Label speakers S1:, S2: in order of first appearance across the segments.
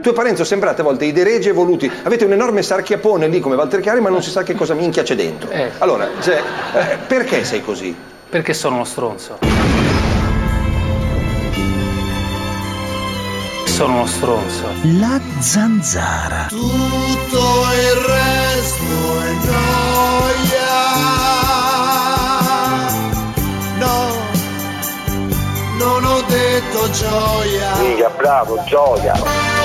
S1: Tu e Parenzo sembrate a volte i deregi evoluti. Avete un enorme sarchiapone lì come Walter Chiari, ma non si sa che cosa minchia c'è dentro.
S2: Eh.
S1: Allora, cioè, eh, perché sei così?
S2: Perché sono uno stronzo. Sono uno stronzo.
S3: La zanzara.
S4: Tutto il resto è gioia. No, non ho detto gioia.
S5: Figa, bravo, gioia.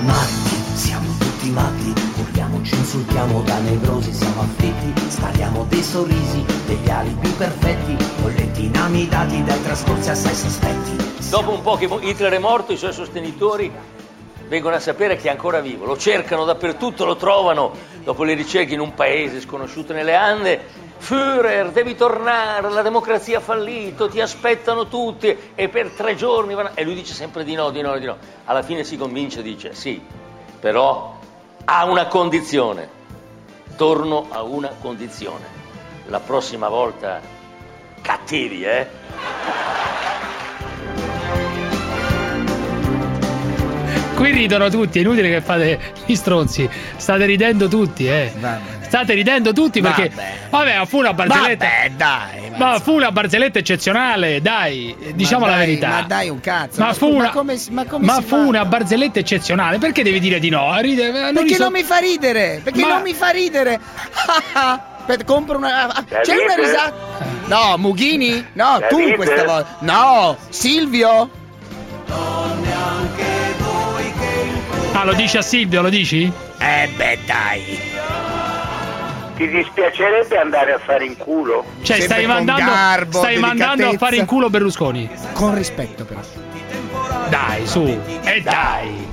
S3: Matti, siamo tutti matti, urliamo, insultiamo da nevrosi, siamo affetti, spariamo dei sorrisi, degli alibi perfetti, bolletti inamidati dai trascorsi assai sospetti.
S6: Dopo un po' che Hitler è morto, i suoi sostenitori vengono a sapere che è ancora vivo, lo cercano dappertutto, lo trovano dopo le ricerche in un paese sconosciuto nelle Ande. Führer, devi tornare, la democrazia ha fallito, ti aspettano tutti e per tre giorni vanno... E lui dice sempre di no, di no, di no. Alla fine si convince e dice sì, però ha una condizione. Torno a una condizione. La prossima volta cattivi, eh?
S7: Qui ridono tutti, è inutile che fate gli stronzi. State ridendo tutti, eh. State ridendo tutti perché. Vabbè, ma fu una barzelletta.
S8: Vabbè, dai.
S7: Ma fu una barzelletta eccezionale, dai, diciamo
S8: Ma
S7: la
S8: dai,
S7: verità.
S8: Ma dai un cazzo.
S7: Ma fu
S8: scusa,
S7: una,
S8: ma come, ma come
S7: ma
S8: si
S7: fu una barzelletta eccezionale. Perché devi dire di no? Ride- non
S8: Perché
S7: riso-
S8: non mi fa ridere? Perché
S7: Ma-
S8: non mi fa ridere? Aspetta, compro una. ah,
S5: La
S8: C'è una risata. No, Mughini? No, tu questa volta. No, Silvio?
S7: Ah, lo dici a Silvio, lo dici?
S8: Eh beh, dai.
S5: Ti dispiacerebbe andare a fare in culo?
S7: Cioè,
S8: Sempre
S7: stai
S8: con
S7: mandando,
S8: garbo,
S7: stai mandando a
S8: delicatezza.
S7: fare in culo Berlusconi.
S8: Con rispetto, però.
S7: Dai, su. E dai.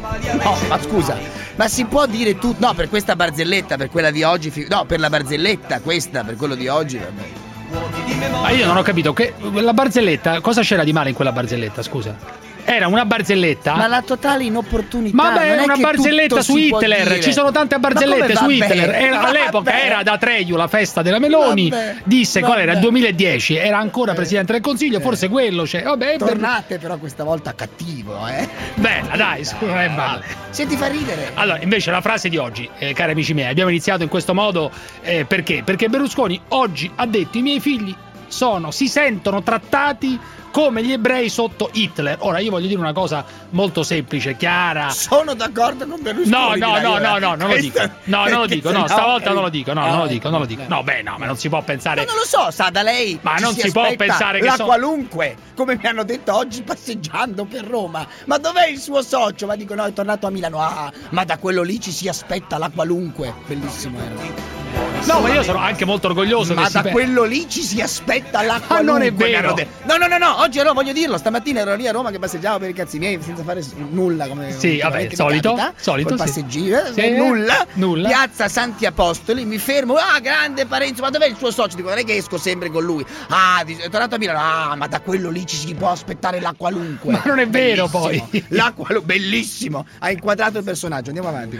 S8: No, ma scusa, ma si può dire tutto? No, per questa barzelletta, per quella di oggi. fi- No, per la barzelletta, questa, per quello di oggi, vabbè.
S7: Ma io non ho capito che la barzelletta, cosa c'era di male in quella barzelletta, scusa? Era una barzelletta?
S8: Ma la totale inopportunità.
S7: Ma beh,
S8: non
S7: è una barzelletta su Hitler. Ci sono tante barzellette su
S8: vabbè?
S7: Hitler. Era- all'epoca
S8: Vabbè.
S7: era da Treju la festa della Meloni.
S8: Vabbè.
S7: Disse qual era? Il
S8: Vabbè.
S7: 2010. Era ancora
S8: Eh.
S7: presidente del consiglio. Forse quello c'è. Vabbè, è per-
S8: Tornate però questa volta cattivo, eh.
S7: bella, dai, su, non è male.
S8: Se ti fa ridere.
S7: Allora, invece la frase di oggi, eh, cari amici miei, abbiamo iniziato in questo modo eh, perché? Perché Berlusconi oggi ha detto i miei figli sono, si sentono trattati come gli ebrei sotto Hitler. Ora io voglio dire una cosa molto semplice, chiara.
S8: Sono d'accordo con
S7: No,
S8: Berlusconi.
S7: no, no,
S8: ora.
S7: no, no, non lo dico. No, non lo dico, no, stavolta non lo dico, no, non lo dico, non lo dico.
S8: no.
S7: No, beh, no, ma non si può pensare.
S8: Ma non lo so, sa da lei.
S7: Ma non si può pensare che
S8: la
S7: so-
S8: qualunque, come mi hanno detto oggi passeggiando per Roma. Ma dov'è il suo socio? Ma dico no, è tornato a Milano. Ah, ma da quello lì ci si aspetta la qualunque. Bellissimo era.
S7: No, ma io sono anche molto orgoglioso
S8: Ma da quello lì ci si aspetta la
S7: Ah,
S8: qualunque.
S7: non è vero.
S8: No, no, no, no, oggi ero, voglio dirlo, stamattina ero lì a Roma che passeggiavo per i cazzi miei senza fare nulla come
S7: Sì, vabbè, solito,
S8: capita,
S7: solito,
S8: col
S7: sì.
S8: passeggino,
S7: Sì,
S8: eh, nulla,
S7: nulla.
S8: Piazza Santi Apostoli, mi fermo, ah, grande Parenzo, ma dov'è il suo socio? Dico, non è che esco sempre con lui. Ah, è tornato a Milano. Ah, ma da quello lì ci si può aspettare la qualunque.
S7: Ma non è vero,
S8: Bellissimo.
S7: poi.
S8: La qualu- bellissimo. Ha inquadrato il personaggio. Andiamo avanti.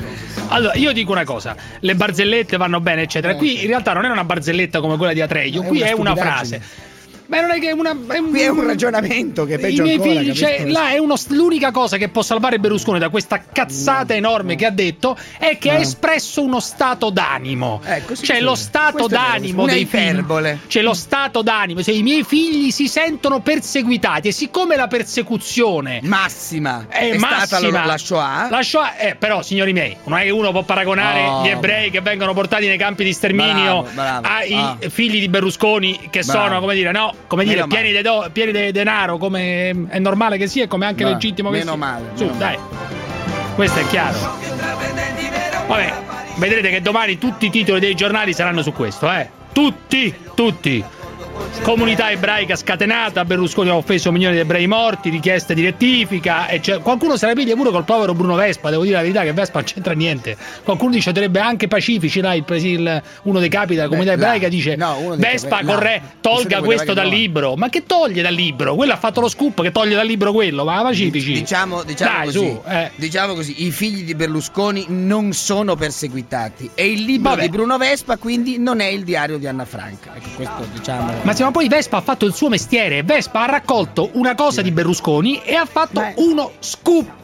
S7: Allora, io dico una cosa, le barzellette vanno bene, eccetera.
S8: Eh,
S7: Qui in realtà non è una barzelletta come quella di Atreio,
S8: È
S7: qui
S8: una
S7: è una frase. Ma non è che una. È un,
S8: Qui è un ragionamento che peggio
S7: miei
S8: ancora,
S7: figli, cioè, là è uno- l'unica cosa che può salvare Berlusconi da questa cazzata enorme che ha detto è che ha
S8: No.
S7: espresso uno stato d'animo.
S8: Sì,
S7: cioè lo stato d'animo dei figli.
S8: iperbole.
S7: Cioè lo stato d'animo, se i miei figli si sentono perseguitati e siccome la persecuzione
S8: Massima
S7: è,
S8: è
S7: massima.
S8: la, la Shoah.
S7: La Shoah, eh, però, signori miei, non è che uno può paragonare
S8: Oh.
S7: gli ebrei che vengono portati nei campi di sterminio
S8: Bravo, bravo.
S7: ai
S8: Ah.
S7: figli di Berlusconi che
S8: Bravo.
S7: sono, come dire, no, come dire,
S8: Meno male.
S7: pieni di do- pieni di denaro, come è normale che sia e come anche
S8: No,
S7: legittimo che
S8: meno
S7: sia.
S8: male,
S7: Su,
S8: meno
S7: dai. Questo è chiaro. Vabbè, vedrete che domani tutti i titoli dei giornali saranno su questo, eh. Tutti, tutti. Comunità ebraica scatenata, Berlusconi ha offeso milioni di ebrei morti, richieste di rettifica. E c'è- qualcuno se la piglia pure col povero Bruno Vespa, devo dire la verità che Vespa non c'entra niente. Qualcuno dice dovrebbe anche pacifici, là, il, presi- il- uno dei capi della comunità
S8: Beh, là.
S7: ebraica dice
S8: No,
S7: Vespa
S8: là.
S7: corre,
S8: Questo
S7: tolga questo dal
S8: no.
S7: libro. Ma che toglie dal libro? Quello ha fatto lo scoop che toglie dal libro quello, ma pacifici.
S8: Diciamo, diciamo
S7: Dai,
S8: così,
S7: su, eh.
S8: diciamo così, i figli di Berlusconi non sono perseguitati e il libro
S7: Vabbè.
S8: di Bruno Vespa quindi non è il diario di Anna Frank. Ecco, questo diciamo.
S7: Massimo, poi Vespa ha fatto il suo mestiere. Vespa ha raccolto una cosa di Berlusconi e ha fatto
S8: Beh.
S7: uno scoop.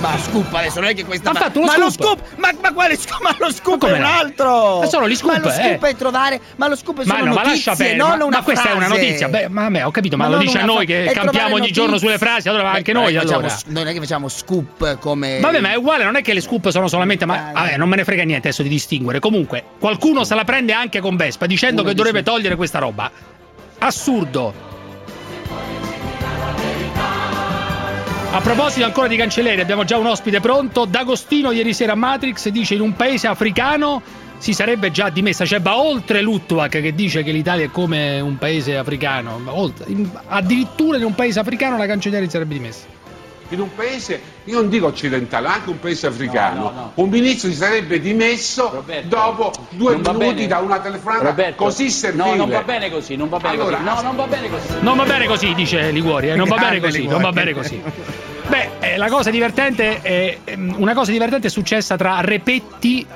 S8: Ma scoop adesso non è che questa
S7: Ha fatto uno
S8: ma
S7: scoop.
S8: lo scoop ma, ma quale scoop ma lo scoop
S7: Ma come
S8: è un altro
S7: Ma sono gli scoop,
S8: ma lo scoop
S7: eh.
S8: è trovare ma lo scoop
S7: Ma
S8: sono
S7: no, ma
S8: notizie
S7: lascia perdere.
S8: non
S7: Ma,
S8: una
S7: ma questa è una
S8: frase.
S7: notizia. Beh, ma a me ho capito, ma,
S8: Ma
S7: lo dice a noi che
S8: è
S7: campiamo ogni giorno sulle frasi, allora anche
S8: Eh,
S7: noi
S8: non è che
S7: allora.
S8: facciamo- non è che facciamo scoop come
S7: Vabbè, ma è uguale, non è che le scoop sono solamente. Ma vabbè, non me ne frega niente adesso di distinguere. Comunque, qualcuno se la prende anche con Vespa dicendo
S8: Uno
S7: che dovrebbe
S8: dice-
S7: togliere questa roba. Assurdo. A proposito ancora di cancelleri, abbiamo già un ospite pronto. D'Agostino ieri sera a Matrix dice in un paese africano si sarebbe già dimessa, cioè va oltre Luttwak che dice che l'Italia è come un paese africano, oltre- addirittura in un paese africano la cancelliera si sarebbe dimessa.
S9: In un paese, io non dico occidentale, anche un paese africano, un ministro si sarebbe dimesso
S10: Roberto,
S9: dopo due minuti
S10: bene.
S9: da una telefonata
S10: Roberto,
S9: così servile.
S10: No, non va bene così, non va bene
S9: Allora,
S10: così. No, non va bene così.
S7: Non va bene così, dice Liguori, eh, non va bene così,
S8: Liguori.
S7: non va bene così. Beh, eh, la cosa divertente è, ehm, una cosa divertente è successa tra Repetti,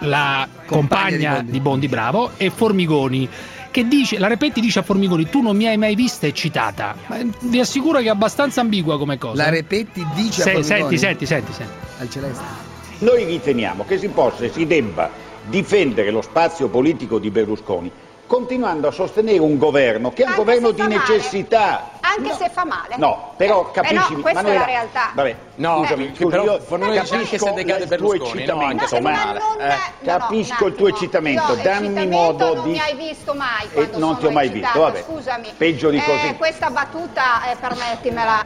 S7: la compagna,
S8: di
S7: di, Bondi. Bravo, e Formigoni. Che dice, la Repetti dice a Formigoni: Tu non mi hai mai vista eccitata. Ma eh, vi assicuro che è abbastanza ambigua come cosa.
S8: la. Repetti dice a
S7: Se-
S8: Formigoni-
S7: senti, senti, senti, senti.
S8: al Celeste
S11: Noi riteniamo che si possa e si debba difendere lo spazio politico di Berlusconi continuando a sostenere un governo che è un
S12: Anche
S11: governo di necessità.
S12: Anche
S11: No.
S12: se fa male.
S11: No, però
S12: Eh,
S11: capisci,
S12: eh no, questa
S11: Manuela,
S12: è la realtà.
S11: Vabbè,
S10: No,
S11: scusami,
S10: che
S11: scusi,
S10: però
S11: io capisco
S10: decade
S11: il tuo eccitamento.
S12: non-
S11: Eh,
S12: no, no,
S11: capisco il tuo eccitamento, dammi modo
S12: non
S11: di...
S12: mi hai visto mai
S11: Eh, non ti ho mai
S12: eccitata,
S11: visto, vabbè.
S12: Scusami.
S11: Peggio di
S12: Eh,
S11: così.
S12: questa battuta, eh, permettimela.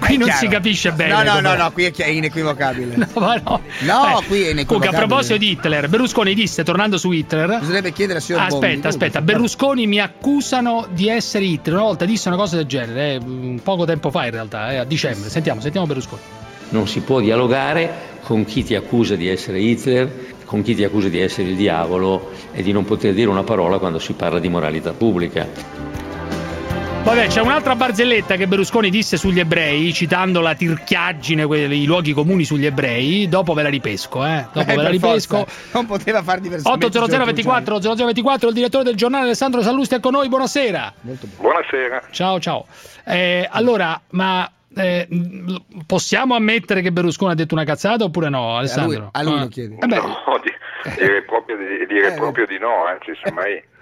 S7: qui non si capisce bene.
S8: no no no no qui è, inequivocabile
S7: No, ma no.
S8: No,
S7: Eh,
S8: qui è
S7: Comunque, a
S8: inequivocabile.
S7: proposito di Hitler, Berlusconi disse, tornando su Hitler,
S8: bisognerebbe chiedere signor Bondi
S7: Aspetta, aspetta, Berlusconi mi accusano di essere Hitler. Una volta disse una cosa del genere, eh, mm, poco tempo fa in realtà, eh, a dicembre. Sentiamo, sentiamo Berlusconi.
S6: Non si può dialogare con chi ti accusa di essere Hitler, con chi ti accusa di essere il diavolo e di non poter dire una parola quando si parla di moralità pubblica.
S7: Vabbè, c'è un'altra barzelletta che Berlusconi disse sugli ebrei, citando la tirchiaggine, quelli- i luoghi comuni sugli ebrei. Dopo ve la ripesco, eh. Dopo
S8: Eh,
S7: ve la ripesco.
S8: forza. non poteva far diversamente
S7: 80024 0024, il direttore del giornale Alessandro Sallusti è con noi, buonasera.
S5: Buonasera.
S7: Ciao, ciao. Eh, allora, ma eh, possiamo ammettere che Berlusconi ha detto una cazzata oppure no, Alessandro?
S8: a lui
S7: Ah.
S8: lo chiedi.
S7: Eh
S5: No, di- dire proprio di, dire
S8: Eh,
S5: proprio di no, anzi semmai come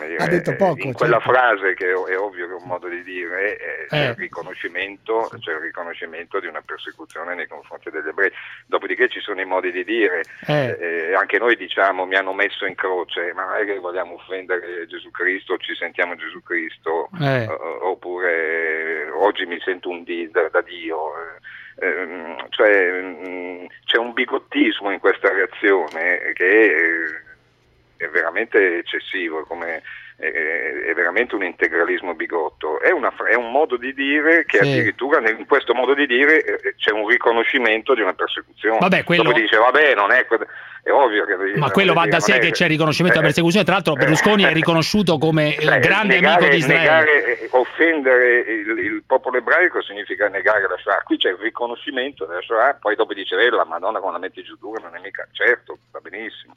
S5: dire,
S8: Ha detto poco,
S5: in quella
S8: certo.
S5: frase che è ovvio che è un modo di dire eh, c'è
S7: Eh.
S5: il riconoscimento c'è il riconoscimento di una persecuzione nei confronti degli ebrei dopodiché ci sono i modi di dire
S7: Eh.
S5: Eh, anche noi diciamo mi hanno messo in croce ma non è che vogliamo offendere Gesù Cristo ci sentiamo Gesù Cristo
S7: Eh.
S5: eh, oppure eh, oggi mi sento un di, da, da Dio eh, ehm, cioè mh, c'è un bigottismo in questa reazione che eh, è veramente eccessivo, è, come, è, è veramente un integralismo bigotto. È, una è un modo di dire che
S7: Sì.
S5: addirittura in questo modo di dire eh, c'è un riconoscimento di una persecuzione.
S7: Vabbè, quello-
S5: Dopo dice, vabbè, non è, è ovvio che...
S7: ma quello va da sé che c'è riconoscimento della persecuzione. Tra l'altro, Berlusconi è riconosciuto come il
S5: Cioè,
S7: grande
S5: negare,
S7: amico di Israele.
S5: negare, eh, offendere il, il popolo ebraico significa negare la Shoah. Qui c'è il riconoscimento della Shoah, poi dopo dice, eh, la Madonna con la metti giù dura non è mica... Certo, va benissimo.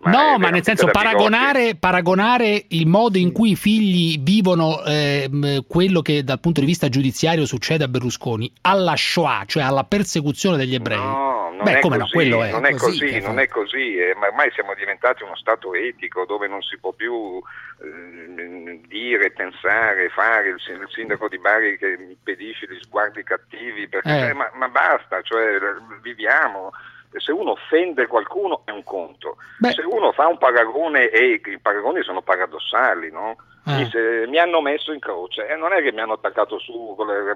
S7: No,
S5: è
S7: ma nel senso paragonare, paragonare il modo in cui i figli vivono ehm, quello che dal punto di vista giudiziario succede a Berlusconi alla Shoah, cioè alla persecuzione degli ebrei.
S5: No, non
S7: Beh,
S5: è
S7: come
S5: così,
S7: no, quello è.
S5: non è
S8: Così
S5: così,
S8: che
S5: non è così, eh, ma ormai siamo diventati uno Stato etico dove non si può più eh, dire, pensare, fare il, sin- il sindaco di Bari che impedisce gli sguardi cattivi, perché,
S7: Eh.
S5: eh, ma, ma basta, cioè, viviamo. Se uno offende qualcuno è un conto,
S7: Beh.
S5: se uno fa un paragone e i paragoni sono paradossali, no?
S7: Eh.
S5: Dice, mi hanno messo in croce, e non è che mi hanno attaccato su, eh,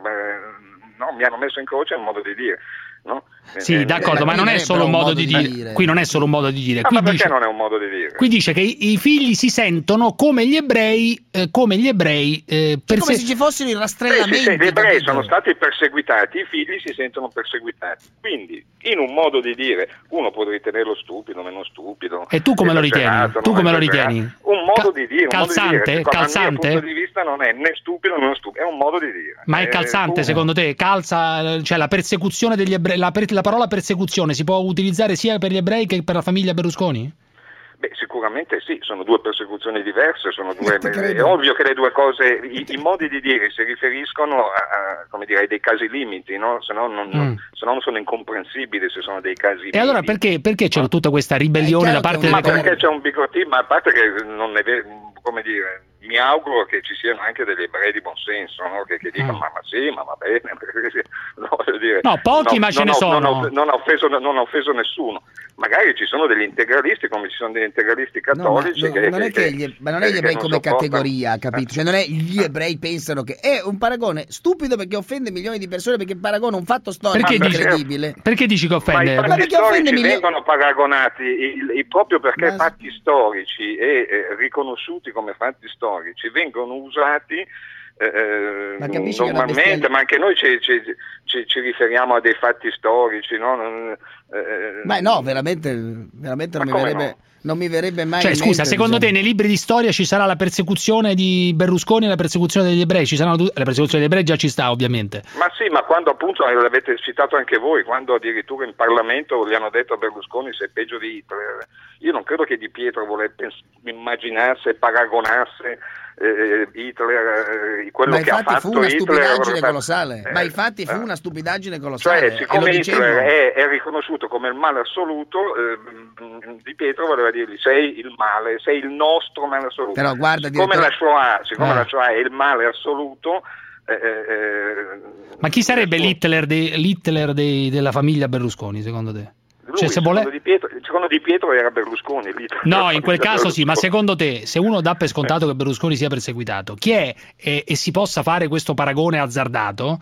S5: no, mi hanno messo in croce è un modo di dire. No?
S7: Sì,
S5: Eh,
S7: d'accordo,
S8: eh,
S7: ma non è solo un modo di dire. Qui non è solo un modo di dire.
S5: Ah,
S7: Qui
S5: ma perché
S7: dice,
S5: non è un modo di dire?
S7: qui dice che i, i figli si sentono come gli ebrei, eh, come gli ebrei eh,
S8: Cioè, come se ci fossero i
S5: Sì, sì,
S8: rastrellamenti
S5: sì, gli ebrei sono stati perseguitati, i figli si sentono perseguitati. Quindi, in un modo di dire, uno può ritenerlo stupido, meno stupido.
S7: E tu come lo ritieni? Tu come lo ritieni?
S5: Un modo di dire. un modo di
S7: calzante?
S5: dire.
S7: Calzante?
S5: Il mio punto di vista non è né stupido né non stupido, è un modo di dire.
S7: Ma è
S5: Eh,
S7: calzante
S5: tu-
S7: secondo te? Calza, cioè la persecuzione degli ebrei, la, per- la parola persecuzione si può utilizzare sia per gli ebrei che per la famiglia Berlusconi?
S5: Beh, sicuramente sì, sono due persecuzioni diverse, sono due, è ovvio che le due cose, i, i modi di dire si riferiscono a, a, come dire, ai dei casi limiti, no? se no non,
S7: Mm.
S5: se no non sono incomprensibili se sono dei casi
S7: E allora
S5: limiti.
S7: perché, perché c'è tutta questa ribellione da parte
S5: Ma
S7: delle comunità?
S5: perché c'è un bigottismo, a parte che non è vero, come dire, mi auguro che ci siano anche degli ebrei di buon senso, no? che, che dicano
S7: Mm.
S5: ma, ma sì, ma va bene, perché- no, dire,
S7: No, pochi, ma ce ne
S5: ho-
S7: sono.
S5: Non ho, offeso, non ho offeso nessuno. Magari ci sono degli integralisti come ci sono degli integralisti
S8: No, ma,
S5: cattolici
S8: no,
S5: che,
S8: non è che gli, ma non è gli
S5: che
S8: ebrei come categoria, capito? Cioè non è gli ebrei pensano che è un paragone stupido perché offende milioni di persone perché paragona un fatto storico
S7: Perché dici,
S8: incredibile.
S7: perché dici che
S5: Ma
S7: offende?
S5: i
S8: Ma
S5: fatti
S8: perché offende
S5: storici vengono paragonati il- il- proprio perché
S8: Ma-
S5: fatti storici e eh, riconosciuti come fatti storici vengono usati eh, eh,
S8: Ma capisci che è una
S5: normalmente, ma anche noi ci, ci- ci- ci riferiamo a dei fatti storici, no? Non- eh,
S8: Ma no, veramente, veramente non mi, verrebbe, non mi verrebbe mai
S7: Cioè, scusa,
S8: mente,
S7: secondo te
S8: diciamo.
S7: nei libri di storia ci sarà la persecuzione di Berlusconi e la persecuzione degli ebrei? Ci saranno La persecuzione degli ebrei già ci sta, ovviamente.
S5: Ma sì, ma quando appunto eh, l'avete citato anche voi, quando addirittura in Parlamento gli hanno detto a Berlusconi sei peggio di Hitler, io non credo che Di Pietro volesse immaginasse, paragonasse eh, Hitler, eh, quello
S8: Ma
S5: che ha
S8: infatti
S5: fatto
S8: fu una
S5: Hitler.
S8: stupidaggine
S5: eh,
S8: colossale. Ma
S5: eh,
S8: infatti fu
S5: eh.
S8: una stupidaggine colossale.
S5: Cioè, siccome
S8: dicevo.
S5: Hitler è, è riconosciuto come il male assoluto, eh, Di Pietro voleva dirgli sei il male, sei il nostro male assoluto.
S8: Però guarda,
S5: siccome
S8: direttore-
S5: la Shoah, siccome
S7: Eh.
S5: la Shoah è il male assoluto, eh, eh, eh,
S7: Ma chi sarebbe l'Hitler, l'Hitler dei- della famiglia Berlusconi, secondo te?
S5: Lui,
S7: Cioè, se
S5: secondo,
S7: vuole-
S5: di Pietro, secondo Di Pietro era Berlusconi. l'Hitler
S7: No, in quel caso sì, ma
S5: Berlusconi.
S7: secondo te, se uno dà per scontato che Berlusconi sia perseguitato, chi è eh, e si possa fare questo paragone azzardato?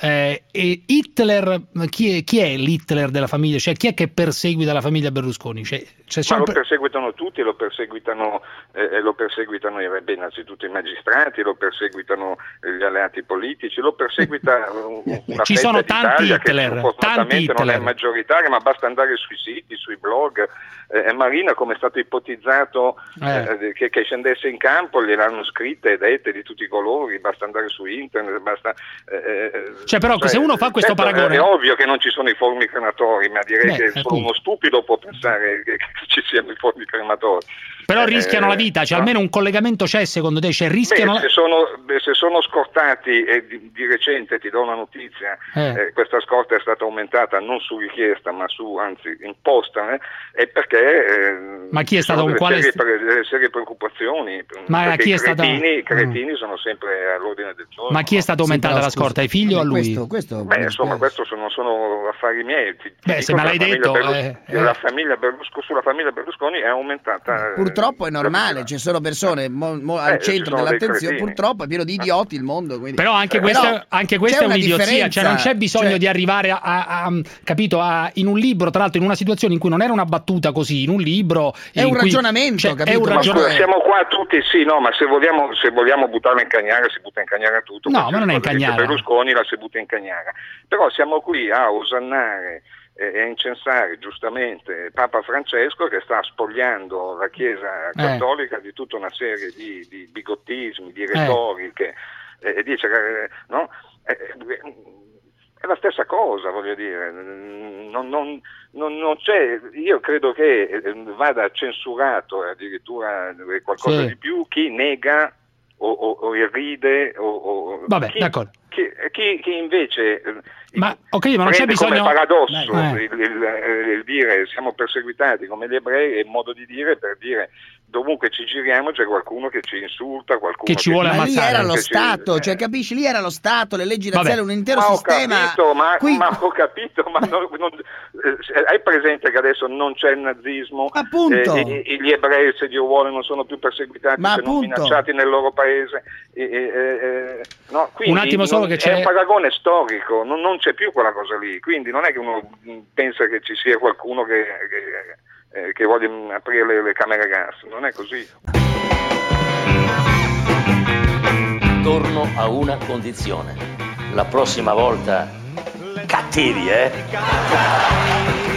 S7: eh, e Hitler, chi è, chi è l'Hitler della famiglia? Cioè, chi è che perseguita la famiglia Berlusconi? Cioè, cioè,
S5: Ma lo
S7: per-
S5: perseguitano tutti, lo perseguitano, eh, lo perseguitano i- beh, innanzitutto i magistrati, lo perseguitano eh, gli alleati politici, lo perseguita una
S7: Ci sono tanti Hitler,
S5: fortunatamente
S7: tanti
S5: non è
S7: Hitler.
S5: maggioritaria, ma basta andare sui siti, sui blog. Eh, Marina, come è stato ipotizzato
S7: Eh.
S5: eh, che, che scendesse in campo, gliel'hanno scritte e dette di tutti i colori, basta andare su internet, basta... eh, eh,
S7: Cioè, però, se uno fa questo
S5: certo,
S7: paragone-
S5: È ovvio che non ci sono i forni crematori, ma direi
S7: Beh,
S5: che solo uno stupido può pensare che, che ci siano i forni crematori.
S7: Però
S5: Eh,
S7: rischiano la vita, cioè
S5: no?
S7: almeno un collegamento c'è secondo te? Cioè, rischiano
S5: Beh, se, sono, beh, se sono scortati, e di, di recente ti do una notizia,
S7: Eh.
S5: eh, questa scorta è stata aumentata non su richiesta ma su, anzi imposta, eh, è perché... eh,
S7: Ma chi è stato un quale-
S5: serie, pre- serie preoccupazioni.
S7: Ma
S5: perché
S7: chi è
S5: i
S7: stata-
S5: cretini, i
S7: Mm.
S5: cretini sono sempre all'ordine del giorno.
S7: Ma chi è stata aumentata
S8: però,
S7: la scorta? Ai figli o a lui?
S8: Questo, questo
S5: Beh, insomma, questo sono, sono affari miei. Ti- ti
S7: Beh,
S5: dico
S7: se me l'hai
S5: famiglia
S7: detto,
S5: Berlus-
S7: eh, eh.
S5: la famiglia Berlusco- sulla famiglia Berlusconi è aumentata. eh,
S8: Purtroppo è normale, ci sono persone mo- mo- al
S5: Eh,
S8: centro dell'attenzione, purtroppo è pieno di idioti il mondo. quindi-
S7: Però anche
S8: Eh,
S7: questa, anche questa è
S8: una
S7: un'idiozia, cioè non c'è bisogno
S8: cioè-
S7: di arrivare a, a- a- capito, a- in un libro, tra l'altro in una situazione in cui non era una battuta così, in un libro...
S8: È un ragionamento,
S7: cioè,
S8: capito?
S7: È un ragionamento.
S5: siamo qua tutti, sì, no, ma se vogliamo, se vogliamo buttarla in cagnara, si butta in cagnara tutto.
S7: No, ma non è in cagnara.
S5: Berlusconi la si butta in cagnara. Però siamo qui a osannare e a incensare giustamente Papa Francesco che sta spogliando la Chiesa cattolica di tutta una serie di, di bigottismi, di retoriche, eh, e dice che eh, no? Eh, eh, è la stessa cosa, voglio dire, non, non- non- non c'è, io credo che eh, vada censurato addirittura eh, qualcosa
S7: Sì.
S5: di più chi nega o, o- o irride o, o-
S7: Vabbè,
S5: chi,
S7: d'accordo.
S5: chi, chi- chi invece eh,
S7: Ma, ok, ma non c'è
S5: prende come
S7: bisogno...
S5: paradosso
S7: Dai.
S5: il, il- il dire siamo perseguitati come gli ebrei è un modo di dire per dire dovunque ci giriamo c'è qualcuno che ci insulta, qualcuno
S7: Che ci vuole
S8: Ma lì
S7: ammazzare,
S8: era lo
S5: che ci-
S8: Stato,
S5: eh.
S8: cioè capisci? Lì era lo Stato, le leggi razziali, un intero
S5: ma ho
S8: sistema.
S5: capito, ma,
S8: Qui-
S5: ma ho capito, ma non- non- eh, hai presente che adesso non c'è il nazismo?
S8: Appunto.
S5: Eh, gli ebrei, se Dio vuole, non sono più perseguitati,
S8: Ma
S5: se non
S8: appunto.
S5: minacciati nel loro paese. E- e- e- e- no, quindi
S7: Un attimo solo
S5: non-
S7: che
S5: è
S7: c'è-
S5: un paragone storico, non, non c'è più quella cosa lì, quindi non è che uno pensa che ci sia qualcuno che, che, eh, che voglia mh, aprire le, le camere gas, non è così.
S6: Torno a una condizione. La prossima volta cattivi, eh?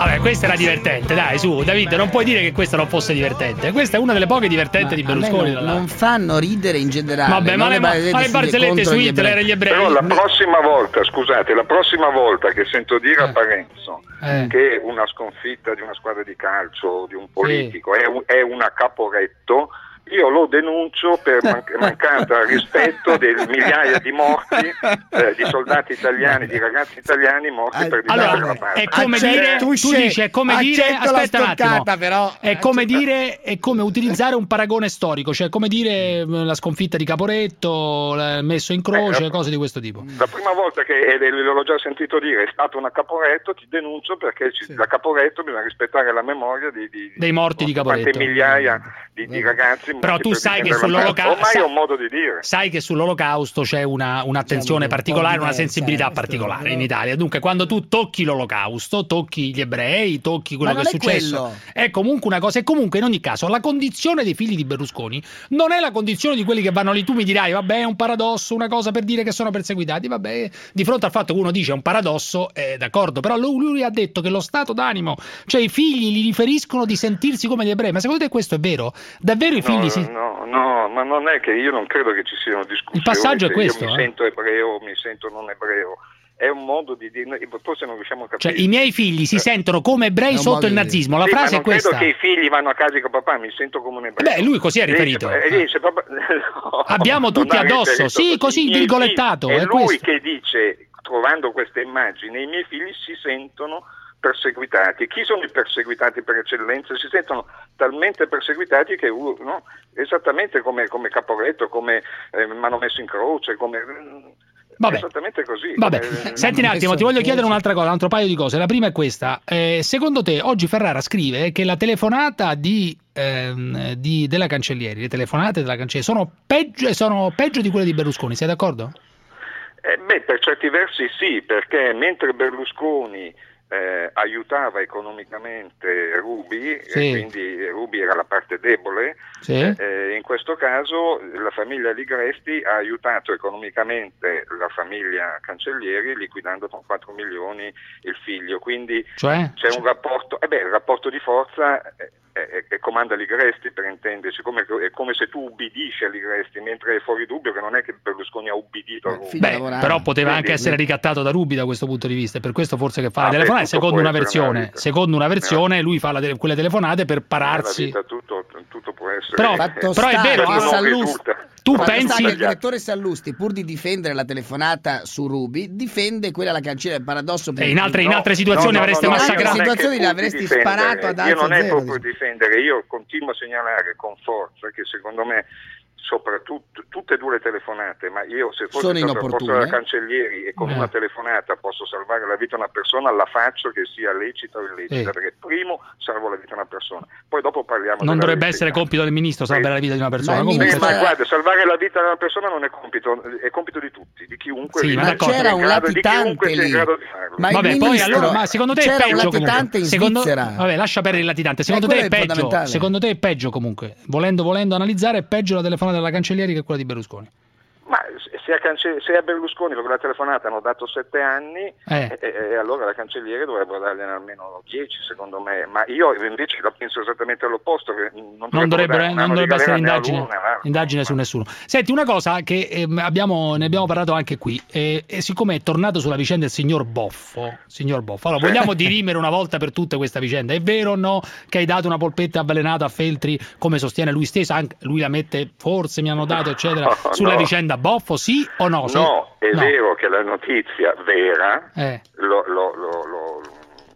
S7: Vabbè, questa era divertente, dai, su, Davide, non puoi dire che questa non fosse divertente. Questa è una delle poche divertenti di
S8: A me
S7: Berlusconi.
S8: non, non fanno ridere in generale.
S7: Vabbè, ma le- ma le
S8: barzellette
S7: su Hitler e gli ebrei.
S5: Però la prossima volta, scusate, la prossima volta che sento dire a Parenzo
S7: Eh.
S5: che una sconfitta di una squadra di calcio o di un politico è, un- è una caporetto, io lo denuncio per man- mancata rispetto delle migliaia di morti, eh, di soldati italiani, di ragazzi italiani morti per difendere
S7: Allora,
S5: la patria.
S7: è come dire, tu dici, è come dire, aspetta un attimo,
S8: però.
S7: è come dire, è come utilizzare un paragone storico, cioè come dire eh, la sconfitta di Caporetto, messo in croce,
S5: Eh,
S7: cose di questo tipo.
S5: La prima volta che eh, l'ho già sentito dire è stato una Caporetto, ti denuncio perché ci- la Caporetto bisogna rispettare la memoria di, di-
S7: Dei morti di
S5: quante
S7: Caporetto.
S5: migliaia di, di ragazzi.
S7: Però tu sai che
S5: difendere la patria.
S7: sull'olocausto
S5: Ormai è un modo di dire.
S7: Sai che sull'olocausto c'è una, un'attenzione particolare, una sensibilità particolare in Italia. Dunque, quando tu tocchi l'olocausto, tocchi gli ebrei, tocchi quello che è
S8: è
S7: successo,
S8: quello.
S7: è comunque una cosa. E comunque, in ogni caso, la condizione dei figli di Berlusconi non è la condizione di quelli che vanno lì. Tu mi dirai, vabbè, è un paradosso, una cosa per dire che sono perseguitati. Vabbè, di fronte al fatto che uno dice è un paradosso, è d'accordo. Però lui, lui ha detto che lo stato d'animo, cioè i figli gli riferiscono di sentirsi come gli ebrei. Ma secondo te questo è vero? Davvero i figli
S5: No,
S7: si.
S5: no, no, ma non è che io non credo che ci siano discussioni.
S7: Il passaggio è
S5: se
S7: questo,
S5: Io mi
S7: eh.
S5: sento ebreo, mi sento non ebreo. È un modo di dire, forse non riusciamo a capire.
S7: Cioè, i miei figli si sentono come ebrei sotto il nazismo. La
S5: Sì,
S7: frase
S5: ma
S7: è
S5: non
S7: questa.
S5: credo che i figli vanno a casa con papà, mi sento come un ebreo.
S7: Beh, lui così ha
S5: Lì
S7: riferito.
S5: eh, lì c'è proprio- no,
S7: Abbiamo
S5: non
S7: tutti addosso. Sì, così,
S5: I
S7: virgolettato,
S5: figli-
S7: è
S5: È lui
S7: questo.
S5: che dice, trovando queste immagini, i miei figli si sentono perseguitati. Chi sono i perseguitati per eccellenza? Si sentono talmente perseguitati che uh, no? esattamente come, come Caporetto, come eh, mi hanno messo in croce, come...
S7: Vabbè.
S5: È esattamente così.
S7: Vabbè,
S5: come-
S7: senti un attimo, ti voglio chiedere un'altra cosa, un altro paio di cose. La prima è questa. Eh, secondo te, oggi Ferrara scrive che la telefonata di, ehm, di- della Cancellieri, le telefonate della Cancellieri, sono peggio, sono peggio di quelle di Berlusconi, sei d'accordo?
S5: Eh, beh, per certi versi sì, perché mentre Berlusconi eh, aiutava economicamente Rubi, e
S7: Sì.
S5: quindi Rubi era la parte debole,
S7: Sì.
S5: eh, in questo caso la famiglia Ligresti ha aiutato economicamente la famiglia Cancellieri liquidando con 4 milioni il figlio, quindi
S7: Cioè?
S5: c'è un rapporto, eh beh, il rapporto di forza è, è- è comanda Ligresti per intenderci, come, è come se tu ubbidisci a Ligresti, mentre è fuori dubbio che non è che Berlusconi ha ubbidito a Rubi.
S7: Beh, però poteva anche essere ricattato da Rubi da questo punto di vista, e per questo forse che fa
S5: Ah,
S7: la telefonata, secondo una versione, secondo una versione lui fa la tele- quelle telefonate per pararsi.
S5: vita tutto, tutto può essere
S7: Però- però è vero.
S8: che
S7: Tu
S8: fatto
S7: pensi-
S8: che il direttore Sallusti, pur di difendere la telefonata su Rubi, difende quella alla cancelliera. Il paradosso per
S7: E in altre- in altre situazioni avreste
S8: in
S7: massacrato-
S8: altre
S5: che
S8: situazioni l'avresti
S5: difendere,
S8: sparato ad
S5: Io
S8: alzo
S5: non è proprio difendere, io continuo a segnalare con forza che secondo me soprattutto tutte e due le telefonate, ma io se fossi stato al posto della cancellieri e con
S7: Eh.
S5: una telefonata posso salvare la vita di una persona, la faccio che sia lecita o illecita,
S7: Eh.
S5: perché primo salvo la vita di una persona, poi dopo parliamo
S7: Non dovrebbe essere compito del ministro salvare la vita di una persona.
S8: Ma
S7: Comunque,
S5: Eh, ma guarda, salvare la vita di una persona non è compito, è compito di tutti, di chiunque
S7: Sì, ma.
S8: C'era un
S5: grado- di chiunque
S8: latitante lì.
S5: grado di farlo.
S8: Ma il
S7: Vabbè, poi
S8: ministro-
S7: allora, ma secondo te è
S8: c'era un
S7: peggio
S8: latitante
S7: comunque?
S8: in
S7: Secondo,
S8: Svizzera.
S7: vabbè, lascia perdere il latitante. Secondo te è peggio? Secondo te è peggio comunque? Volendo, volendo analizzare, è peggio la telefonata della Cancellieri che quella di Berlusconi.
S5: Ma se a, Cance- se a Berlusconi con la telefonata hanno dato sette anni,
S7: Eh.
S5: e, e allora la cancelliere dovrebbero dargliene almeno dieci, secondo me. Ma io invece la penso esattamente all'opposto. Che non,
S7: Non dovrebbe,
S5: dare un
S7: non dovrebbe essere indagine,
S5: l'una, né a-
S7: indagine su nessuno. Senti, una cosa che ehm, abbiamo, ne abbiamo parlato anche qui, e, siccome è tornato sulla vicenda del signor Boffo, signor Boffo, allora vogliamo dirimere una volta per tutte questa vicenda? È vero o no che hai dato una polpetta avvelenata a Feltri, come sostiene lui stesso? Anche lui la mette, forse mi hanno dato, eccetera,
S5: No,
S7: sulla
S5: no.
S7: vicenda Boffo, sì o no?
S5: No, è
S7: no.
S5: vero che la notizia vera
S7: Eh,
S5: l'ho, l'ho- l'ho- l'ho-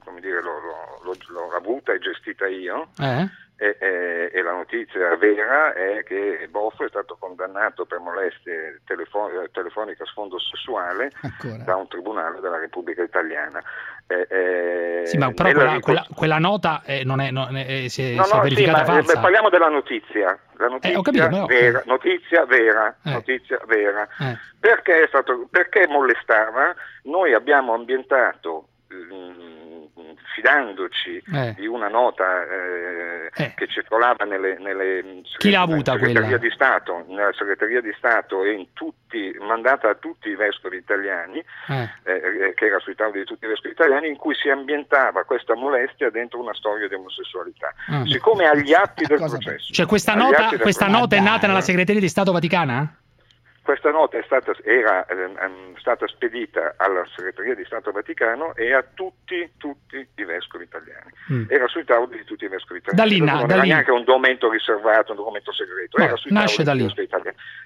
S5: come dire, l'ho- l'ho- l'ho- l'ho avuta e gestita io.
S7: eh?
S5: E, e- e la notizia vera è che Boffo è stato condannato per molestie telefo- eh, telefoniche a sfondo sessuale
S8: Ancora.
S5: da un tribunale della Repubblica Italiana. Eh, eh,
S7: Sì, ma però quella,
S5: ricos-
S7: quella- quella nota eh, non è, non è- si è,
S5: No,
S7: si è
S5: no, sì,
S7: verificata
S5: ma, eh,
S7: falsa.
S5: beh, parliamo della notizia. La notizia
S7: Eh, ho capito, però-
S5: vera, notizia vera,
S7: Eh.
S5: notizia vera.
S7: Eh.
S5: Perché, è stato, perché molestava? Noi abbiamo ambientato mm, fidandoci
S7: Eh.
S5: di una nota eh,
S7: Eh.
S5: che circolava nelle, nelle
S7: Chi l'ha
S5: nella
S7: avuta
S5: segreteria
S7: quella?
S5: di Stato, nella segreteria di Stato e in tutti, mandata a tutti i vescovi italiani,
S7: Eh.
S5: eh, che era sui tavoli di tutti i vescovi italiani, in cui si ambientava questa molestia dentro una storia di omosessualità.
S7: Ah.
S5: Siccome agli atti del processo,
S7: Cioè questa nota, questa
S5: processo-
S7: nota è nata nella segreteria di Stato Vaticana?
S5: Questa nota stata, era ehm, ehm, stata spedita alla segreteria di Stato Vaticano e a tutti, tutti i vescovi italiani.
S7: Mm.
S5: Era sui tavoli di tutti i vescovi italiani.
S7: Da lì na-
S5: non
S7: da
S5: era
S7: lì.
S5: neanche un documento riservato, un documento segreto,
S7: No,
S5: era sui
S7: nasce da lì.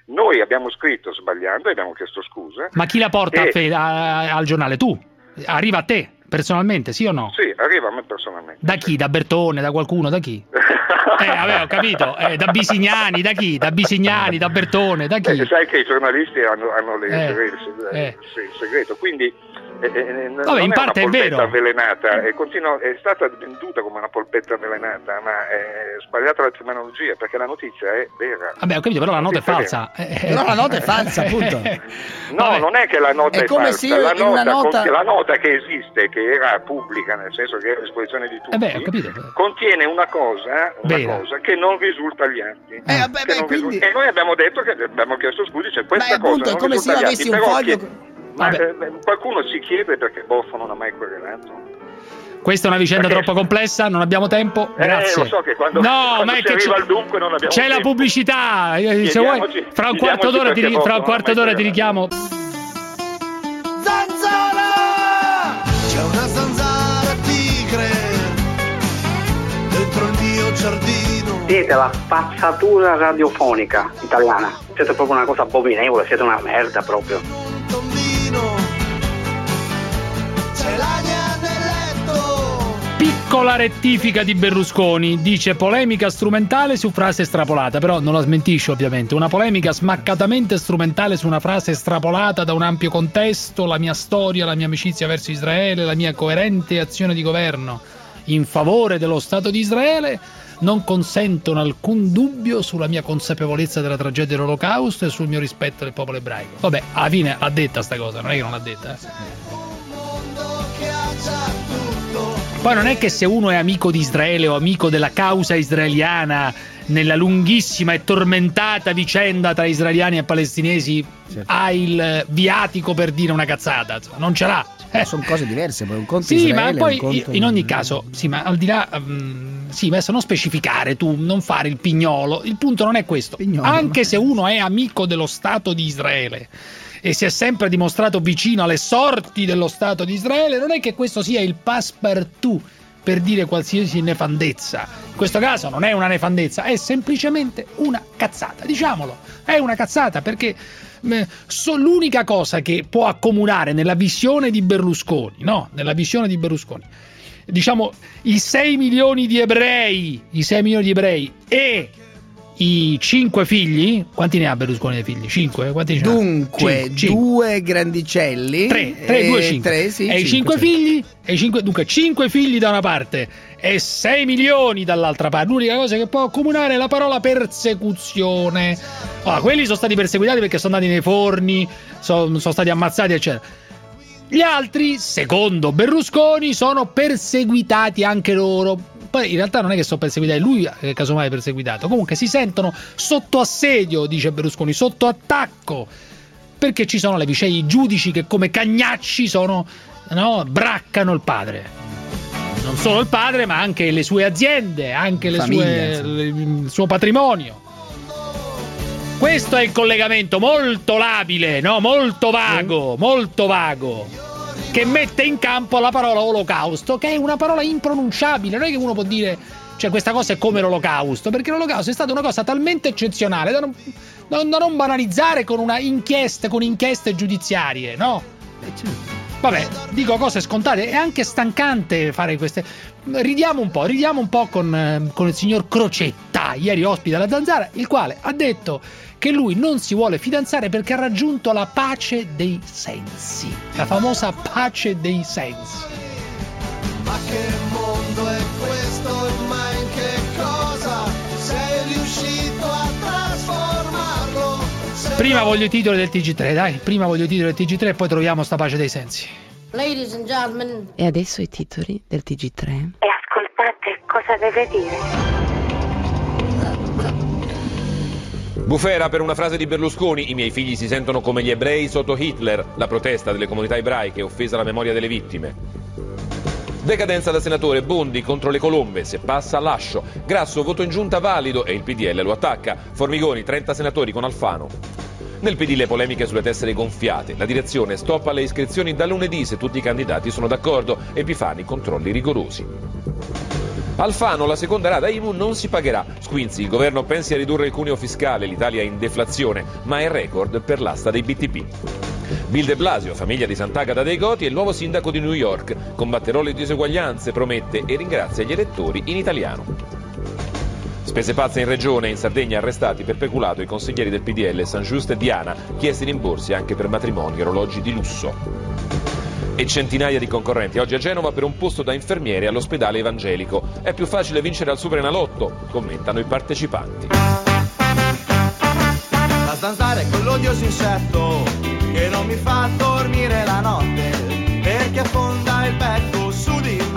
S5: Noi abbiamo scritto sbagliando e abbiamo chiesto scusa.
S7: Ma chi la porta a
S5: E-
S7: fe- a- al giornale? Tu? Arriva a te, personalmente, sì o no?
S5: Sì, arriva a me personalmente.
S7: Da chi? Da Bertone, da qualcuno, da chi? Eh, vabbè, ho capito. Eh, da Bisignani, da chi? Da Bisignani, da Bertone, da chi?
S5: Eh, sai che i giornalisti hanno, hanno le-
S7: Eh,
S5: il, segreto,
S7: eh.
S5: il segreto, quindi eh, eh, non
S7: Vabbè, in
S5: è
S7: parte è
S5: una polpetta
S7: vero.
S5: avvelenata, è, continua- è stata venduta come una polpetta avvelenata, ma è sbagliata la terminologia perché la notizia è vera.
S7: Vabbè, ho capito, però la nota è falsa. Eh,
S8: Però la nota è falsa, appunto.
S5: No, non è che la nota
S8: È
S5: è,
S8: come
S5: falsa,
S8: se io
S5: la, nota,
S8: nota-
S5: la nota che esiste, che era pubblica, nel senso che era a disposizione di tutti,
S7: Eh beh, ho capito.
S5: contiene una cosa, una
S7: Vera.
S5: cosa che non risulta agli atti.
S8: Eh, vabbè,
S5: Che
S8: beh, quindi-
S5: risulta- E noi abbiamo detto che abbiamo chiesto scusi, cioè questa
S8: Beh, appunto,
S5: cosa
S8: è
S5: non
S8: come se io
S5: risulta agli
S8: avessi un foglio...
S5: chi- ma eh, qualcuno si chiede perché Boffo non ha mai querelato.
S7: Questa è una vicenda
S5: Perché-
S7: troppo complessa, non abbiamo tempo.
S5: Eh,
S7: Grazie.
S5: lo so che quando-
S7: no,
S5: quando
S7: ma è che
S5: arriva
S7: c'è,
S5: al dunque non abbiamo
S7: c'è la pubblicità. eh, Se vuoi, fra un quarto d'ora ti, ri- fra un quarto d'ora ti richiamo.
S4: Zanzara! C'è una zanzara tigre dentro il mio giardino.
S13: Siete la spazzatura radiofonica italiana. Siete proprio una cosa abominevole, siete una merda proprio.
S7: Piccola rettifica di Berlusconi, dice polemica strumentale su frase estrapolata, però non la smentisce ovviamente, una polemica smaccatamente strumentale su una frase estrapolata da un ampio contesto, la mia storia, la mia amicizia verso Israele, la mia coerente azione di governo in favore dello Stato di Israele non consentono alcun dubbio sulla mia consapevolezza della tragedia dell'olocausto e sul mio rispetto del popolo ebraico. Vabbè, alla fine l'ha detta sta cosa, non è che non l'ha detta. eh. Poi non è che se uno è amico di Israele o amico della causa israeliana nella lunghissima e tormentata vicenda tra israeliani e palestinesi ha il viatico per dire una cazzata, non ce l'ha. Eh.
S8: Sono cose diverse, poi un conto
S7: Sì,
S8: Israele,
S7: ma poi
S8: conto
S7: in ogni caso, sì, ma al di là, mm, sì, ma adesso non specificare tu, non fare il pignolo, il punto non è questo.
S8: Pignolo,
S7: Anche
S8: ma-
S7: se uno è amico dello Stato di Israele e si è sempre dimostrato vicino alle sorti dello Stato di Israele, non è che questo sia il passepartout per dire qualsiasi nefandezza. In questo caso non è una nefandezza, è semplicemente una cazzata, diciamolo, è una cazzata perché l'unica cosa che può accomunare nella visione di Berlusconi, no, nella visione di Berlusconi, diciamo i 6 milioni di ebrei, i 6 milioni di ebrei e i 5 figli, quanti ne ha Berlusconi di figli? 5? Quanti?
S8: Dunque,
S7: Cinque, cinque.
S8: due grandicelli.
S7: 3, 3, 2, 5.
S8: Tre, sì,
S7: e i 5
S8: cinque, sì.
S7: figli? E i cinque- dunque, 5 figli da una parte e 6 milioni dall'altra parte. L'unica cosa che può accomunare è la parola persecuzione. Allora, quelli sono stati perseguitati perché sono andati nei forni, sono, sono stati ammazzati, eccetera. Gli altri, secondo Berlusconi, sono perseguitati anche loro. Poi in realtà non è che sono perseguitati, lui è casomai perseguitato. Comunque si sentono sotto assedio, dice Berlusconi, sotto attacco. Perché ci sono le vicende, i giudici che come cagnacci sono, no, braccano il padre. Non solo il padre, ma anche le sue aziende, anche le
S8: Famiglia,
S7: sue- il suo patrimonio. Questo è il collegamento molto labile, no? molto vago, molto vago, che mette in campo la parola olocausto, che è una parola impronunciabile. Non è che uno può dire, cioè questa cosa è come l'olocausto, perché l'olocausto è stata una cosa talmente eccezionale da non, da- non banalizzare con una inchiesta, con inchieste giudiziarie, no? Vabbè, dico cose scontate, è anche stancante fare queste. Ridiamo un po', ridiamo un po' con, eh, con il signor Crocetta, ieri ospite alla Zanzara, il quale ha detto che lui non si vuole fidanzare perché ha raggiunto la pace dei sensi, la famosa pace dei sensi.
S4: Ma che mondo
S7: Prima voglio i titoli del TG3, dai, prima voglio i titoli del TG3 e poi troviamo sta pace dei sensi.
S14: Ladies and gentlemen.
S15: E adesso i titoli del TG3.
S16: E ascoltate cosa deve dire.
S17: Bufera per una frase di Berlusconi, i miei figli si sentono come gli ebrei sotto Hitler, la protesta delle comunità ebraiche offesa la memoria delle vittime. Decadenza da senatore, Bondi contro le colombe, se passa lascio. Grasso, voto in giunta valido e il PDL lo attacca. Formigoni, 30 senatori con Alfano. Nel PD le polemiche sulle tessere gonfiate. La direzione stoppa le iscrizioni da lunedì se tutti i candidati sono d'accordo. Epifani, controlli rigorosi. Alfano, la seconda rata IMU non si pagherà. Squinzi, il governo pensi a ridurre il cuneo fiscale, l'Italia è in deflazione, ma è record per l'asta dei BTP. Bill de Blasio, famiglia di Sant'Agata dei Goti, è il nuovo sindaco di New York. Combatterò le diseguaglianze, promette e ringrazia gli elettori in italiano. Spese pazze in regione, in Sardegna arrestati per peculato i consiglieri del PDL San Giusto e Diana, chiesti rimborsi anche per matrimoni e orologi di lusso e centinaia di concorrenti oggi a Genova per un posto da infermiere all'ospedale evangelico. È più facile vincere al Superenalotto, commentano i partecipanti.
S4: La zanzara è quell'odioso insetto che non mi fa dormire la notte perché affonda il me.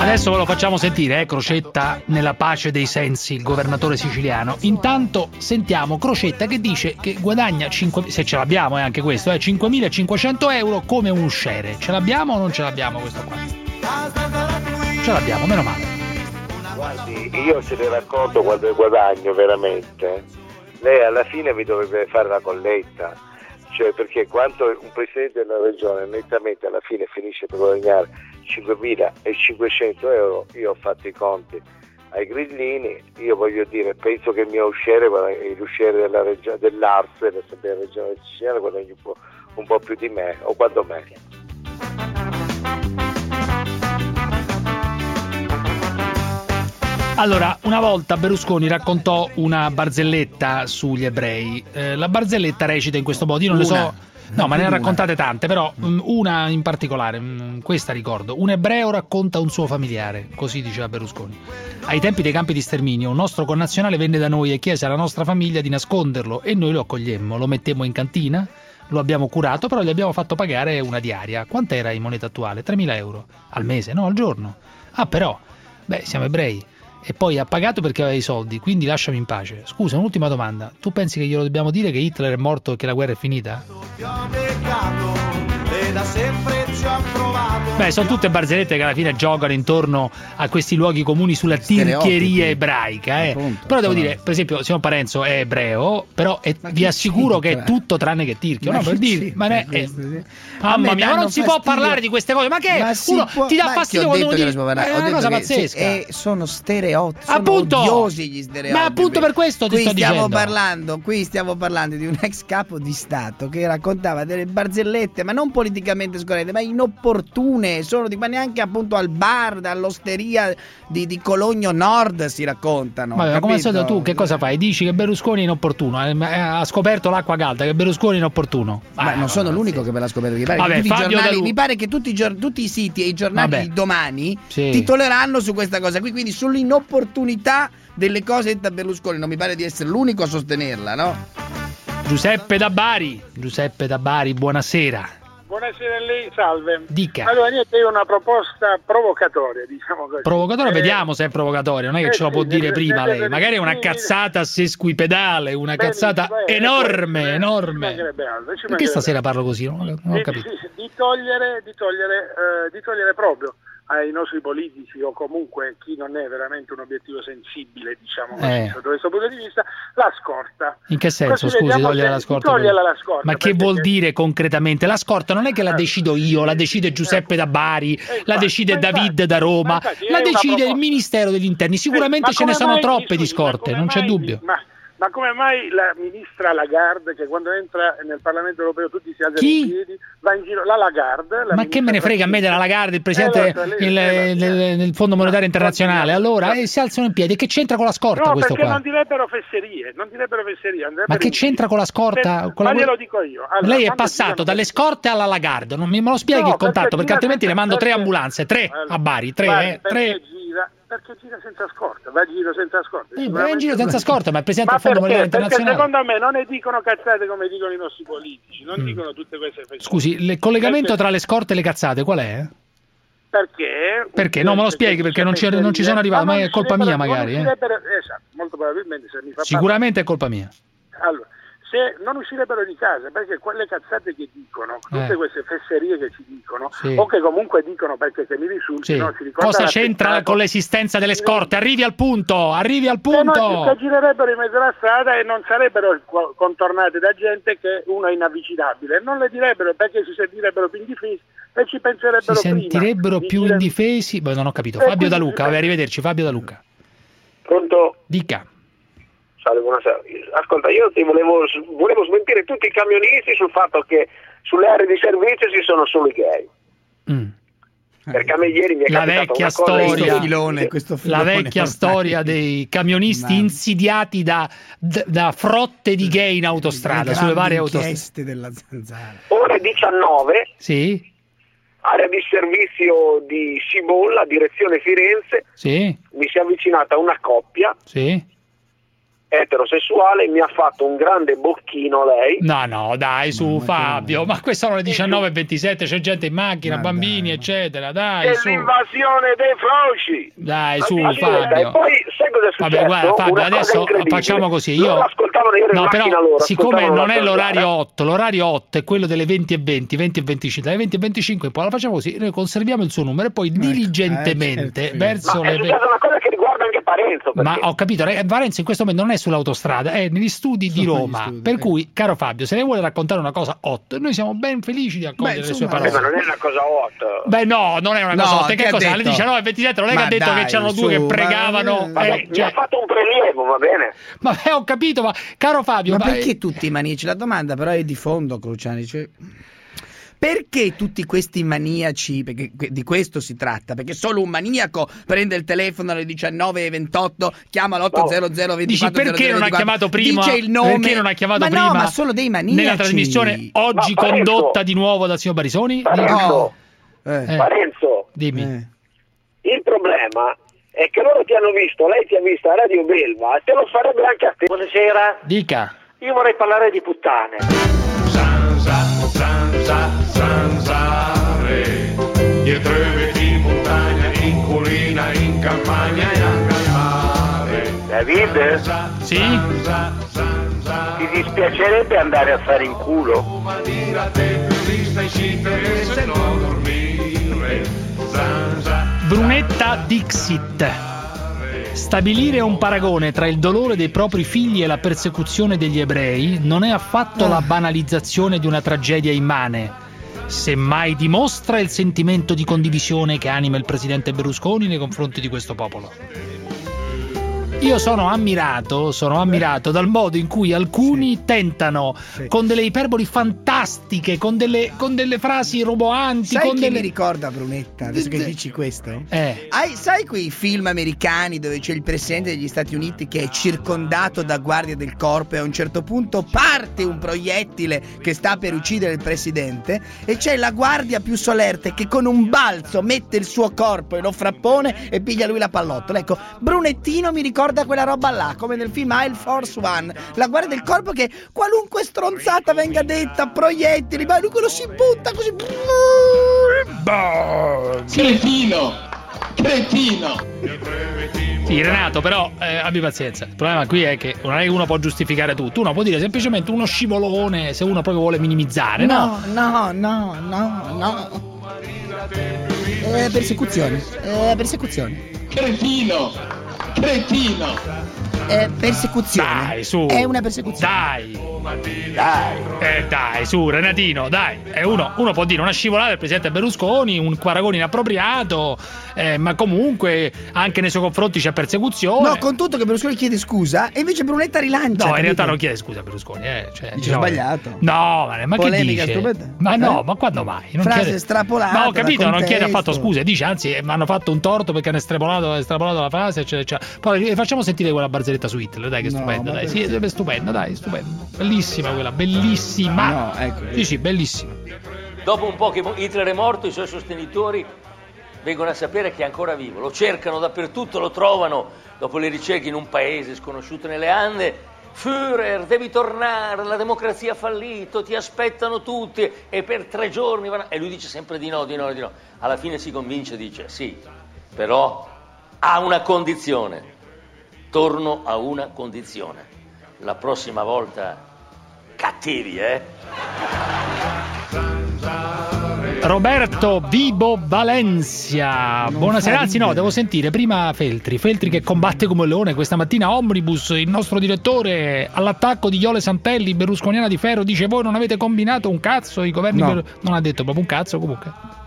S7: Adesso ve lo facciamo sentire, eh, Crocetta nella pace dei sensi, il governatore siciliano. Intanto sentiamo Crocetta che dice che guadagna 5, se ce l'abbiamo è anche questo, eh, 5.500 euro come un usciere. Ce l'abbiamo o non ce l'abbiamo questo qua? Ce l'abbiamo, meno male.
S18: Guardi, io se le racconto quando guadagno veramente, lei alla fine mi dovrebbe fare la colletta, cioè perché quanto un presidente della regione nettamente alla fine finisce per guadagnare 5.500 euro, io ho fatto i conti ai grillini, io voglio dire, penso che il mio usciere, l'usciere della regione, dell'Ars, della regione siciliana, guadagni un po', un po' più di me, o quanto me.
S7: Allora, una volta Berlusconi raccontò una barzelletta sugli ebrei. Eh, la barzelletta recita in questo modo, io non le
S8: Una.
S7: so... No, ma ne ha raccontate tante, però mm, una in particolare, mm, questa ricordo. Un ebreo racconta un suo familiare, così diceva Berlusconi. Ai tempi dei campi di sterminio, un nostro connazionale venne da noi e chiese alla nostra famiglia di nasconderlo e noi lo accogliemmo, lo mettemmo in cantina, lo abbiamo curato, però gli abbiamo fatto pagare una diaria. Quant'era in moneta attuale? 3.000 euro al mese, no? Al giorno. Ah, però, beh, siamo ebrei. E poi ha pagato perché aveva i soldi, quindi lasciami in pace. Scusa, un'ultima domanda. Tu pensi che glielo dobbiamo dire che Hitler è morto e che la guerra è finita?
S4: Ti ho e da sempre ci provato.
S7: Beh, sono tutte barzellette che alla fine giocano intorno a questi luoghi comuni sulla tirchieria ebraica. Eh.
S8: Appunto,
S7: però devo dire, per esempio, signor Parenzo è ebreo, però è- vi assicuro che è tutto tranne che tirchio.
S8: Ma
S7: No, per dire, ma ne- eh,
S8: me
S7: Mamma mia, ma non si può parlare di queste cose. Ma che
S8: Ma
S7: uno
S8: può-
S7: ti dà fastidio quando uno dice
S8: parlare?
S7: è una cosa pazzesca.
S8: se- eh, sono stereotipi, sono
S7: Appunto.
S8: odiosi gli stereotipi.
S7: Ma appunto per questo ti
S8: qui
S7: sto
S8: stiamo
S7: dicendo.
S8: parlando, qui stiamo parlando di un ex capo di Stato che raccontava delle barzellette, ma non politicamente scorrette, ma inopportune, sono di, ma neanche appunto al bar, all'osteria di, di Cologno Nord si raccontano.
S7: Ma come solito tu che cosa fai? Dici che Berlusconi è inopportuno, eh, ma, eh, ha scoperto l'acqua calda, che Berlusconi è inopportuno.
S8: Ma
S7: Ah,
S8: non sono
S7: vabbè,
S8: l'unico che ve l'ha scoperto. Mi pare,
S7: Vabbè,
S8: che tutti i
S7: Fabio
S8: giornali- mi pare che tutti i, gior- tutti i siti e i giornali
S7: Vabbè.
S8: di domani
S7: Sì.
S8: titoleranno su questa cosa qui, quindi sull'inopportunità delle cose da Berlusconi. Non mi pare di essere l'unico a sostenerla, no?
S7: Giuseppe da Bari, Giuseppe da Bari, buonasera.
S19: Buonasera a lei, salve.
S7: Dica.
S19: Allora, niente, è una proposta provocatoria, diciamo così.
S7: Provocatorio,
S19: Eh,
S7: vediamo se è provocatorio, non è che
S19: eh
S7: ce
S19: sì,
S7: può dire
S19: nel-
S7: prima
S19: nel-
S7: lei, magari è una
S19: sì,
S7: cazzata sesquipedale, una
S19: benissimo,
S7: cazzata
S19: eh,
S7: enorme,
S19: eh, ci
S7: enorme. Perché stasera parlo così? Non ho, non ho
S19: di,
S7: capito.
S19: di- di togliere, di, togliere, eh, di togliere proprio ai nostri politici o comunque chi non è veramente un obiettivo sensibile, diciamo così,
S7: Eh.
S19: sotto questo punto di vista, la scorta.
S7: In che senso,
S19: Così
S7: scusi,
S19: se-
S7: la scorta?
S19: toglierla la scorta,
S7: Ma che vuol dire concretamente? La scorta non è che la decido io, la decide Giuseppe da Bari, la decide David da Roma, la decide il. Ministero degli Interni. Sicuramente
S19: ma
S7: ce ne sono troppe di scorte, non c'è dubbio.
S19: Ma, ma come mai la ministra Lagarde, che quando entra nel Parlamento europeo tutti si alzano in piedi, va in giro la Lagarde? La
S7: Ma che me ne frega a me della Lagarde, il presidente
S19: Eh, eh,
S7: del, Fondo Monetario Internazionale? Allora eh, si alzano in piedi. Che c'entra con la scorta
S19: No,
S7: questo
S19: perché
S7: qua?
S19: non direbbero fesserie, non direbbero fesserie.
S7: Ma che c'entra con la scorta?
S19: Per-
S7: con la
S19: ma glielo dico io. Allora,
S7: Lei è passato dalle scorte alla Lagarde, non mi me lo spieghi
S19: No,
S7: il contatto,
S19: perché
S7: perché altrimenti le mando tre
S19: perché-
S7: ambulanze, tre a Bari, tre, eh,
S19: perché
S7: tre.
S19: gira, perché gira senza scorta, va in giro senza scorta.
S7: Sì, va in giro senza scorta, ma è presidente
S19: Ma
S7: del Fondo
S19: perché?
S7: Monetario
S19: Perché secondo me non ne dicono cazzate come dicono i nostri politici, non
S7: Mm.
S19: dicono tutte queste fesserie.
S7: Scusi, il collegamento
S19: Perché-
S7: tra le scorte e le cazzate qual è?
S19: Perché?
S7: Perché? No, me lo spieghi perché non ci, non ci sono arrivato, ma è colpa mia magari. Eh.
S19: Esatto, molto probabilmente se mi fa
S7: Sicuramente è colpa mia.
S19: Allora, se non uscirebbero di casa, perché quelle cazzate che dicono, tutte
S7: Eh.
S19: queste fesserie che ci dicono,
S7: Sì.
S19: o che comunque dicono perché se mi risulti,
S7: Sì.
S19: no, si ricorda
S7: Cosa c'entra con l'esistenza delle scorte? Arrivi al punto, arrivi al
S19: Eh, no,
S7: punto.
S19: che girerebbero in mezzo alla strada e non sarebbero co- contornate da gente che uno è inavvicinabile. Non le direbbero perché si sentirebbero più indifesi e ci
S7: Si
S19: penserebbero prima.
S7: sentirebbero
S19: di
S7: più
S19: dire-
S7: indifesi. Beh, non ho capito.
S19: Eh,
S7: Fabio Da
S19: quindi-
S7: Luca, vabbè, arrivederci. Fabio Da Luca.
S14: Pronto?
S7: Dica.
S14: Salve, buonasera. Ascolta, io ti volevo, volevo smentire tutti i camionisti sul fatto che sulle aree di servizio ci sono solo i gay. Perché a me ieri mi è
S7: Mm. La vecchia
S14: una cosa
S7: storia,
S14: incredibile.
S7: la vecchia storia dei camionisti insidiati da, da- frotte di gay in autostrada, sulle varie autostrade.
S8: della zanzara.
S14: Ore 19,
S7: Sì,
S14: area di servizio di Cibolla, direzione Firenze,
S7: sì,
S14: mi si è avvicinata una coppia
S7: sì
S14: eterosessuale, mi ha fatto un grande bocchino lei.
S7: No, no, dai, su no, Fabio, ma queste sono le 19:27, c'è gente in macchina, no, bambini, dai. eccetera, dai,
S14: È
S7: su.
S14: l'invasione dei froci.
S7: Dai, ma
S14: su
S7: Fabio.
S14: E poi sai cosa è successo?
S7: Vabbè, guarda, Fabio, adesso facciamo così, io loro
S14: ascoltavano io
S7: No, però
S14: loro,
S7: siccome non è l'orario 8, l'orario 8 è quello delle 20 e 20, e 25, dalle 20 e 25 poi la facciamo così, noi conserviamo il suo numero e poi diligentemente
S14: eh,
S7: verso le
S14: 20 Varenzo. Perché...
S7: Ma ho capito, Varenzo in questo momento non è sull'autostrada, è negli studi Sono di Roma. Studi, per eh. cui, caro Fabio, se lei vuole raccontare una cosa hot, noi siamo ben felici di accogliere Beh, le sue parole.
S14: Ma non è una cosa hot.
S7: Beh, no, non è una cosa hot.
S14: Che,
S7: cosa? Alle 19 e 27 non è che ha detto
S14: dai,
S7: che c'erano due che pregavano.
S14: Ma...
S7: Eh, cioè...
S14: ha fatto un prelievo, va bene.
S7: Ma beh, ho capito, ma caro Fabio,
S8: ma
S7: vai...
S8: perché tutti i manici? La domanda però è di fondo, Cruciani, cioè perché tutti questi maniaci? Perché di questo si tratta. Perché solo un maniaco prende il telefono alle 19.28, chiama l'800 24
S7: Dici perché non ha chiamato prima?
S8: dice il nome.
S7: Perché non ha chiamato
S8: ma
S7: prima?
S8: No, ma solo dei maniaci.
S7: Nella trasmissione oggi
S14: Ma
S7: condotta di nuovo dal signor Barisoni?
S14: Parenzo,
S7: Eh.
S14: Parenzo,
S7: Dimmi.
S14: il problema è che loro ti hanno visto, lei ti ha visto a Radio Belva e te lo farebbe anche a te. Buonasera.
S7: Dica.
S14: Io vorrei parlare di puttane.
S4: Zanza, zanzare, dietro i vecchi in montagna, in collina, in campagna e anche al mare.
S14: David?
S7: Sì?
S14: Ti dispiacerebbe andare a fare in culo?
S4: Ma dire a te più stai scite se no dormire. Zanza,
S7: Brunetta Dixit. Stabilire un paragone tra il dolore dei propri figli e la persecuzione degli ebrei non è affatto la banalizzazione di una tragedia immane. Semmai dimostra il sentimento di condivisione che anima il presidente Berlusconi nei confronti di questo popolo. Io sono ammirato, sono ammirato dal modo in cui alcuni tentano con delle iperboli fantastiche, con delle, con delle frasi roboanti,
S8: Sai
S7: con delle...
S8: mi ricorda Brunetta? Adesso che dici questo?
S7: Eh.
S8: Hai- sai quei film americani dove c'è il presidente degli Stati Uniti che è circondato da guardie del corpo e a un certo punto parte un proiettile che sta per uccidere il presidente e c'è la guardia più solerte che con un balzo mette il suo corpo e lo frappone e piglia lui la pallottola. Ecco, Brunettino mi ricorda quella roba là, come nel film Air Force One. La guardia del corpo che qualunque stronzata venga detta, proiettili, ma lui quello si butta così.
S7: Cretino! Cretino! Sì, Renato, però eh, abbi pazienza. Il problema qui è che non è che uno può giustificare tutto. Uno può dire semplicemente uno scivolone se uno proprio vuole minimizzare, no?
S8: No, no, no, no, no. Eh, persecuzione. Eh, persecuzione.
S7: Cretino! Cretino!
S8: Eh, persecuzione.
S7: Dai, su.
S8: È una persecuzione.
S7: Dai! Dai! Eh, dai, su, Renatino, dai. Eh, uno, uno può dire una scivolata del presidente Berlusconi, un paragone inappropriato, eh, ma comunque anche nei suoi confronti c'è persecuzione.
S8: No, con tutto che Berlusconi chiede scusa e invece Brunetta rilancia.
S7: No, in
S8: capito?
S7: realtà non chiede scusa Berlusconi, eh. Cioè,
S8: Dice sbagliato.
S7: No, ma, ma che
S8: Polemica
S7: dice?
S8: stupenda.
S7: Ma no,
S8: Eh?
S7: ma quando mai? Non
S8: Frase
S7: chiede...
S8: estrapolata
S7: Ma ho capito, non chiede affatto scuse, dice anzi eh, mi hanno fatto un torto perché hanno estrapolato, estrapolato la frase, eccetera, eccetera. Poi facciamo sentire quella barzelletta su Hitler, dai che
S8: No,
S7: stupenda, dai. Sì, è stupenda, dai, stupenda. Bellissima quella, bellissima.
S8: No, ecco.
S7: Sì, sì, bellissima.
S6: Dopo un po' che Hitler è morto, i suoi sostenitori vengono a sapere che è ancora vivo. Lo cercano dappertutto, lo trovano dopo le ricerche in un paese sconosciuto nelle Ande, Führer, devi tornare, la democrazia ha fallito, ti aspettano tutti e per tre giorni vanno... E lui dice sempre di no, di no, di no. Alla fine si convince e dice sì, però ha una condizione. Torno a una condizione. La prossima volta cattivi, eh?
S7: Roberto Vibo Valencia. Buonasera, anzi no, devo sentire prima Feltri. Feltri che combatte come un leone questa mattina. Omnibus, il nostro direttore, all'attacco di Iole Santelli, berlusconiana di ferro, dice voi non avete combinato un cazzo, i governi...
S8: No.
S7: Non ha detto proprio un cazzo comunque.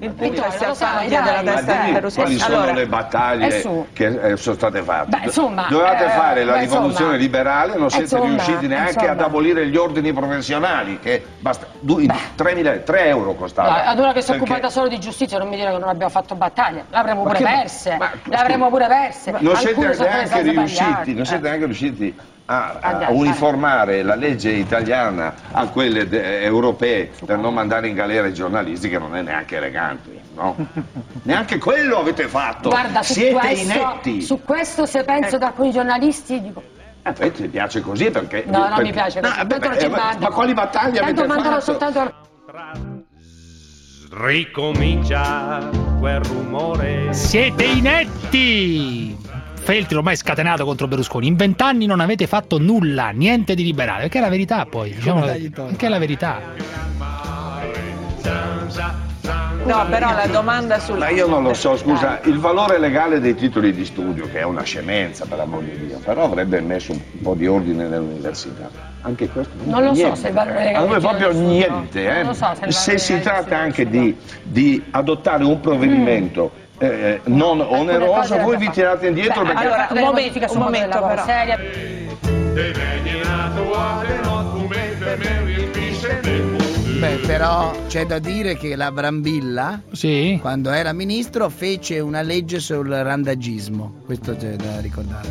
S20: Il punto è salpaglia della
S21: Ma dimmi
S20: Berlusconi.
S21: quali sono
S20: Allora,
S21: le battaglie che eh, sono state fatte?
S20: Beh, insomma,
S21: Dovevate
S20: eh,
S21: fare la
S20: beh,
S21: rivoluzione
S20: insomma.
S21: liberale, non
S20: Eh,
S21: siete
S20: insomma,
S21: riusciti neanche
S20: insomma.
S21: ad abolire gli ordini professionali, che basta, du- 3, 3 euro costava.
S20: No, ad una che si è occupata solo di giustizia non mi dire che non abbiamo fatto battaglie, l'avremmo pure perse,
S21: ma-
S20: l'avremmo pure perse.
S21: Non siete neanche riusciti, non siete neanche riusciti a, a
S20: Andiamo,
S21: uniformare la legge italiana a quelle de- europee per non mandare in galera i giornalisti che non è neanche elegante, no? neanche quello avete fatto.
S20: Guarda, su
S21: Siete
S20: questo,
S21: inetti.
S20: su questo se penso ad alcuni giornalisti dico
S21: Eh, beh, ti piace così perché...
S20: no, non
S21: perché-
S20: mi piace,
S21: No, beh, beh, eh, ma, ma quali battaglie
S20: Tanto
S21: avete fatto?
S20: soltanto
S22: Ricomincia quel rumore.
S7: Siete inetti! Feltri ormai è scatenato contro Berlusconi. In vent'anni non avete fatto nulla, niente di liberale. Perché è la verità poi. Diciamo, perché è la verità.
S21: No,
S23: però la domanda sul...
S21: Ma io non lo so, scusa, il valore legale dei titoli di studio, che è una scemenza per l'amor di Dio, però avrebbe messo un po' di ordine nelle università. Anche questo
S20: Non lo so se il valore legale
S21: Allora, proprio niente, eh.
S20: Non lo so se il
S21: se si tratta anche di, di adottare un provvedimento eh, non oneroso,
S20: cose
S21: voi vi tirate indietro
S20: Beh,
S21: perché...
S20: allora, un momento, un momento però. Seria.
S8: Beh, però c'è da dire che la Brambilla,
S7: Sì.
S8: quando era ministro, fece una legge sul randagismo. Questo c'è da ricordare.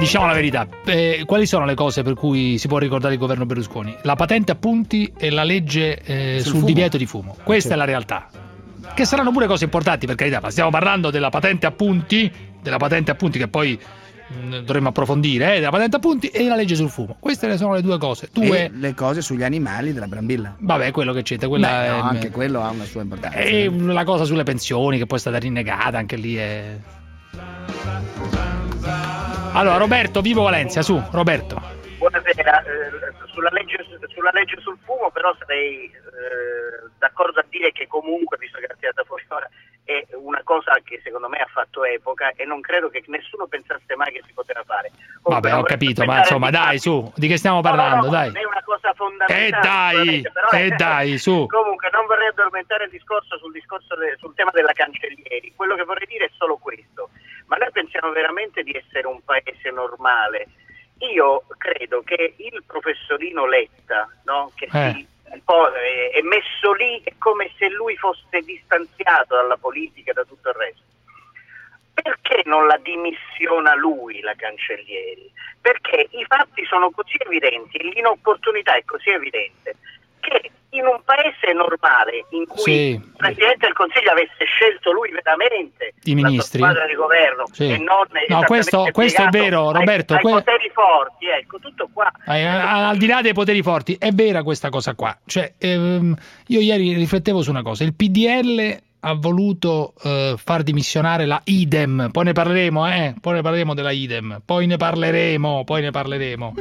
S7: Diciamo la verità, eh, quali sono le cose per cui si può ricordare il governo Berlusconi? La patente a punti e la legge eh,
S8: Sul
S7: sul, divieto di fumo. Questa
S8: Sì.
S7: è la realtà. Che saranno pure cose importanti per carità, ma stiamo parlando della patente a punti, della patente a punti che poi mh, dovremmo approfondire, eh, della patente a punti e la legge sul fumo. Queste sono le due cose. Due,
S8: E le cose sugli animali della Brambilla.
S7: vabbè, quello che c'entra, quella
S8: Beh, no,
S7: è,
S8: anche quello ha una sua importanza.
S7: e la cosa sulle pensioni che poi è stata rinnegata, anche lì è... Allora, Roberto, vivo Valencia, su, Roberto.
S24: Buonasera, eh, sulla, legge, sulla legge sul fumo però sarei eh, d'accordo a dire che comunque, visto che l'ha tirata fuori ora, è una cosa che secondo me ha fatto epoca e non credo che nessuno pensasse mai che si poteva fare. Comunque,
S7: Vabbè, ho capito, ma insomma, dai, su, di che stiamo
S24: No, no,
S7: parlando,
S24: no,
S7: dai.
S24: è una cosa fondamentale.
S7: Eh dai,
S24: sicuramente, però
S7: eh
S24: è-
S7: dai, su.
S24: Comunque non vorrei addormentare il discorso sul, discorso de- sul tema della cancellieri. Quello che vorrei dire è solo questo. Ma noi pensiamo veramente di essere un paese normale. Io credo che il professorino Letta, no, che si
S7: Eh.
S24: Un po' è, è messo lì, è come se lui fosse distanziato dalla politica e da tutto il resto. Perché non la dimissiona lui la cancellieri? Perché i fatti sono così evidenti, l'inopportunità è così evidente che in un paese normale in cui
S7: Sì.
S24: il Presidente del Consiglio avesse scelto lui veramente
S7: I
S24: la
S7: ministri?
S24: sua squadra di governo
S7: Sì.
S24: e non
S7: No, questo- questo è vero,
S24: ai-
S7: Roberto,
S24: ai,
S7: que-
S24: poteri forti, ecco, tutto qua.
S7: Eh, al di là dei poteri forti, è vera questa cosa qua. Cioè, ehm, io ieri riflettevo su una cosa. Il PDL ha voluto eh, far dimissionare la IDEM. Poi ne parleremo, eh? Poi ne parleremo della IDEM. Poi ne parleremo, poi ne parleremo.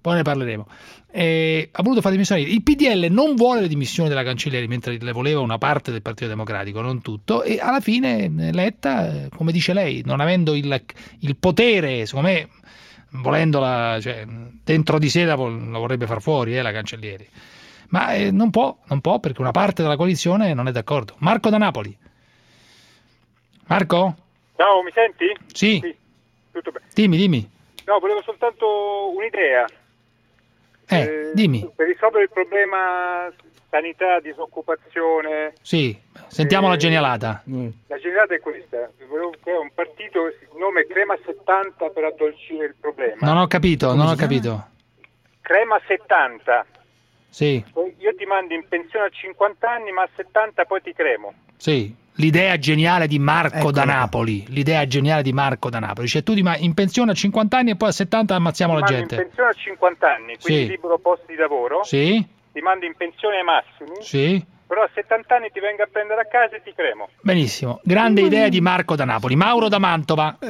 S7: Poi ne parleremo. Eh, ha voluto fare dimissionare. Il PDL non vuole le dimissioni della cancellieri, mentre le voleva una parte del Partito Democratico, non tutto. E alla fine eh, Letta, eh, come dice lei, non avendo il, il potere, secondo me, volendola, cioè, dentro di sé la, vol- la vorrebbe far fuori, eh, la cancellieri. Ma eh, non può, non può perché una parte della coalizione non è d'accordo. Marco da Napoli. Marco?
S25: Ciao, mi senti?
S7: Sì.
S25: Bene.
S7: Dimmi, dimmi.
S25: No, volevo soltanto un'idea.
S7: Eh, dimmi.
S25: Per risolvere il problema sanità, disoccupazione,
S7: Sì, sentiamo la
S25: Eh,
S7: genialata.
S25: la generata è questa. Volevo creare un partito, il nome Crema 70 per addolcire il problema.
S7: Non ho capito, non ho capito.
S25: Crema 70.
S7: Sì,
S25: Io ti mando in pensione a 50 anni, ma a 70 poi ti cremo.
S7: sì. L'idea geniale di Marco
S8: Eccola
S7: da
S8: qua.
S7: Napoli, l'idea geniale di Marco da Napoli, cioè tu di ma- in pensione a 50 anni e poi a 70 ammazziamo la
S26: Ti mando in
S7: gente.
S26: pensione a 50 anni, quindi
S7: Sì.
S26: libero posti di lavoro.
S7: Sì?
S26: Ti mando in pensione ai massimi.
S7: Sì?
S26: Però a 70 anni ti vengo a prendere a casa e ti cremo.
S7: Benissimo, grande idea di Marco da Napoli. Mauro da Mantova.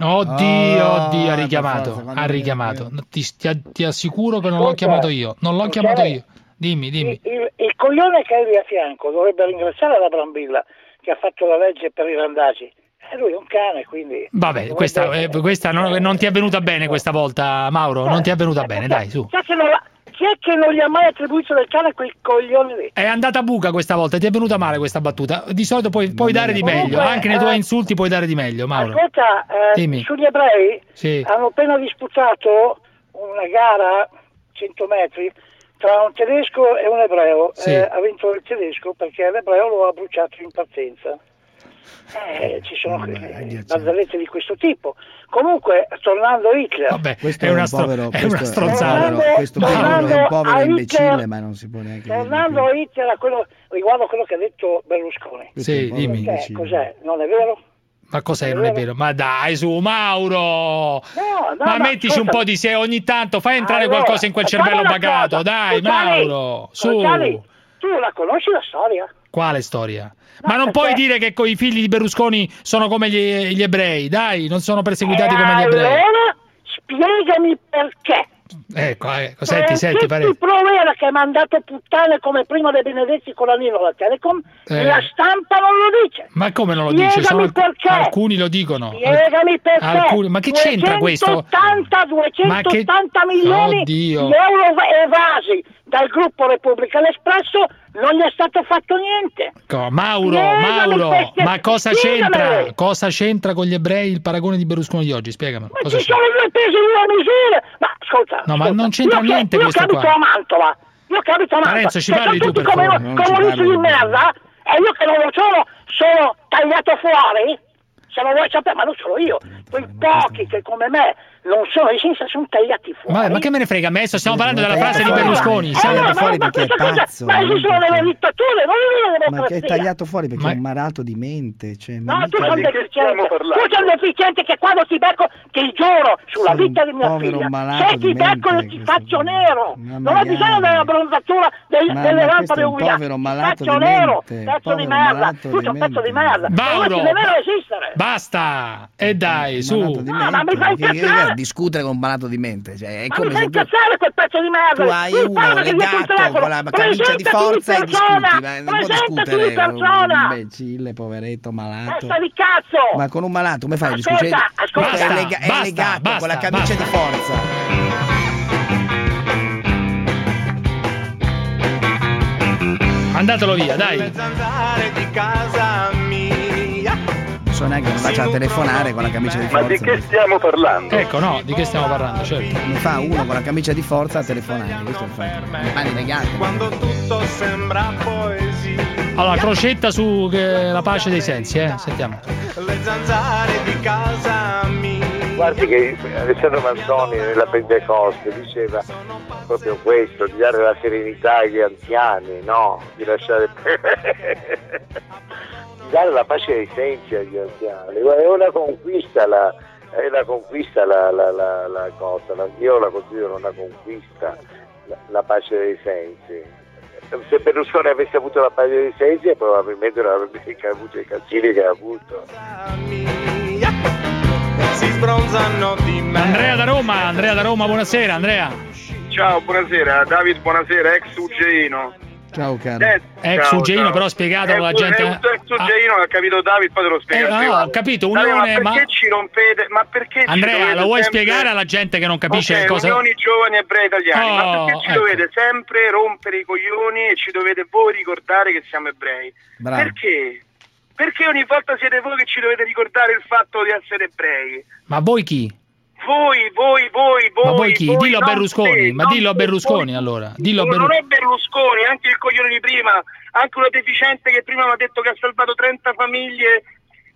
S7: Oddio,
S8: Oh,
S7: oddio, ha richiamato, ha richiamato. Ti, ti- ti assicuro che non l'ho chiamato io, non l'ho chiamato io. Dimmi, dimmi.
S27: Il, il coglione che hai lì a fianco dovrebbe ringraziare la Brambilla che ha fatto la legge per i randagi. E lui è un cane, quindi...
S7: Vabbè, questa, eh, questa non, non ti è venuta bene questa volta, Mauro, non ti è venuta bene, dai, su.
S27: Chi è che non, l'ha- chi è che non gli ha mai attribuito del cane a quei coglioni lì?
S7: È andata a buca questa volta, ti è venuta male questa battuta. Di solito puoi, puoi dare di
S27: Comunque,
S7: meglio, anche nei tuoi
S27: eh,
S7: insulti puoi dare di meglio, Mauro.
S27: Ascolta, eh,
S7: Dimmi.
S27: sugli ebrei
S7: Sì.
S27: hanno appena disputato una gara 100 metri tra un tedesco e un ebreo.
S7: Sì.
S27: Eh, ha vinto il tedesco perché l'ebreo lo ha bruciato in partenza. Eh, ci sono eh, barzellette di questo tipo. Comunque, tornando a Hitler,
S7: Vabbè,
S8: Questo
S7: è
S8: è,
S7: una,
S8: un
S7: stro-
S8: povero,
S7: è una
S8: questo
S7: stronzata.
S8: È un povero, questo povero è un
S27: Tornando
S8: povero
S27: a
S8: imbecille,
S27: Hitler-
S8: ma non si può neanche
S27: tornando a Hitler a quello, riguardo a quello che ha detto Berlusconi.
S7: Sì, dimmi.
S27: Cos'è? Non è vero?
S7: Ma cos'è? Non è vero? Ma dai, su, Mauro!
S27: No, no,
S7: ma
S27: no,
S7: mettici un
S27: ascolta.
S7: po' di sé ogni tanto, fai entrare
S27: Allora,
S7: qualcosa in quel cervello bagato,
S27: cosa.
S7: dai, Mauro, su.
S27: Cruciani, tu la conosci la storia?
S7: Quale storia? Ma non
S27: perché-
S7: puoi dire che coi figli di Berlusconi sono come gli, gli ebrei, dai, non sono perseguitati
S27: E
S7: come gli ebrei.
S27: Allora, spiegami perché.
S7: Ecco, ecco, senti,
S27: Eh,
S7: senti,
S27: chi
S7: pare-
S27: ti provera che ha mandato puttane come prima dei Benedetti con l'anino alla Telecom?
S7: Eh.
S27: La stampa non lo dice.
S7: Ma come non lo dice?
S27: Spiegami
S7: Sono alc-
S27: perché.
S7: alcuni lo dicono.
S27: Spiegami perché.
S7: Alcuni- ma che c'entra questo?
S27: 280, 280 milioni
S7: Oddio.
S27: di euro evasi dal gruppo Repubblica l'Espresso non gli è stato fatto niente.
S7: Ecco, Mauro,
S27: Spiegami
S7: Mauro,
S27: perché-
S7: ma cosa c'entra? Cosa c'entra con gli ebrei il paragone di Berlusconi di oggi? Spiegamelo.
S27: Ma
S7: Cosa
S27: ci sono due pesi e due misure. Ma ascolta.
S7: No, ma
S27: ascolta,
S7: non c'entra
S27: io che-
S7: niente
S27: io
S7: questo
S27: che abito
S7: qua.
S27: a Mantova. Io che abito a Mantova.
S7: Parenzo, ci parli tu, per
S27: come,
S7: favore. Ci
S27: comunisti
S7: parli
S27: di merda. E io che non lo sono, sono tagliato fuori. Se lo vuoi sapere, ma non sono io. Quei pochi che come me non sono sinistra sono tagliati fuori.
S7: Ma, ma che me ne frega? Adesso stiamo parlando della frase di. Berlusconi.
S8: Eh,
S7: sai?
S8: no, fuori
S27: ma
S8: perché è
S27: questa cosa-
S8: pazzo,
S27: Ma esistono
S8: perché-
S27: delle dittature, non delle
S8: Ma che è tagliato fuori perché è un malato di mente. Cioè, ma
S27: No, tu sei un deficiente. Tu sei un deficiente che quando ti becco, ti giuro, sulla
S8: Sei
S27: vita di mia figlia, se ti becco
S8: mente,
S27: ti faccio nero. Non ho bisogno della bronzatura delle lampade
S8: è un
S27: umilianti.
S8: povero malato
S27: faccio
S8: di
S27: nero, pezzo di merda. Tu sei un pezzo di merda.
S7: Mauro,
S27: Non esistere.
S7: Basta! E dai, su.
S27: ma mi fai incazzare?
S8: Discutere con un malato di mente. Cioè, è
S27: Ma
S8: come
S27: mi fai incazzare quel pezzo di merda.
S8: tu hai
S27: Mi
S8: uno legato con la camicia di forza e discuti. Ma non può discutere
S27: di
S8: con un
S27: persona.
S8: imbecille, poveretto, malato.
S27: Testa di cazzo.
S8: Ma con un malato come fai a
S27: Ascolta,
S8: discutere?
S27: ascolta.
S8: è, lega- è
S7: Basta,
S8: legato
S7: basta,
S8: con la camicia
S7: basta.
S8: di forza.
S7: Mandatelo via, dai.
S22: zanzare di casa.
S8: So neanche come faccia a telefonare con la camicia di
S26: Ma
S8: forza.
S26: di che stiamo parlando?
S7: Ecco, no, di che stiamo parlando, certo.
S8: Come fa uno con la camicia di forza a telefonare? Questo è il fatto. Le mani legate.
S22: Quando tutto sembra poesia.
S7: Allora, crocetta su che- la pace dei sensi, eh. Sentiamo.
S22: Le zanzare di casa mia.
S28: Guardi che Alessandro Manzoni nella Pentecoste diceva proprio questo, di dare la serenità agli anziani, no? Di lasciare dare la pace dei sensi agli anziani. È una conquista la, è una conquista la, la, la, la cosa, la- io la considero una conquista, la, la pace dei sensi. Se Berlusconi avesse avuto la pace dei sensi probabilmente non avrebbe avuto i cazzini che ha avuto.
S22: Si sbronzano di me.
S7: Andrea da Roma, Andrea da Roma, buonasera, Andrea.
S25: Ciao, buonasera, David, buonasera, ex Ugeino.
S8: Ciao caro.
S25: Eh,
S7: Ex
S25: ciao,
S7: Ugeino,
S25: ciao.
S7: però spiegato
S25: Eh,
S7: alla gente.
S25: Ex, Ugeino, ha capito David, poi te lo spiego.
S7: Eh, no,
S25: privato.
S7: ho capito, unione,
S25: ma perché
S7: ma-
S25: ci rompete? Ma perché ci
S7: Andrea, lo vuoi
S25: sempre-
S7: spiegare alla gente che non capisce
S25: Ok,
S7: cosa.
S25: Unioni Giovani Ebrei Italiani, ma
S7: Oh,
S25: perché ci
S7: ecco.
S25: dovete sempre rompere i coglioni e ci dovete voi ricordare che siamo ebrei?
S8: Bravo.
S25: Perché? Perché ogni volta siete voi che ci dovete ricordare il fatto di essere ebrei?
S7: Ma voi chi?
S25: Voi, voi, voi, voi.
S7: Ma voi chi?
S25: voi,
S7: Dillo a
S25: non
S7: Berlusconi,
S25: te,
S7: ma
S25: non
S7: dillo a Berlusconi allora. Dillo a
S25: Non
S7: Berlusconi.
S25: è Berlusconi, anche il coglione di prima, anche una deficiente che prima mi ha detto che ha salvato 30 famiglie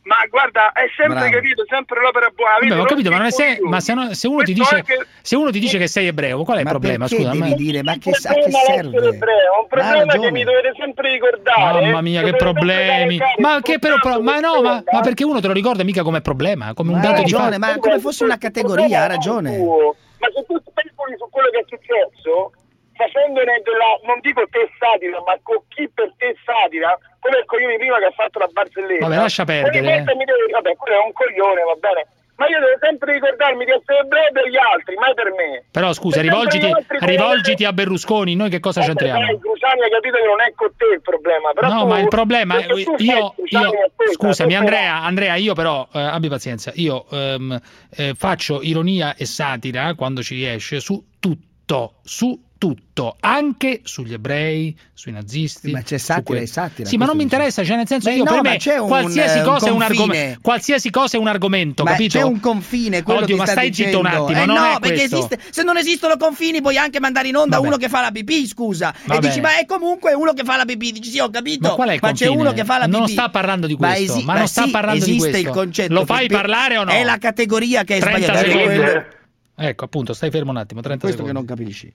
S25: Ma guarda, è sempre
S7: Bravo.
S25: capito, sempre l'opera buona.
S7: Vabbè,
S25: vedi,
S7: ho capito, ma, non è
S25: rompi i
S7: se,
S25: coglioni.
S7: ma se, no- se uno dice,
S25: è che-
S7: se uno ti dice che sei ebreo, qual è il
S8: Ma
S7: problema? Scusa,
S8: devi
S7: ma-
S8: dire? Ma che, a che serve?
S25: ebreo, è un problema che mi dovete sempre ricordare.
S7: Mamma mia, che problemi! Ma che però,
S25: purtroppo
S7: ma no, ma, ma perché uno te lo ricorda mica come problema, come un dato di
S8: ragione,
S7: fatto?
S8: ma come fosse una categoria, ha ragione.
S25: Ma se tu speculi su quello che è successo, facendone della, non dico te satira, ma con chi per te satira, come il coglione prima che ha fatto la barzelletta.
S7: Vabbè, lascia perdere, eh.
S25: mi deve- vabbè, quello è un coglione, va bene. Ma io devo sempre ricordarmi di essere ebreo per gli altri, mai per me.
S7: Però scusa,
S25: Per
S7: rivolgiti,
S25: altri
S7: rivolgiti a Berlusconi, noi che cosa
S25: Dai,
S7: c'entriamo?
S25: Cruciani hai capito che non è con te il problema. Però
S7: No,
S25: tu-
S7: ma il problema è io, io
S25: aspetta,
S7: scusami. Andrea, Andrea, io però eh, abbi pazienza, io ehm, eh, faccio ironia e satira quando ci riesce su tutto, su tutto, anche sugli ebrei, sui nazisti.
S8: Ma c'è
S7: su
S8: satira
S7: quelli.
S8: e satira,
S7: Sì, ma non mi interessa, cioè nel senso
S8: Beh,
S7: io
S8: no,
S7: per
S8: ma
S7: me
S8: un,
S7: qualsiasi
S8: eh,
S7: cosa è un
S8: confine.
S7: argomento, qualsiasi cosa è un argomento,
S8: Ma
S7: capito?
S8: c'è un confine, quello
S7: Oddio,
S8: che
S7: ma
S8: sta
S7: stai
S8: dicendo.
S7: zitto un attimo,
S8: eh
S7: non
S8: no,
S7: è
S8: perché
S7: questo.
S8: esiste, se non esistono confini puoi anche mandare in onda
S7: Vabbè.
S8: uno che fa la pipì, scusa.
S7: Va
S8: e dici, ma è comunque uno che fa la pipì. Dici, sì, ho capito.
S7: Ma qual è il
S8: c'è uno che fa la pipì.
S7: Non sta parlando di questo,
S8: esi-
S7: ma non sta
S8: sì,
S7: parlando di
S8: esiste
S7: questo.
S8: il concetto.
S7: Lo fai parlare o no?
S8: È la categoria che è
S7: 30
S8: sbagliata.
S7: secondi. Ecco, appunto, stai fermo un attimo, 30
S8: Questo che
S7: secondi.
S8: non capisci.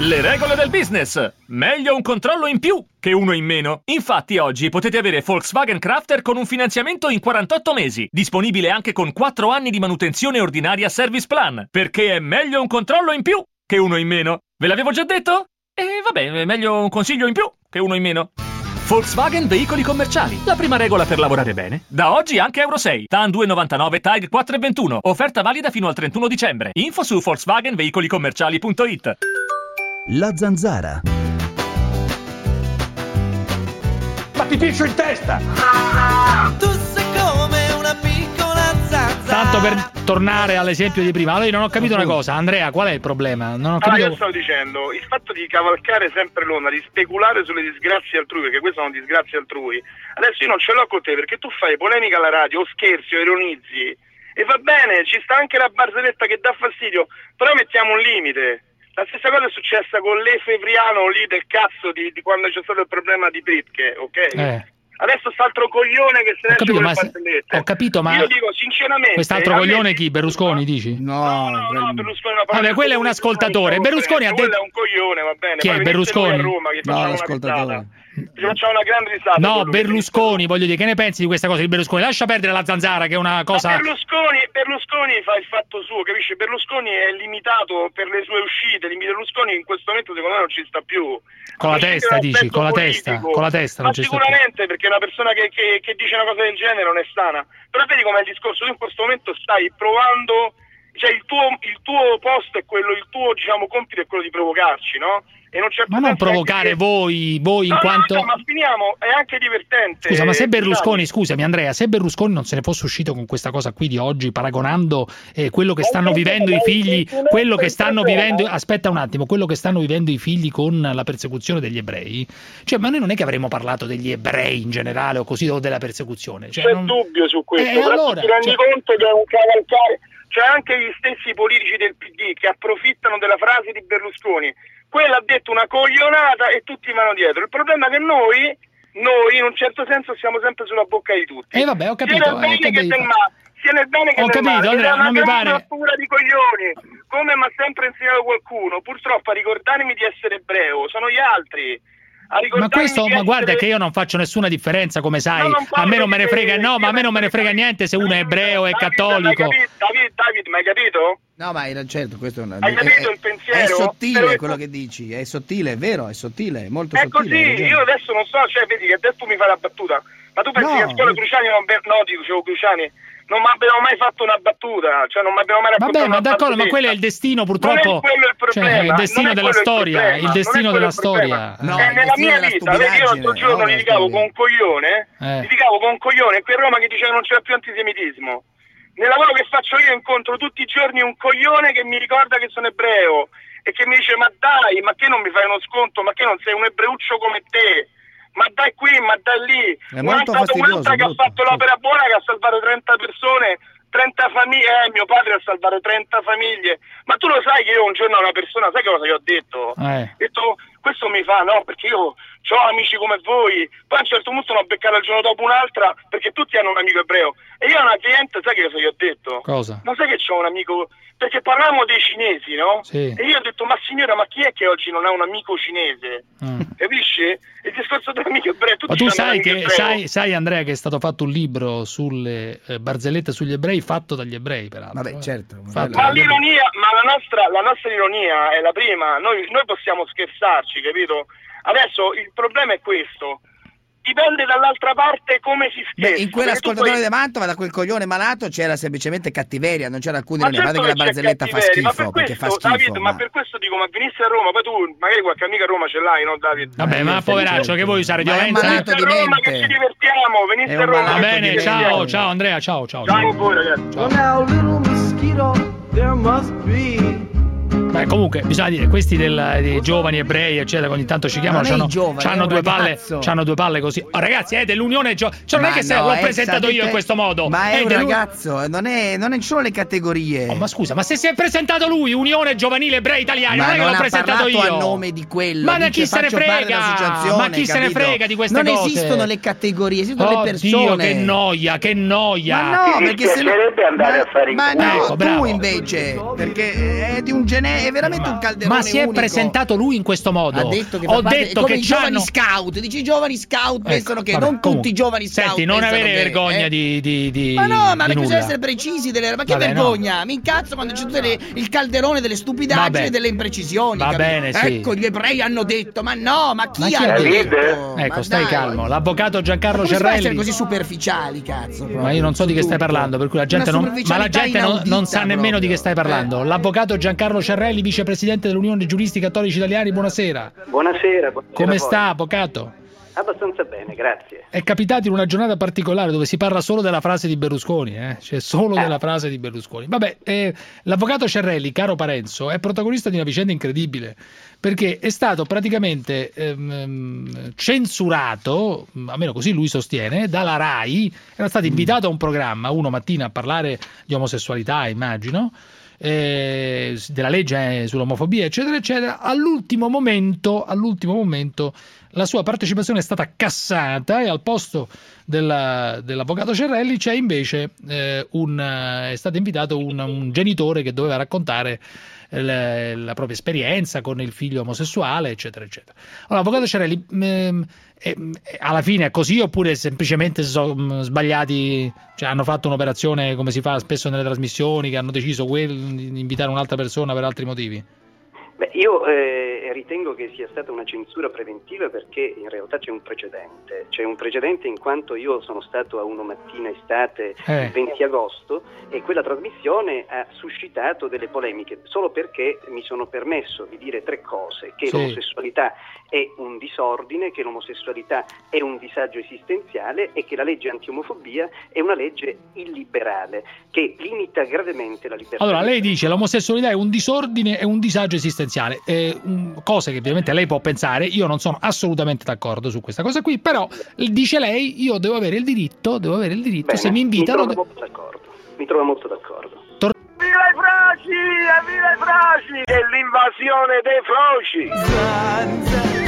S29: Le regole del business. Meglio un controllo in più che uno in meno. Infatti oggi potete avere Volkswagen Crafter con un finanziamento in 48 mesi, disponibile anche con 4 anni di manutenzione ordinaria service plan, perché è meglio un controllo in più che uno in meno. Ve l'avevo già detto? E vabbè, è meglio un consiglio in più che uno in meno. Volkswagen Veicoli Commerciali. La prima regola per lavorare bene. Da oggi anche Euro 6. TAN 2,99 TAG 4,21. Offerta valida fino al 31 dicembre. Info su volkswagenveicolicommerciali.it.
S30: La zanzara.
S31: Ma ti piscio in testa!
S4: Tu sei come una piccola zanzara.
S7: Tanto per tornare all'esempio di prima, allora io non ho capito una cosa, Andrea, qual è il problema? Non ho capito.
S25: io stavo dicendo, il fatto di cavalcare sempre l'onda, di speculare sulle disgrazie altrui, perché queste sono disgrazie altrui, adesso io non ce l'ho con te perché tu fai polemica alla radio, o scherzi o ironizzi, e va bene, ci sta anche la barzelletta che dà fastidio, però mettiamo un limite. La stessa cosa è successa con l'Efevriano lì del cazzo di, di quando c'è stato il problema di Pritke, ok?
S7: Eh.
S25: Adesso st'altro coglione che se ne
S7: Ho
S25: esce
S7: capito,
S25: con
S7: ma ho capito, ma
S25: Io dico sinceramente...
S7: quest'altro coglione chi? Berlusconi, dici?
S8: No,
S25: No, no, Berlusconi è una
S7: Vabbè, quello è un ascoltatore. Berlusconi ha
S25: quello
S7: detto
S25: è un coglione, va bene.
S7: Chi è, Berlusconi?
S25: a Roma, che
S8: No, l'ascoltatore.
S25: Ci facciamo una grande risata.
S7: No, Berlusconi, voglio dire, che ne pensi di questa cosa di Berlusconi? Lascia perdere la zanzara, che è una cosa.
S25: Berlusconi, Berlusconi fa il fatto suo, capisci? Berlusconi è limitato per le sue uscite. Berlusconi in questo momento secondo me non ci sta più.
S7: Con la testa, dici, con la testa, con la testa non ci sta
S25: sicuramente perché una persona che, che- che dice una cosa del genere non è sana. Però vedi com'è il discorso, tu in questo momento stai provando, cioè il tuo, il tuo posto è quello, il tuo diciamo compito è quello di provocarci, no? E in un certo
S7: Ma non provocare
S25: che-
S7: voi, voi in
S25: No, no,
S7: quanto.
S25: no, ma finiamo, è anche divertente.
S7: Scusa, ma se. Berlusconi, scusami Andrea, se Berlusconi non se ne fosse uscito con questa cosa qui di oggi, paragonando eh, quello che stanno vivendo i figli, quello che stanno vivendo, aspetta un attimo, quello che stanno vivendo i figli con la persecuzione degli ebrei, cioè, ma noi non è che avremmo parlato degli ebrei in generale o così, o della persecuzione. Cioè,
S25: C'è
S7: non-
S25: dubbio su questo,
S7: Eh, allora,
S25: ti rendi
S7: cioè-
S25: conto che è un cavalcare, cioè anche gli stessi politici del PD che approfittano della frase di Berlusconi, quella ha detto una coglionata e tutti vanno dietro. Il problema è che noi, noi in un certo senso siamo sempre sulla bocca di tutti.
S7: Eh, vabbè, ho capito,
S25: Sia nel
S7: eh,
S25: bene
S7: che
S25: che nel male. Sia nel bene che
S7: Ho
S25: nel
S7: capito,
S25: male. Una
S7: non mi pare-
S25: rottura di coglioni. Come mi ha sempre insegnato qualcuno, purtroppo a ricordarmi di essere ebreo sono gli altri.
S7: Ma questo, ma guarda
S25: essere-
S7: che io non faccio nessuna differenza, come sai,
S25: No,
S7: a me non me ne frega, no, ma a me non me ne frega niente se uno è ebreo, è cattolico.
S25: David, David, ma hai capito?
S8: No, ma era certo, questo è, una,
S25: Hai
S8: è-
S25: capito
S8: è-
S25: il pensiero?
S8: È sottile quello che dici, è sottile, è vero, è sottile, è molto
S25: È
S8: sottile.
S25: così,
S8: hai ragione.
S25: io adesso non so, cioè vedi che adesso tu mi fai la battuta, ma tu pensi
S8: No,
S25: che a scuola
S8: io-
S25: Cruciani non... No, dicevo Cruciani, non mi abbiamo mai fatto una battuta, cioè non mi abbiamo mai raccontato
S7: Vabbè, ma d'accordo, ma quello è il destino,
S25: Non
S7: purtroppo.
S25: è quello il problema,
S7: Cioè, il
S25: non
S7: destino della
S25: il
S7: storia, il
S25: non è
S7: destino della
S25: il
S7: storia.
S8: No,
S25: Eh,
S8: il
S25: nella mia vita, vedi, io l'altro giorno
S8: no,
S25: litigavo con un coglione,
S7: Eh.
S25: litigavo con un coglione qui a Roma che diceva che non c'era più antisemitismo. Nel lavoro che faccio io incontro tutti i giorni un coglione che mi ricorda che sono ebreo e che mi dice ma dai, ma che non mi fai uno sconto, ma che non sei un ebreuccio come te? Ma dai qui, ma dai lì.
S8: È molto
S25: è stato un'altra che ha fatto l'opera buona che ha salvato 30 persone, 30 famiglie, eh, mio padre ha salvato 30 famiglie. Ma tu lo sai che io un giorno a una persona, sai che cosa gli ho detto?
S7: Eh.
S25: Ho detto, questo mi fa, no, perché io ho amici come voi, poi a un certo punto ne ho beccata il giorno dopo un'altra, perché tutti hanno un amico ebreo. E io a una cliente, sai che cosa gli ho detto?
S7: Cosa?
S25: Ma sai che c'ho un amico, perché parlavamo dei cinesi, no?
S7: Sì.
S25: E io ho detto, ma signora, ma chi è che oggi non ha un amico cinese? Capisci? Il discorso dell'amico ebreo, tutti
S7: Ma tu
S25: hanno un
S7: sai che sai, sai, Andrea che è stato fatto un libro sulle eh, barzellette sugli ebrei fatto dagli ebrei peraltro.
S8: Vabbè, certo.
S7: Fatto
S25: Ma l'ironia, ma la nostra, la nostra ironia è la prima, noi, noi possiamo scherzarci, capito? Adesso il problema è questo, dipende dall'altra parte come si
S8: Beh,
S25: scherza.
S8: in
S25: perché tu
S8: quell'ascoltatore
S25: puoi-
S8: di Mantova, da quel coglione malato, c'era semplicemente cattiveria, non c'era alcuna
S25: Ma
S8: ironia.
S25: certo
S8: che la barzelletta fa
S25: ma
S8: schifo,
S25: per
S8: perché fa
S25: questo,
S8: schifo.
S25: David, ma per questo dico, ma venisse a Roma, poi tu magari qualche amica a Roma ce l'hai, no David?
S7: Vabbè, ma poveraccio, che vuoi usare
S8: Ma è
S7: violenza?
S8: malato di
S25: Venisse a Roma che ci divertiamo, venisse a
S8: un
S25: Roma.
S7: Va bene, ciao,
S8: mente.
S7: ciao Andrea, ciao, ciao.
S25: Ciao a voi ragazzi.
S4: Well, now, little mosquito, there must be.
S7: Beh, comunque, bisogna dire, questi del- dei giovani ebrei, eccetera, ogni tanto ci chiamano,
S8: Non è
S7: c'hanno,
S8: è un
S7: due palle,
S8: ragazzo.
S7: c'hanno due palle così. Oh, ragazzi, è dell'Unione Gio- Cioè, non è che se
S8: no,
S7: l'ho
S8: eh,
S7: presentato io in questo modo.
S8: Ma è un
S7: dell'U-
S8: ragazzo, non, è, non è- ci sono le categorie.
S7: Oh, ma scusa, ma se si è presentato lui, Unione Giovanile Ebrei Italiani,
S8: Ma
S7: non è che
S8: non
S7: l'ho
S8: ha
S7: presentato
S8: parlato
S7: io.
S8: a nome di quello.
S7: Ma
S8: dice,
S7: chi se ne frega? Ma chi se ne
S8: capito?
S7: frega di queste
S8: non
S7: cose?
S8: esistono le categorie, esistono le
S7: Oddio,
S8: persone.
S7: che noia, che noia.
S8: Ma no, perché se no-
S24: andare
S8: ma,
S24: a fare in
S8: ma no,
S7: Ecco,
S8: tu
S7: bravo.
S8: invece, perché è di un gene, è veramente un calderone
S7: Ma si è
S8: unico.
S7: presentato lui in questo modo.
S8: Ha detto che
S7: Ho
S8: parte-
S7: detto
S8: come
S7: che
S8: i giovani scout, dici i giovani scout pensano che
S7: vabbè,
S8: non tutti
S7: comunque.
S8: i giovani scout
S7: Senti, non avere
S8: che-
S7: vergogna
S8: eh.
S7: di, di, di
S8: Ma no, ma bisogna
S7: nulla.
S8: essere precisi delle Ma che
S7: Vabbè, no.
S8: vergogna! Mi incazzo quando c'è tutto le- il calderone delle stupidaggini
S7: Vabbè.
S8: e delle imprecisioni.
S7: Va bene, sì.
S8: Ecco, gli ebrei hanno detto, ma no, ma chi,
S7: Ma
S8: ha detto? Ma
S7: Ecco, stai calmo. L'avvocato Giancarlo Cerrelli.
S8: così superficiali, cazzo?
S7: Ma io non so di che stai parlando, per cui la gente non, ma la gente non, sa nemmeno di che stai parlando. L'avvocato Giancarlo Cerrelli, vicepresidente dell'Unione Giuristi Cattolici Italiani, buonasera.
S24: Buonasera, buonasera
S7: Come sta, avvocato?
S24: Abbastanza bene, grazie.
S7: È capitato in una giornata particolare dove si parla solo della frase di Berlusconi, eh? cioè solo della frase di Berlusconi. Vabbè, eh, l'avvocato Cerrelli, caro Parenzo, è protagonista di una vicenda incredibile perché è stato praticamente ehm, censurato, almeno così lui sostiene, dalla RAI. Era stato invitato a un programma, uno mattina a parlare di omosessualità, immagino. Eh, della legge eh, sull'omofobia, eccetera, eccetera. All'ultimo momento, all'ultimo momento la sua partecipazione è stata cassata e al posto della- dell'avvocato Cerrelli c'è invece eh, un, eh, è stato invitato un, un genitore che doveva raccontare la, la propria esperienza con il figlio omosessuale, eccetera, eccetera. Allora, avvocato Cerrelli, ehm, eh, eh, alla fine è così oppure semplicemente si sono sbagliati, cioè hanno fatto un'operazione come si fa spesso nelle trasmissioni, che hanno deciso quel- di invitare un'altra persona per altri motivi?
S32: Beh, io eh, ritengo che sia stata una censura preventiva perché in realtà c'è un precedente. C'è un precedente in quanto io sono stato a Uno Mattina Estate
S7: Eh.
S32: il 20 agosto e quella trasmissione ha suscitato delle polemiche solo perché mi sono permesso di dire tre cose, che
S7: Sì.
S32: l'omosessualità è un disordine, che l'omosessualità è un disagio esistenziale e che la legge antiomofobia è una legge illiberale che limita gravemente la libertà.
S7: Allora, lei dice l'omosessualità è un disordine e un disagio esistenziale, eh, un- cose che ovviamente lei può pensare, io non sono assolutamente d'accordo su questa cosa qui, però dice lei io devo avere il diritto, devo avere il diritto,
S32: Bene,
S7: se mi invitano...
S32: Mi trovo molto d'accordo. Mi trovo molto d'accordo.
S25: Viva i froci! Viva i froci! È l'invasione dei froci! Viva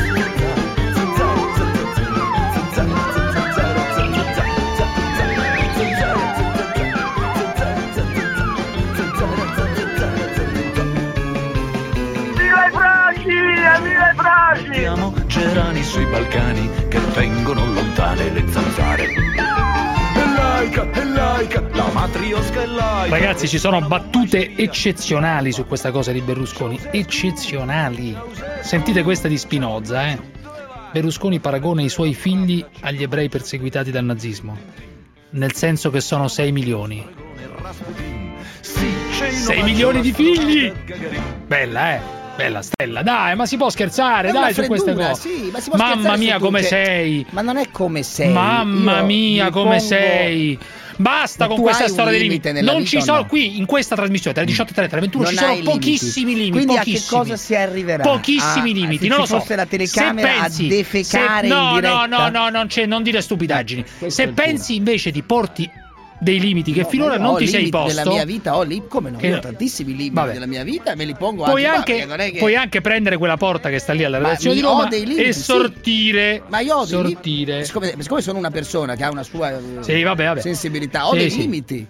S25: Viva i froci!
S33: Abbiamo gerani sui Balcani che vengono lontane le zanzare. È laica, la matriosca è laica.
S7: Ragazzi, ci sono battute eccezionali su questa cosa di Berlusconi, eccezionali. Sentite questa di Spinoza, eh. Berlusconi paragona i suoi figli agli ebrei perseguitati dal nazismo, nel senso che sono 6 milioni. 6 milioni di figli! Bella, eh? Bella Stella, dai, ma si può scherzare, dai, su queste
S8: freddura,
S7: cose.
S8: sì, ma
S7: Mamma mia, come sei!
S8: Ma non è come sei.
S7: Mamma
S8: Io
S7: mia,
S8: mi
S7: come
S8: pongo-
S7: sei! Basta
S8: Ma
S7: con questa storia dei limiti. Non ci sono
S8: no?
S7: qui in questa trasmissione tra le 18 e 30 alle 21
S8: Non
S7: ci sono pochissimi limiti.
S8: Quindi a che
S7: pochissimi.
S8: cosa si arriverà?
S7: Pochissimi
S8: Ah,
S7: limiti,
S8: se
S7: non lo so.
S8: fosse la telecamera
S7: Se pensi-
S8: a defecare
S7: se- no,
S8: in diretta?
S7: No, no, no, non, c'è, non dire stupidaggini.
S8: è
S7: Se pensi invece di porti dei limiti che finora
S8: Io
S7: non ti sei
S8: limiti
S7: posto.
S8: Nella mia vita ho lì, come no?
S7: Che-
S8: Io ho tantissimi limiti
S7: Vabbè.
S8: della mia vita e me li pongo
S7: Puoi
S8: anche,
S7: anche,
S8: qua, perché non è che-
S7: puoi anche prendere quella porta che sta lì alla redazione di Roma
S8: limiti,
S7: e
S8: sì.
S7: sortire.
S8: Ma io ho dei limiti.
S7: sortire.
S8: Siccome, siccome sono una persona che ha una sua eh,
S7: Sì, vabbè, vabbè.
S8: sensibilità, ho
S7: Sì,
S8: dei
S7: sì.
S8: limiti.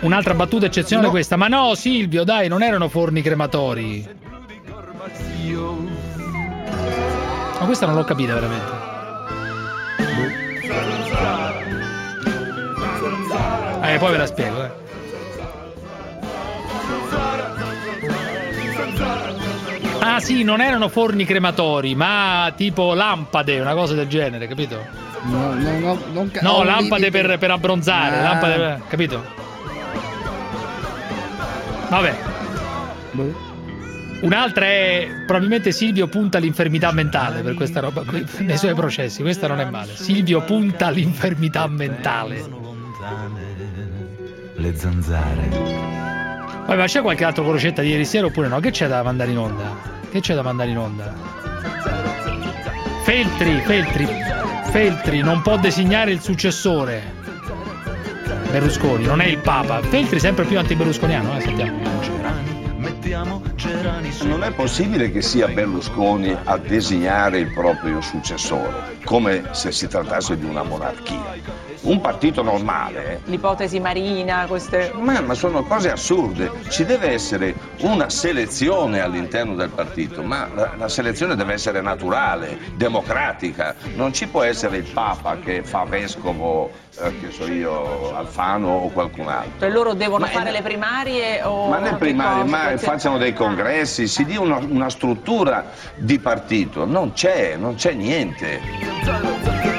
S7: Un'altra battuta eccezionale
S8: No.
S7: questa. Ma no, Silvio, dai, non erano forni crematori. Ma questa non l'ho capita veramente. Eh, poi ve la spiego, eh. Ah sì, non erano forni crematori, ma tipo lampade, una cosa del genere, capito?
S8: No, no, no, non ca-
S7: No, lampade per, per abbronzare,
S8: Ah.
S7: lampade per- capito? Vabbè. Un'altra è probabilmente Silvio punta all'infermità mentale per questa roba qui, nei suoi processi. Questa non è male. Silvio punta all'infermità mentale.
S33: Le zanzare.
S7: Poi, ma c'è qualche altro crocetta di ieri sera oppure no? Che c'è da mandare in onda? Che c'è da mandare in onda? Feltri, Feltri, Feltri non può designare il successore. Berlusconi, non è il Papa. Feltri sempre più anti-berlusconiano, eh, sentiamo.
S33: Mettiamo gerani su.
S21: Non è possibile che sia Berlusconi a designare il proprio successore, come se si trattasse di una monarchia. Un partito normale
S34: L'ipotesi marina, queste...
S21: Ma, ma sono cose assurde. Ci deve essere una selezione all'interno del partito, ma la, la selezione deve essere naturale, democratica. Non ci può essere il Papa che fa vescovo, eh, che so io, Alfano o qualcun altro.
S34: Cioè loro devono
S21: Ma-
S34: fare le primarie o...
S21: Ma primario,
S34: cosa?
S21: ma
S34: Perché-
S21: facciano dei congressi, si dia una, una struttura di partito. Non c'è, non c'è niente.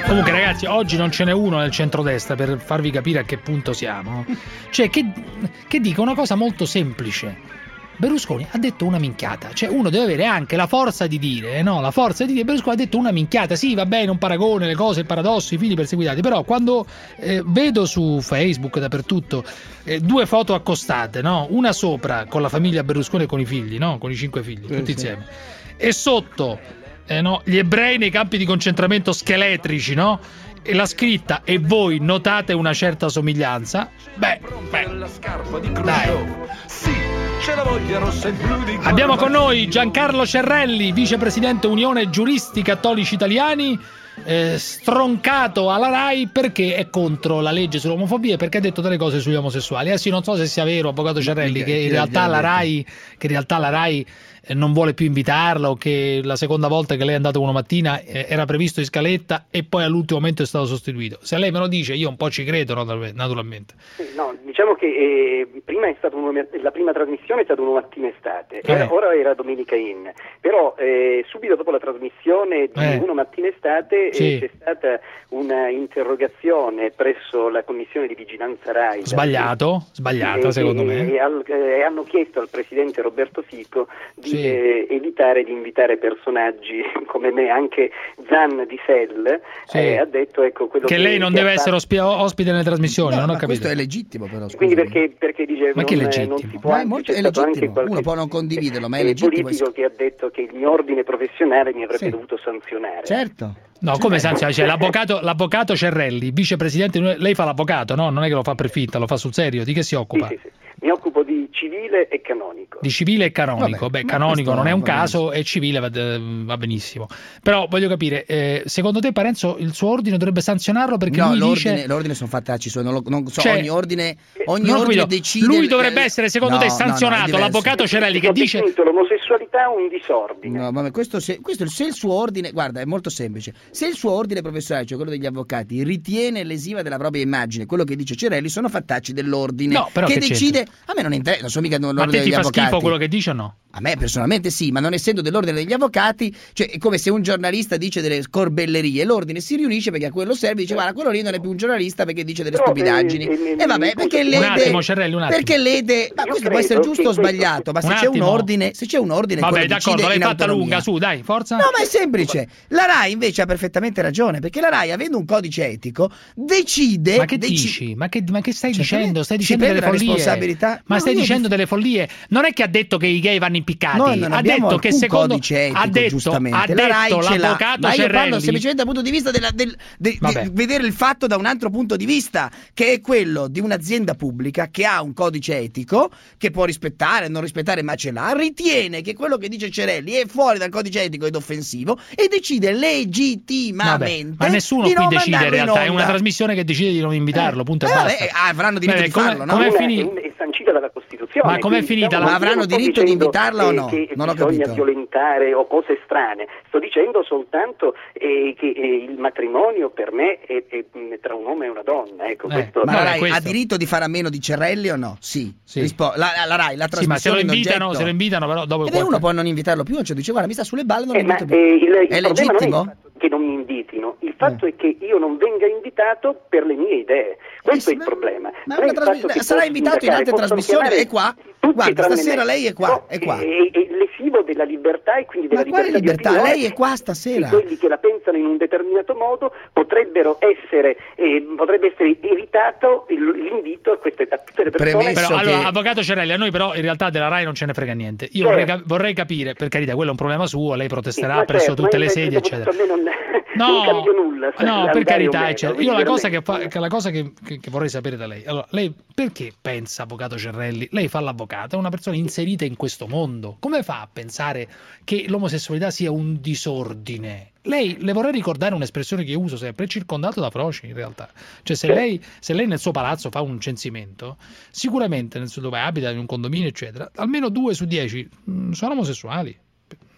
S7: Comunque, ragazzi, oggi non ce n'è uno nel centrodestra per farvi capire a che punto siamo. Cioè, che, che dica una cosa molto semplice. Berlusconi ha detto una minchiata, cioè uno deve avere anche la forza di dire, no? La forza di dire Berlusconi ha detto una minchiata, sì, va bene, un paragone, le cose, il paradosso, i figli perseguitati, però quando eh, vedo su Facebook dappertutto eh, due foto accostate, no? Una sopra con la famiglia Berlusconi e con i figli, no? Con i cinque figli, tutti
S8: sì.
S7: insieme. E sotto eh, no, gli ebrei nei campi di concentramento scheletrici, no? E la scritta e voi notate una certa somiglianza. Beh, beh. Dai. Abbiamo con noi Giancarlo Cerrelli, vicepresidente Unione Giuristi Cattolici Italiani, eh, stroncato alla RAI perché è contro la legge sull'omofobia e perché ha detto delle cose sugli omosessuali. Eh sì, non so se sia vero, avvocato Cerrelli, che in realtà la RAI, che in realtà la RAI non vuole più invitarla o che la seconda volta che lei è andato una mattina eh, era previsto in scaletta e poi all'ultimo momento è stato sostituito. Se lei me lo dice io un po' ci credo naturalmente-
S32: no, diciamo che eh, prima è stato un- la prima trasmissione è stata una mattina estate, era-
S7: Eh.
S32: ora era domenica in, però eh, subito dopo la trasmissione di
S7: Eh.
S32: una mattina estate eh,
S7: Sì.
S32: c'è stata una interrogazione presso la commissione di vigilanza RAI.
S7: Sbagliato, sbagliata secondo me.
S32: E, al- eh, hanno chiesto al presidente Roberto Fico di
S7: Sì.
S32: eh, evitare di invitare personaggi come me, anche Zan di Sell
S7: Sì.
S32: eh, ha detto ecco quello
S7: Che lei non
S32: che
S7: deve essere
S32: fatto-
S7: ospi- ospite nelle trasmissioni,
S8: No,
S7: non ho
S8: ma
S7: capito.
S8: questo è legittimo però.
S32: quindi perché, perché dice
S7: Ma che
S32: non,
S7: legittimo?
S32: non si può
S8: Ma è molto- è legittimo,
S32: qualche
S8: uno può non condividerlo, ma è
S32: eh,
S8: legittimo.
S32: politico che ha detto che il mio ordine professionale mi avrebbe
S8: Sì.
S32: dovuto sanzionare
S8: Certo.
S7: No, come sanzionare? Cioè, l'avvocato, l'avvocato Cerrelli, vicepresidente, lei fa l'avvocato, no? Non è che lo fa per finta, lo fa sul serio. Di che si occupa?
S32: Sì, sì, sì. mi occupo di civile e canonico
S7: Di civile e canonico.
S8: Vabbè,
S7: Beh, canonico non è un caso e civile va, va benissimo. Però voglio capire, eh, secondo te Parenzo il suo ordine dovrebbe sanzionarlo perché
S8: no,
S7: lui
S8: l'ordine,
S7: dice...
S8: l'ordine sono fattacci suoi, non, lo- non so,
S7: Cioè,
S8: ogni ordine, ogni
S7: non ho
S8: ordine decide...
S7: Lui dovrebbe essere, secondo
S8: No,
S7: te,
S8: no, no, è
S7: sanzionato,
S8: diverso.
S7: l'avvocato Cerelli che dice...
S32: l'omosessualità un disordine
S8: No, vabbè, questo se, questo se il suo ordine, guarda, è molto semplice. Se il suo ordine professionale, cioè quello degli avvocati, ritiene lesiva della propria immagine, quello che dice Cerelli, sono fattacci dell'ordine
S7: No,
S8: che,
S7: che
S8: decide. A me non interessa, non so mica
S7: Ma
S8: l'ordine
S7: te ti
S8: degli
S7: fa
S8: avvocati.
S7: schifo quello che dice o no?
S8: A me personalmente sì, ma non essendo dell'ordine degli avvocati, cioè è come se un giornalista dice delle scorbellerie, l'ordine si riunisce perché a quello serve, dice guarda, quello lì non è più un giornalista perché dice delle stupidaggini.
S32: eh,
S8: E vabbè, perché lede...
S7: Un attimo, Cerelli, un attimo.
S8: Perché lede... Ma questo può essere giusto o sbagliato, ma se
S32: Un
S8: c'è un ordine, se c'è un ordine
S7: Vabbè, d'accordo, l'hai fatta
S8: autonomia.
S7: lunga, su, dai, forza.
S8: No, ma è semplice. La RAI invece ha perfettamente ragione, perché la RAI, avendo un codice etico, decide.
S7: Ma che
S8: deci-
S7: dici? Ma che, ma che stai
S8: Cioè,
S7: dicendo? Stai dicendo
S8: prende
S7: delle
S8: la
S7: follie.
S8: responsabilità.
S7: Ma
S8: No,
S7: stai
S8: io
S7: dicendo delle follie. Non è che ha detto che i gay vanno impiccati.
S8: Noi non
S7: ha detto che secondo
S8: codice etico,
S7: ha detto,
S8: giustamente.
S7: ha
S8: la Rai
S7: detto
S8: ce l'ha.
S7: l'avvocato
S8: Ma io parlo semplicemente dal punto di vista della- del- de- di
S7: Vabbè.
S8: vedere il fatto da un altro punto di vista, che è quello di un'azienda pubblica che ha un codice etico, che può rispettare, non rispettare, ma ce l'ha, ritiene che quello che dice Cerelli è fuori dal codice etico ed offensivo e decide legittimamente
S7: Vabbè, ma nessuno
S8: di
S7: qui
S8: non
S7: decide in realtà, è una trasmissione che decide di non invitarlo, punto e
S8: Eh,
S7: basta.
S8: vabbè, avranno diritto
S7: Beh,
S8: di
S7: come-
S8: farlo, no?
S7: com'è
S32: Una-
S7: finito?
S32: è sancita dalla Costituzione.
S7: Ma com'è finita
S32: diciamo,
S7: la-
S8: avranno diritto di invitarla o
S32: eh,
S8: no?
S32: Che
S8: Non ho
S32: bisogna
S8: capito.
S32: violentare o cose strane. Sto dicendo soltanto eh, che eh, il matrimonio per me è, è, mh, tra un uomo e una donna. Ecco, questo
S8: Ma la Rai
S7: questo-
S8: ha diritto di fare a meno di Cerelli o no? Sì.
S7: Sì.
S8: Rispo- la, la Rai, la
S7: Sì, ma se lo
S8: trasmissione in
S7: invitano, se lo invitano però dopo
S8: E beh,
S7: qualche-
S8: uno può non invitarlo più, cioè dice guarda mi sta sulle balle, non lo
S32: Eh, ma
S8: invito più.
S32: eh, il,
S8: è
S32: problema non è il
S8: legittimo?
S32: fatto che non mi invitino, il fatto è che io non venga invitato per le mie idee. Questo è il problema.
S8: Ma
S32: Non è
S8: una
S32: il
S8: trasmi-
S32: fatto che
S8: sarà invitato in altre trasmissioni, è qua? Guarda, stasera lei è qua,
S32: No,
S8: è qua.
S32: È, è lesivo della libertà e quindi della
S8: Ma quale
S32: libertà,
S8: libertà?
S32: di opinione
S8: Lei è qua stasera.
S32: Quelli che la pensano in un determinato modo potrebbero essere, eh, potrebbe essere evitato il- l'invito a, queste, a tutte le persone.
S7: Però, allora, avvocato Cerelli, a noi però in realtà della RAI non ce ne frega niente. Io vorrei, cap- vorrei capire, per carità, quello è un problema suo, lei protesterà
S32: Ma
S7: presso
S32: certo,
S7: tutte
S32: ma
S7: le sedie, eccetera.
S32: non,
S7: No,
S32: non cambio nulla.
S7: No, per carità,
S32: meno,
S7: Io la cosa, che, fa- che la cosa che, che- che vorrei sapere da lei, allora, lei perché pensa, avvocato Cerrelli, lei fa l'avvocato, è una persona inserita in questo mondo, come fa a pensare che l'omosessualità sia un disordine? Lei, le vorrei ricordare un'espressione che uso sempre, è circondato da froci in realtà. Cioè se lei, se lei nel suo palazzo fa un censimento, sicuramente nel suo, dove abita, in un condominio, eccetera, almeno due su dieci mh, sono omosessuali.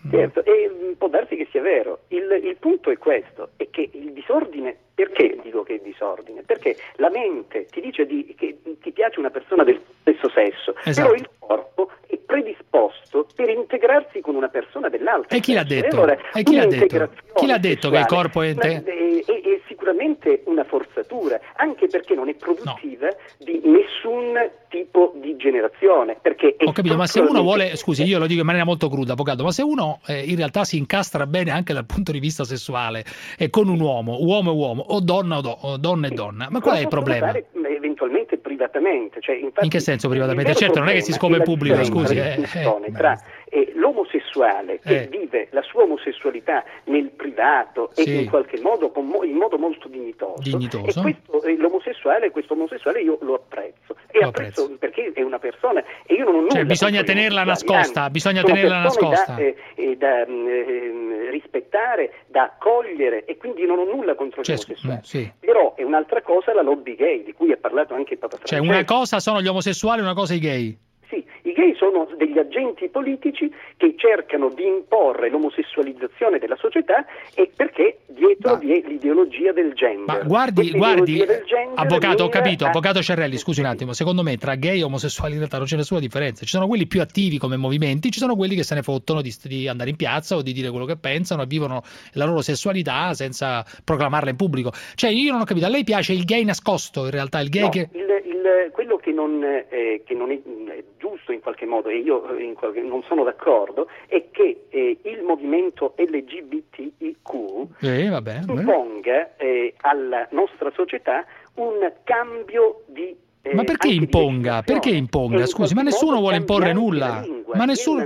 S32: Certo, e mh, può darsi che sia vero. Il, il punto è questo, è che il disordine, perché dico che è disordine? Perché la mente ti dice di- che ti piace una persona del stesso sesso,
S7: Esatto.
S32: però il corpo è predisposto per integrarsi con una persona dell'altro
S7: E chi l'ha detto?
S32: allora
S7: E chi l'ha detto? Chi l'ha detto che il corpo è
S32: eh, è, è sicuramente una forzatura, anche perché non è produttiva di nessun tipo di generazione.
S7: Ho capito, ma se uno vuole, scusi, io lo dico in maniera molto cruda, avvocato, ma se uno eh, in realtà si incastra bene anche dal punto di vista sessuale e con un uomo, uomo e uomo, o donna o, do- o donna e donna, ma qual è il problema?
S32: mh, eventualmente privatamente. Cioè, infatti,
S7: In che senso privatamente? Certo, non è che si scopre pubblico, scusi, eh, eh,
S32: tra eh, l'omosessuale che
S7: Eh.
S32: vive la sua omosessualità nel privato
S7: Sì.
S32: e in qualche modo mo- in modo molto dignitoso,
S7: Dignitoso.
S32: e questo, eh, l'omosessuale, questo omosessuale io lo apprezzo e
S7: Lo
S32: apprezzo perché è una persona e io non ho nulla
S7: Cioè, bisogna
S32: contro gli
S7: tenerla nascosta,
S32: anzi,
S7: bisogna
S32: sono
S7: tenerla nascosta.
S32: da, eh, eh, da mh, ehm, rispettare, da accogliere e quindi non ho nulla contro gli
S7: Cioè,
S32: omosessuali.
S7: mm, sì.
S32: Però è un'altra cosa la lobby gay di cui ha parlato anche Papa
S7: Cioè,
S32: Francesco.
S7: una cosa sono gli omosessuali, una cosa i gay.
S32: Sì, i gay sono degli agenti politici che cercano di imporre l'omosessualizzazione della società e perché dietro vi è l'ideologia del gender.
S7: Ma guardi, guardi,
S32: del gender
S7: avvocato, ho capito,
S32: a-
S7: avvocato Cerrelli, scusi un attimo, secondo me tra gay e omosessuali in realtà non c'è nessuna differenza, ci sono quelli più attivi come movimenti, ci sono quelli che se ne fottono di, di andare in piazza o di dire quello che pensano e vivono la loro sessualità senza proclamarla in pubblico. Cioè, io non ho capito, a lei piace il gay nascosto in realtà, il gay
S32: No,
S7: che...
S32: il- il- quello che non, eh, che non è, mh, è giusto in qualche modo, e io eh, in qualche- non sono d'accordo, è che eh, il movimento LGBTIQ
S7: Eh, va bene, va bene.
S32: imponga eh, alla nostra società un cambio di... eh,
S7: Ma perché imponga? Perché imponga? Scusi, ma nessuno vuole imporre nulla. Ma nessuno-.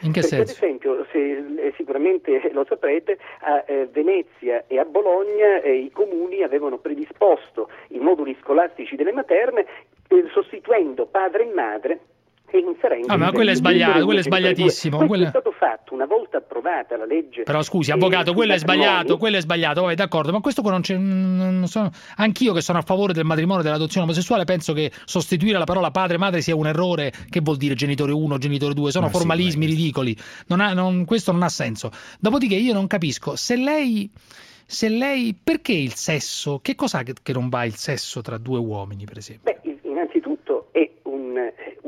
S7: In che
S32: Perché,
S7: senso?
S32: Ad esempio, se, eh, sicuramente lo saprete, a eh, Venezia e a Bologna eh, i comuni avevano predisposto i moduli scolastici delle materne eh, sostituendo padre e madre e inserendo...
S7: Ah, ma quello è sbagliato, quello è sbagliatissimo,
S32: Questo
S7: quello-
S32: è stato fatto una volta approvata la legge...
S7: Però scusi, avvocato, quello è sbagliato, quello è sbagliato, vabbè, d'accordo, ma questo qua non c'è non sono anch'io che sono a favore del matrimonio e dell'adozione omosessuale, penso che sostituire la parola padre e madre sia un errore, che vuol dire genitore 1, genitore 2, sono
S8: Ma sì,
S7: formalismi ridicoli. Non ha- non- questo non ha senso. Dopodiché io non capisco se lei se lei perché il sesso? Che cos'ha che, non va il sesso tra due uomini, per esempio?
S32: Beh, innanzitutto è un- eh,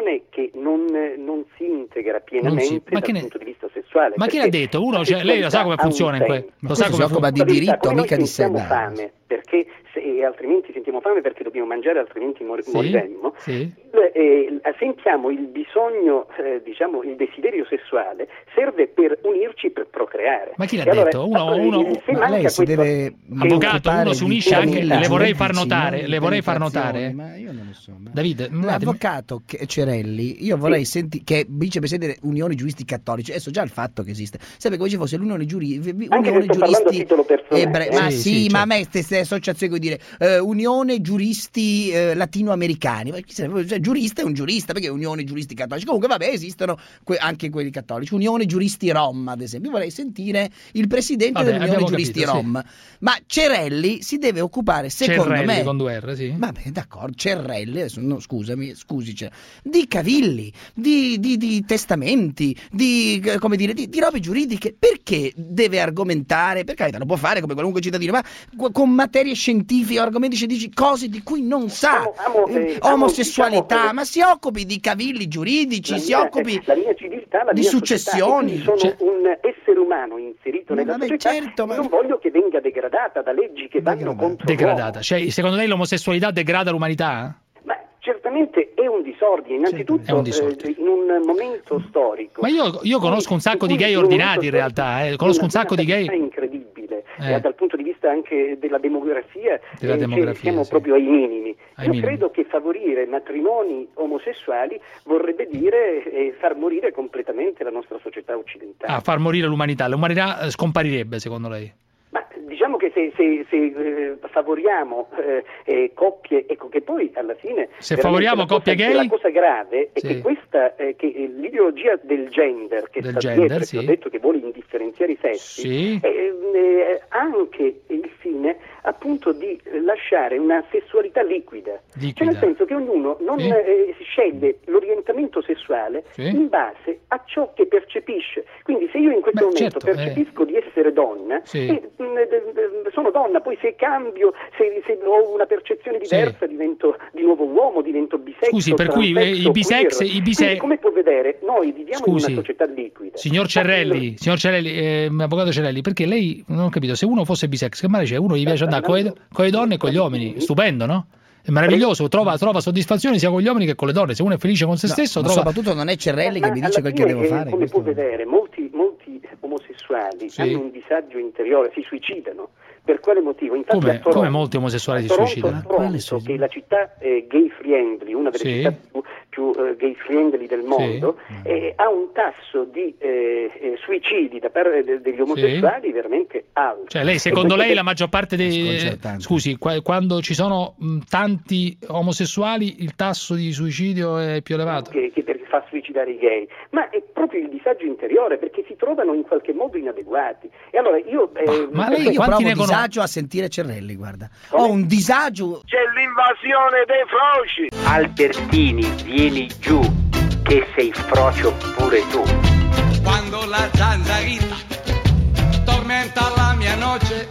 S32: un'unione che non, non si integra pienamente
S7: ma
S32: dal
S7: ne-
S32: punto di vista sessuale.
S7: Ma chi l'ha detto? Uno, cioè, lei lo sa come funziona in que- lo sa come
S8: si occupa di diritto, mica di
S32: sentiamo
S8: sedario.
S32: fame, perché se altrimenti sentiamo fame perché dobbiamo mangiare, altrimenti mor-
S7: Sì,
S32: moriremmo.
S7: sì.
S32: eh, sentiamo il bisogno, eh, diciamo, il desiderio sessuale serve per unirci per procreare.
S7: Ma chi l'ha
S32: E allora,
S7: detto? Uno- uno-
S32: se
S7: ma
S8: lei si deve
S7: Avvocato, uno si unisce anche, le vorrei far notare, le vorrei far notare.
S8: ma io non lo so.
S7: David.
S8: L'avvocato che- Cerelli, io vorrei sentire che è vicepresidente Unione Giuristi Cattolici, adesso già il fatto che esiste, sarebbe come se fosse l'Unione Giuri- Unione Giuristi Ebre-
S32: eh.
S8: ma
S32: Sì,
S8: sì,
S32: sì,
S8: ma
S32: certo.
S8: a me queste associazioni vuol dire eh, Unione Giuristi eh, Latinoamericani, ma chi se ne- cioè, giurista è un giurista, perché Unione Giuristi Cattolici? Comunque vabbè, esistono que- anche quelli cattolici, Unione Giuristi Rom, ad esempio. Io vorrei sentire il presidente
S7: Vabbè,
S8: dell'Unione Giuristi
S7: capito, sì.
S8: Rom. Ma Cerelli si deve occupare, secondo
S7: Cerrelli
S8: me,
S7: con due R, sì.
S8: Vabbè, d'accordo, Cerrelli, adesso, no, scusami, scusi, di cavilli, di, di- di testamenti, di, eh, come dire, di, di robe giuridiche. Perché deve argomentare? Per carità, lo può fare come qualunque cittadino, ma con materie scientifiche, argomenti scientifici, cose di cui non sa.
S32: amo,
S8: Eh,
S32: eh, amo,
S8: omosessualità,
S32: diciamo, eh,
S8: ma si occupi di cavilli giuridici,
S32: La
S8: si
S32: mia-
S8: occupi
S32: la mia civiltà, la
S8: di
S32: mia
S8: successioni.
S32: società, sono un essere umano inserito
S8: Ma
S32: nella
S8: vabbè,
S32: società
S8: certo, ma-
S32: non voglio che venga degradata da leggi che vanno contro
S7: Degradata. Cioè, secondo lei l'omosessualità degrada l'umanità?
S32: Certamente è un disordine, innanzitutto
S7: un disordine.
S32: eh, in un momento storico.
S7: Ma io, io conosco un sacco di gay ordinati in realtà, eh. conosco un sacco di gay.
S32: È incredibile,
S7: Eh.
S32: eh, dal punto di vista anche della demografia,
S7: Della
S32: eh, che
S7: demografia,
S32: siamo
S7: sì.
S32: proprio ai minimi.
S7: Ai
S32: Io
S7: minimi.
S32: credo che favorire matrimoni omosessuali vorrebbe dire eh, far morire completamente la nostra società occidentale.
S7: A far morire l'umanità. L'umanità scomparirebbe, secondo lei?
S32: Diciamo che se, se- se, eh, favoriamo eh, eh, coppie, ecco che poi alla fine...
S7: Se favoriamo
S32: la cosa-
S7: coppie gay?
S32: La cosa grave è
S7: Sì.
S32: che questa, eh, che l'ideologia del gender che
S7: Del
S32: sta
S7: gender,
S32: dietro,
S7: sì.
S32: che ho detto che vuole indifferenziare i sessi,
S7: Sì.
S32: eh, eh, ha anche il fine appunto di lasciare una sessualità liquida. Cioè
S7: Liquida.
S32: nel senso che ognuno non
S7: Sì.
S32: eh, sceglie l'orientamento sessuale
S7: Sì.
S32: in base a ciò che percepisce. Quindi se io in questo
S7: Beh,
S32: momento
S7: certo, eh.
S32: percepisco di essere donna,
S7: Sì.
S32: eh, mh, eh, eh, sono donna, poi se cambio, se, se ho una percezione diversa divento di nuovo uomo, divento bisexual.
S7: Scusi, per cui, eh, i bisex- i bise-
S32: Quindi, come può vedere, noi viviamo in
S7: Scusi.
S32: una società liquida.
S7: Signor Cerrelli, signor Cerrelli, eh, avvocato Cerrelli, perché lei non ho capito, se uno fosse bisex, che male c'è? Uno gli piace andare con le, con le donne e con gli uomini, stupendo, no? È meraviglioso, trova, trova soddisfazione sia con gli uomini che con le donne. Se uno è felice con se
S8: No,
S7: stesso, trova.
S8: soprattutto non è Cerrelli che mi dice quel che devo
S32: eh,
S8: fare.
S32: Come
S8: questo-
S32: può vedere, molti, molti omosessuali
S7: Sì.
S32: hanno un disagio interiore, si suicidano. Per quale motivo? Infatti
S7: Come,
S32: Toronto-
S7: come molti omosessuali si
S32: a Toronto,
S7: suicidano?
S32: Toronto, che è la città eh, gay friendly, una delle
S7: Sì.
S32: città più, più, eh, gay friendly del mondo, eh, ha un tasso di eh, eh, suicidi da parte de- degli omosessuali veramente alto.
S7: Cioè, lei, secondo lei, la maggior parte dei. Scusi, qua- quando ci sono mh, tanti omosessuali, il tasso di suicidio è più elevato?
S32: che, che fa suicidare i gay, ma è proprio il disagio interiore perché si trovano in qualche modo inadeguati. E allora io... eh,
S8: Ma lei, io provo disagio a sentire Cerrelli, guarda. Ho un disagio...
S25: C'è l'invasione dei froci.
S35: Albertini, vieni giù, che sei frocio pure tu.
S4: Quando la zanzarita tormenta la mia noche,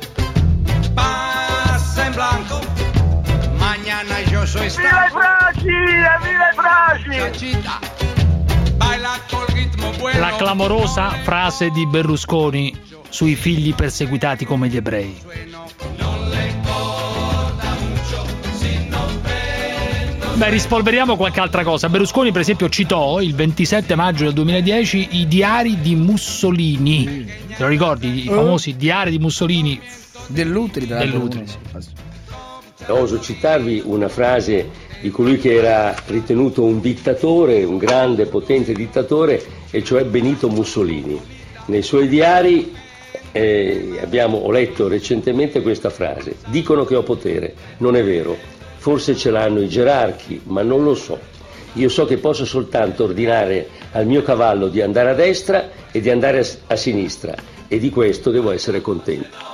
S4: passa en blanco. Mañana yo soy
S25: ¡Viva froci! ¡Viva froci!
S4: Chachita, baila col ritmo bueno.
S7: La clamorosa frase di Berlusconi sui figli perseguitati come gli ebrei. Beh, rispolveriamo qualche altra cosa. Berlusconi, per esempio, citò il 27 maggio del 2010 i diari di Mussolini. Te lo ricordi? I
S8: Eh?
S7: famosi diari di Mussolini.
S8: Dell'Utri, l'altro,
S7: Dell'Utri.
S36: Oso citarvi una frase di colui che era ritenuto un dittatore, un grande, potente dittatore, e cioè Benito Mussolini. Nei suoi diari eh, abbiamo, ho letto recentemente questa frase, dicono che ho potere, non è vero, forse ce l'hanno i gerarchi, ma non lo so. Io so che posso soltanto ordinare al mio cavallo di andare a destra e di andare a, sinistra e di questo devo essere contento.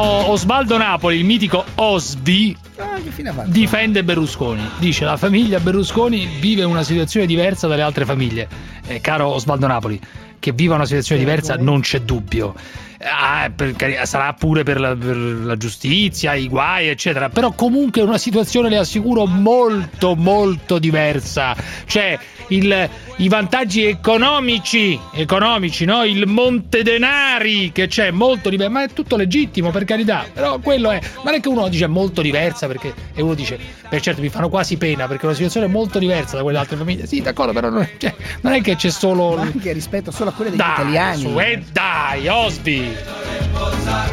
S7: O- Osvaldo Napoli, il mitico Osvi,
S8: Ah, che fine ha fatto?
S7: difende Berlusconi. Dice la famiglia Berlusconi vive una situazione diversa dalle altre famiglie. Eh, caro Osvaldo Napoli, che viva una situazione diversa non c'è dubbio. Ah, per sarà pure per la, per la giustizia, i guai, eccetera. Però comunque è una situazione, le assicuro, molto, molto diversa. Cioè, il- i vantaggi economici, economici, no? Il monte denari che c'è, molto diverso, ma è tutto legittimo, per carità. Però quello è. Non è che uno dice molto diversa perché. E uno dice, per certo mi fanno quasi pena perché è una situazione molto diversa da quelle altre famiglie. Sì, d'accordo, però non è, cioè, non è che c'è solo.
S8: Ma anche rispetto solo a quelle degli
S7: Dai,
S8: italiani.
S7: su, eh, dai, Osby!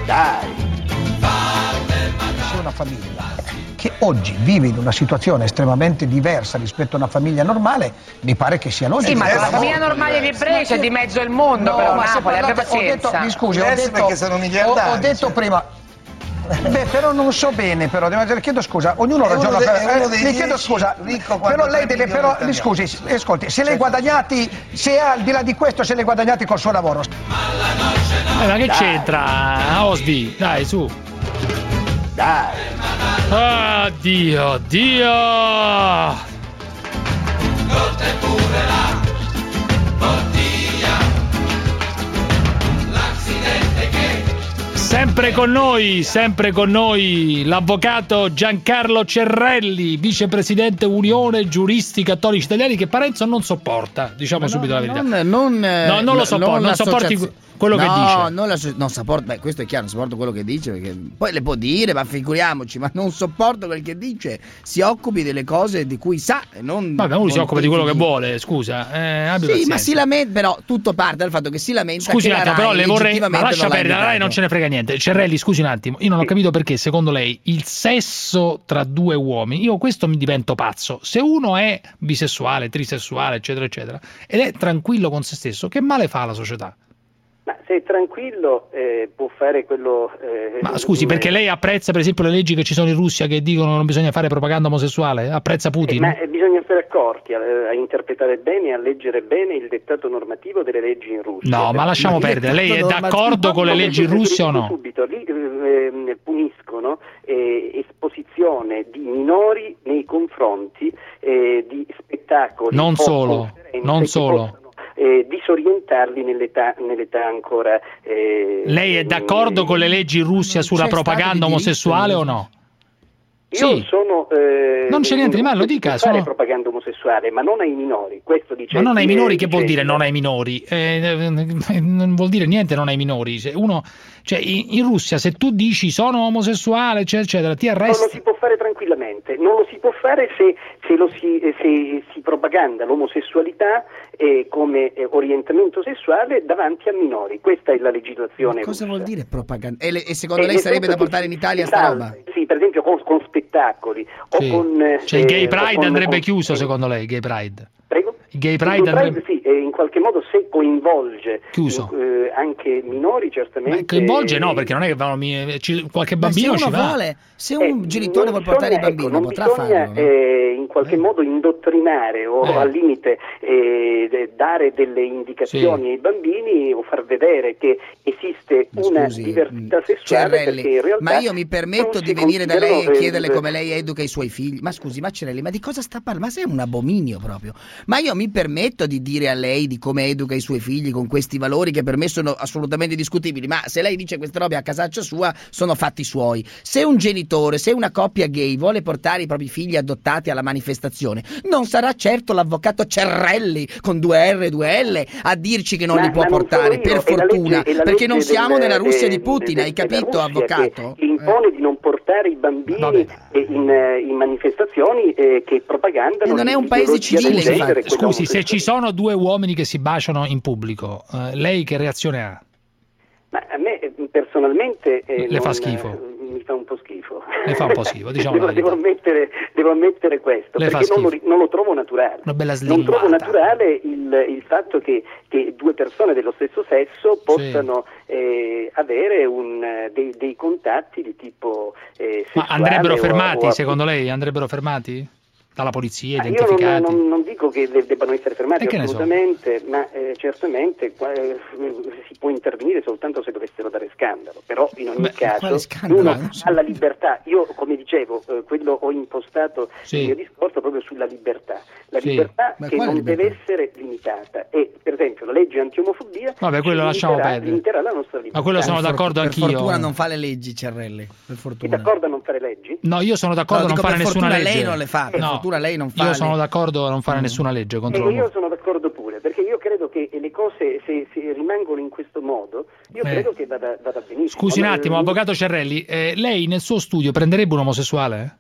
S31: Dai!
S37: C'è una famiglia che oggi vive in una situazione estremamente diversa rispetto a una famiglia normale, mi pare che sia logico.
S34: Sì, ma
S37: Eh,
S34: la famiglia normale di Brescia è di mezzo il mondo,
S37: No,
S34: però
S37: ma se
S34: Napoli,
S37: parlate- ho detto,
S34: pazienza.
S37: mi scusi, ho detto, ho, ho detto prima. Beh, però non so bene, però, devo- le chiedo scusa, ognuno ragiona per. eh, mi chiedo scusa, però lei deve, però, mi scusi, ascolti, se lei guadagnati, se al di là di questo, se lei guadagnati col suo lavoro.
S7: Eh, ma che
S37: Dai.
S7: c'entra, Osby? Dai, su.
S31: Dai.
S7: Ah, Dio, Dio! Sempre con noi, sempre con noi l'avvocato Giancarlo Cerrelli, vicepresidente Unione Giuristi Cattolici Italiani, che Parenzo non sopporta, diciamo subito la verità.
S8: Non, non,
S7: No, non lo sopporto, non sopporti quello che
S8: no,
S7: dice.
S8: non, l'asso- non sopporto, beh, questo è chiaro, non sopporto quello che dice, perché poi le può dire, ma figuriamoci, ma non sopporto quel che dice, si occupi delle cose di cui sa non...
S7: Vabbè, uno si occupa di quello che vuole, scusa. Eh,
S8: Sì,
S7: pazienza.
S8: ma si lamenta, però tutto parte dal fatto che si lamenta
S7: Scusi
S8: che
S7: un
S8: la
S7: attimo, però le vorrei. Ma lascia perdere, la Rai non ce ne frega niente. Cerrelli, scusi un attimo, io non ho capito perché secondo lei il sesso tra due uomini, io questo mi divento pazzo. Se uno è bisessuale, trisessuale, eccetera, eccetera, ed è tranquillo con se stesso, che male fa alla società?
S32: Ma se è tranquillo eh, può fare quello... eh,
S7: Ma scusi, perché lei apprezza per esempio le leggi che ci sono in Russia che dicono che non bisogna fare propaganda omosessuale? Apprezza
S32: Eh,
S7: Putin?
S32: ma eh, bisogna stare accorti a, a interpretare bene e a leggere bene il dettato normativo delle leggi in Russia.
S7: No, ma lasciamo perdere. Lei è d'accordo con le leggi in Russia o no?
S32: Subito, lì eh, puniscono eh, esposizione di minori nei confronti eh, di spettacoli
S7: Non solo, non solo.
S32: Eh, disorientarli nell'età, nell'età ancora eh,
S7: Lei è d'accordo con le leggi in Russia sulla propaganda omosessuale o no?
S32: Io
S7: Sì.
S32: sono. eh,
S7: Non c'è niente di male, lo dica, sono-
S32: propaganda omosessuale, ma non ai minori. Questo dice.
S7: Ma non ai
S32: eh,
S7: minori, che
S32: dice-
S7: vuol dire non ai minori? Eh, eh, non vuol dire niente non ai minori. Se uno, cioè, in, in Russia, se tu dici sono omosessuale, eccetera, eccetera, ti
S32: Non lo
S7: arresti.
S32: si può fare tranquillamente, non lo si può fare se, se lo si, eh, se si propaganda l'omosessualità eh, come eh, orientamento sessuale davanti a minori. Questa è la legislazione.
S8: Cosa vuol dire propaganda? E, le- e secondo
S32: Eh,
S8: lei sarebbe da portare in Italia sta roba?
S32: Sì, per esempio con, con spettacoli
S7: Sì.
S32: o con. eh,
S7: Cioè, il Gay
S32: eh,
S7: Pride
S32: con-
S7: andrebbe
S32: con-
S7: chiuso, secondo lei? Gay Pride?
S32: Prego?
S7: Il Gay
S32: Il
S7: Pride
S32: Gay
S7: andrebbe.
S32: Pride, sì, eh, in qualche modo se coinvolge eh, anche minori, certamente.
S7: Ma coinvolge no, perché non è che vanno, mi- ci- qualche
S8: Beh, se
S7: bambino
S8: uno
S7: ci va.
S8: vuole, se un genitore
S32: Eh, non
S8: vuole portare il
S32: bisogna-
S8: bambino,
S32: ecco, non
S8: potrà
S32: bisogna,
S8: farlo. no?
S32: eh, in qualche modo indottrinare o
S7: Eh.
S32: al limite eh, dare delle indicazioni ai bambini o far vedere che esiste una
S8: Scusi,
S32: diversità sessuale
S8: Cerrelli,
S32: perché in realtà
S8: ma io mi permetto di venire da lei e
S32: eh,
S8: chiederle come lei educa i suoi figli. Ma scusi, ma Cerelli, ma di cosa sta parlando? Ma sei un abominio proprio. Ma io mi permetto di dire a lei di come educa i suoi figli con questi valori che per me sono assolutamente discutibili. Ma se lei dice queste robe a casaccia sua, sono fatti suoi. Se un genitore, se una coppia gay vuole portare i propri figli adottati alla manifestazione, non sarà certo l'avvocato Cerrelli con due R e due L a dirci che non
S32: Ma-
S8: li può portare, per fortuna,
S32: legge-
S8: perché non siamo
S32: del-
S8: nella Russia di
S32: de-
S8: Putin,
S32: de-
S8: hai capito, avvocato?
S32: Impone di non portare i bambini eh, in, eh, in manifestazioni eh, che propagandano.
S8: E non è un paese civile,
S32: genere,
S7: Scusi, se ci sono due uomini che si baciano in pubblico, eh, lei che reazione ha?
S32: Ma a me eh, personalmente eh,
S7: Le fa
S32: non,
S7: schifo.
S32: eh, mi fa un po' schifo.
S7: Le fa un po' schifo, diciamo
S32: devo, devo ammettere, devo ammettere questo,
S7: Le fa
S32: perché non lo, non lo trovo naturale.
S7: Una bella
S32: Non trovo naturale il, il fatto che, che due persone dello stesso sesso possano eh, avere un, dei, dei contatti di tipo eh,
S7: Ma andrebbero
S32: o-
S7: fermati,
S32: o-
S7: secondo lei? Andrebbero fermati? Dalla polizia,
S32: Ah, Io non,
S7: identificati.
S32: non- non dico che de- debbano essere fermati
S7: E ne so?
S32: assolutamente, ma eh, certamente qua- eh, si può intervenire soltanto se dovessero dare scandalo. Però in ogni
S7: Beh,
S32: caso uno
S7: Non so.
S32: ha la libertà. Io, come dicevo, eh, quello ho impostato
S7: Sì.
S32: il mio discorso proprio sulla libertà. La
S7: Sì.
S32: libertà
S7: Ma
S32: che non
S7: libertà?
S32: deve essere limitata. E per esempio la legge antiomofobia
S7: Vabbè, quello
S32: ci
S7: lasciamo perdere.
S32: limiterà la nostra libertà.
S7: Ma quello sono
S8: Per
S7: d'accordo
S8: per
S7: anch'io.
S8: fortuna non fa le leggi, Cerrelli. Per
S32: È
S8: fortuna.
S32: d'accordo a non fare leggi?
S7: No, io sono d'accordo
S8: No,
S7: a non fare
S8: per
S7: nessuna
S8: fortuna
S7: legge.
S8: lei non le fa, per
S7: No,
S8: fortuna lei non fa
S7: Io sono d'accordo a non fare nessuna legge contro
S32: E io
S7: l'uomo.
S32: sono d'accordo pure, perché io credo che le cose se, se rimangono in questo modo, io
S7: Eh.
S32: credo che vada, vada benissimo.
S7: Scusi un
S32: Ma-
S7: attimo, avvocato Cerrelli, eh, lei nel suo studio prenderebbe un omosessuale?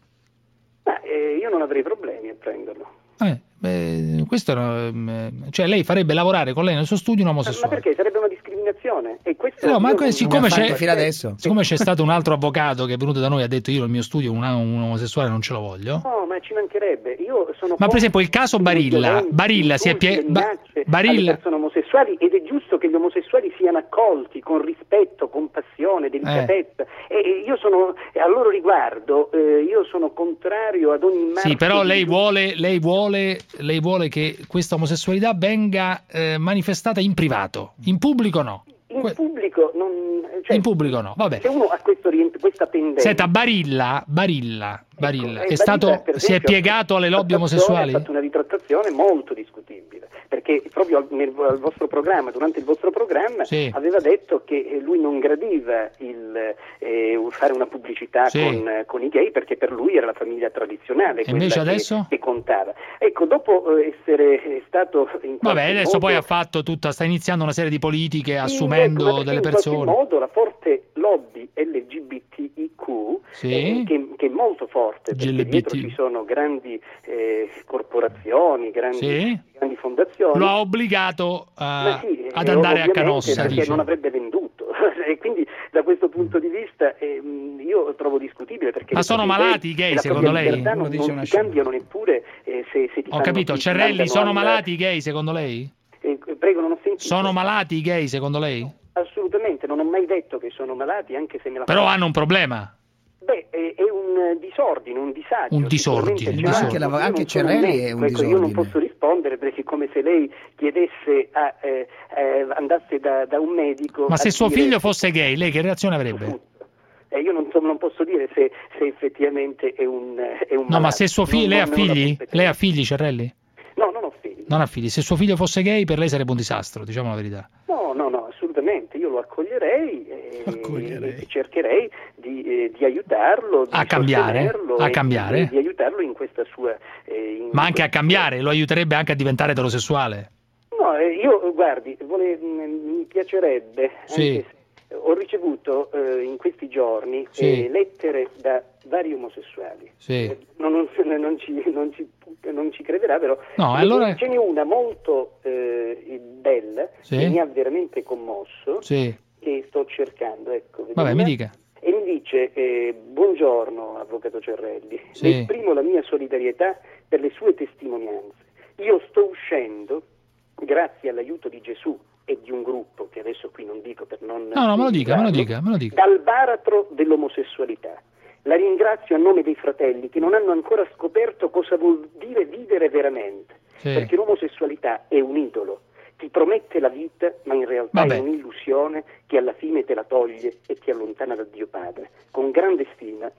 S32: Ma eh, io non avrei problemi a prenderlo.
S7: Eh, beh, questo era, ehm, cioè lei farebbe lavorare con lei nel suo studio un
S32: Ma
S7: omosessuale.
S32: perché? Sarebbe una discriminazione. E questo
S7: No, ma
S32: non-
S7: siccome c'è,
S8: fino adesso.
S7: siccome c'è stato un altro avvocato che è venuto da noi e ha detto io nel mio studio un, un omosessuale non ce lo voglio.
S32: No, ma ci mancherebbe. Io sono
S7: Ma per esempio il caso Barilla, Barilla si è pie- Ba- Barilla
S32: persone omosessuali ed è giusto che gli omosessuali siano accolti con rispetto, compasione, delicatezza.
S7: Eh.
S32: E io sono a loro riguardo, eh, io sono contrario ad ogni marchio
S7: Sì, però lei vuole, lei vuole, lei vuole che questa omosessualità venga eh, manifestata in privato, in pubblico no.
S32: In pubblico non cioè,
S7: In pubblico no, vabbè.
S32: se uno ha questo orient- questa tendenza
S7: Senta, Barilla, Barilla, Barilla,
S32: eh,
S7: è stato,
S32: Barilla, per
S7: si è
S32: esempio,
S7: piegato alle lobby
S32: ha
S7: omosessuali?
S32: fatto una ritrattazione molto discutibile perché proprio al, nel, al vostro programma durante il vostro programma
S7: Sì.
S32: aveva detto che eh, lui non gradiva il eh, fare una pubblicità
S7: Sì.
S32: con, eh, con i gay perché per lui era la famiglia tradizionale
S7: invece
S32: che-
S7: adesso?
S32: che, contava ecco dopo eh, essere stato in
S7: Vabbè, adesso
S32: modo-
S7: poi ha fatto tutta, sta iniziando una serie di politiche assumendo
S32: ecco,
S7: delle
S32: in
S7: persone.
S32: qualche modo la forte lobby LGBTIQ
S7: Sì.
S32: eh, che, che è molto forte perché
S7: LGBT.
S32: dietro ci sono grandi eh, corporazioni, grandi,
S7: Sì.
S32: grandi fondazioni.
S7: Lo ha obbligato a-
S32: Ma sì,
S7: ad
S32: eh,
S7: andare a Canossa,
S32: perché
S7: dice.
S32: non avrebbe venduto e quindi da questo punto di vista ehm, io trovo discutibile perché
S7: Ma sono malati i gay, secondo lei?
S32: non,
S7: dice
S32: non
S7: una
S32: ti cambiano neppure eh, se, se ti
S7: Ho capito,
S32: ti
S7: Cerrelli, sono
S32: al-
S7: malati i gay secondo lei?
S32: eh, prego, non ho sentito.
S7: Sono malati i gay secondo lei?
S32: Assolutamente, non ho mai detto che sono malati, anche se me la
S7: Però
S32: fanno.
S7: hanno un problema.
S32: Beh, è, è un eh, disordine, un disagio.
S7: Un disordine, disordine.
S32: Non
S8: Anche
S32: sono
S8: Cerrelli
S32: un
S8: è un
S32: ecco, Io non
S8: disordine.
S32: posso rispondere perché è come se lei chiedesse a, eh, eh, andasse da, da un medico.
S7: Ma se suo
S32: dire-
S7: figlio fosse gay, lei che reazione avrebbe?
S32: Eh, io non, so- non posso dire se, se effettivamente è un, è un
S7: No, ma
S32: malato.
S7: se suo figlio, lei ha
S32: la
S7: figli? Lei ha figli, Cerrelli?
S32: No, non ho figli.
S7: Non ha figli. Se suo figlio fosse gay, per lei sarebbe un disastro, diciamo la verità.
S32: No, no, no, assolutamente. Io lo accoglierei e, e cercherei di, eh, di aiutarlo, di
S7: A cambiare, a cambiare.
S32: Di, di aiutarlo in questa sua... eh,
S7: Ma anche a cambiare, lo aiuterebbe anche a diventare eterosessuale.
S32: No, eh, io guardi, vole- mh, mi piacerebbe,
S7: Sì.
S32: Ho ricevuto eh, in questi giorni
S7: Sì.
S32: eh, lettere da vari omosessuali.
S7: Sì.
S32: Non, non- non ci, non ci- non ci crederà, però
S7: No, allora-
S32: ce n'è una molto eh, bella
S7: Sì.
S32: che mi ha veramente commosso
S7: Sì.
S32: che sto cercando. Ecco,
S7: Vabbè, mi dica.
S32: E mi dice, eh, buongiorno Avvocato Cerrelli,
S7: Sì.
S32: esprimo la mia solidarietà per le sue testimonianze. Io sto uscendo, grazie all'aiuto di Gesù e di un gruppo, che adesso qui non dico per non...
S7: No, no, me lo dica, me lo dica, me lo dica.
S32: dal baratro dell'omosessualità. La ringrazio a nome dei fratelli che non hanno ancora scoperto cosa vuol dire vivere veramente,
S7: Sì.
S32: perché l'omosessualità è un idolo, ti promette la vita, ma in realtà
S7: Vabbè.
S32: è un'illusione che alla fine te la toglie e ti allontana da Dio Padre, con grande stima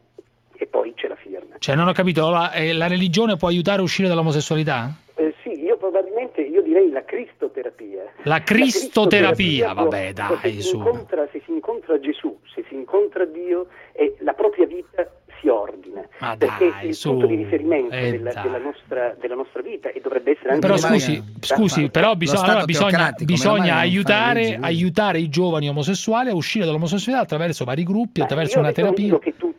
S32: e poi c'è la firma.
S7: Cioè, non ho capito, la, eh, la religione può aiutare a uscire dall'omosessualità?
S32: Eh, sì, io probabilmente io direi la cristoterapia.
S7: La cristoterapia,
S32: può-
S7: vabbè,
S32: può-
S7: dai,
S32: se, si incontra, se si incontra Gesù, se si incontra Dio, e la propria vita si ordina.
S7: Ma
S32: perché
S7: dai,
S32: è il
S7: su.
S32: punto di riferimento
S7: Eh,
S32: della,
S7: dai.
S32: della nostra, della nostra vita e dovrebbe essere anche
S7: Però scusi, scusi, però
S8: Stato
S7: allora bisogna, bisogna aiutare, aiutare i giovani omosessuali a uscire dall'omosessualità attraverso vari gruppi, attraverso
S32: Io
S7: una terapia.
S32: che tutti,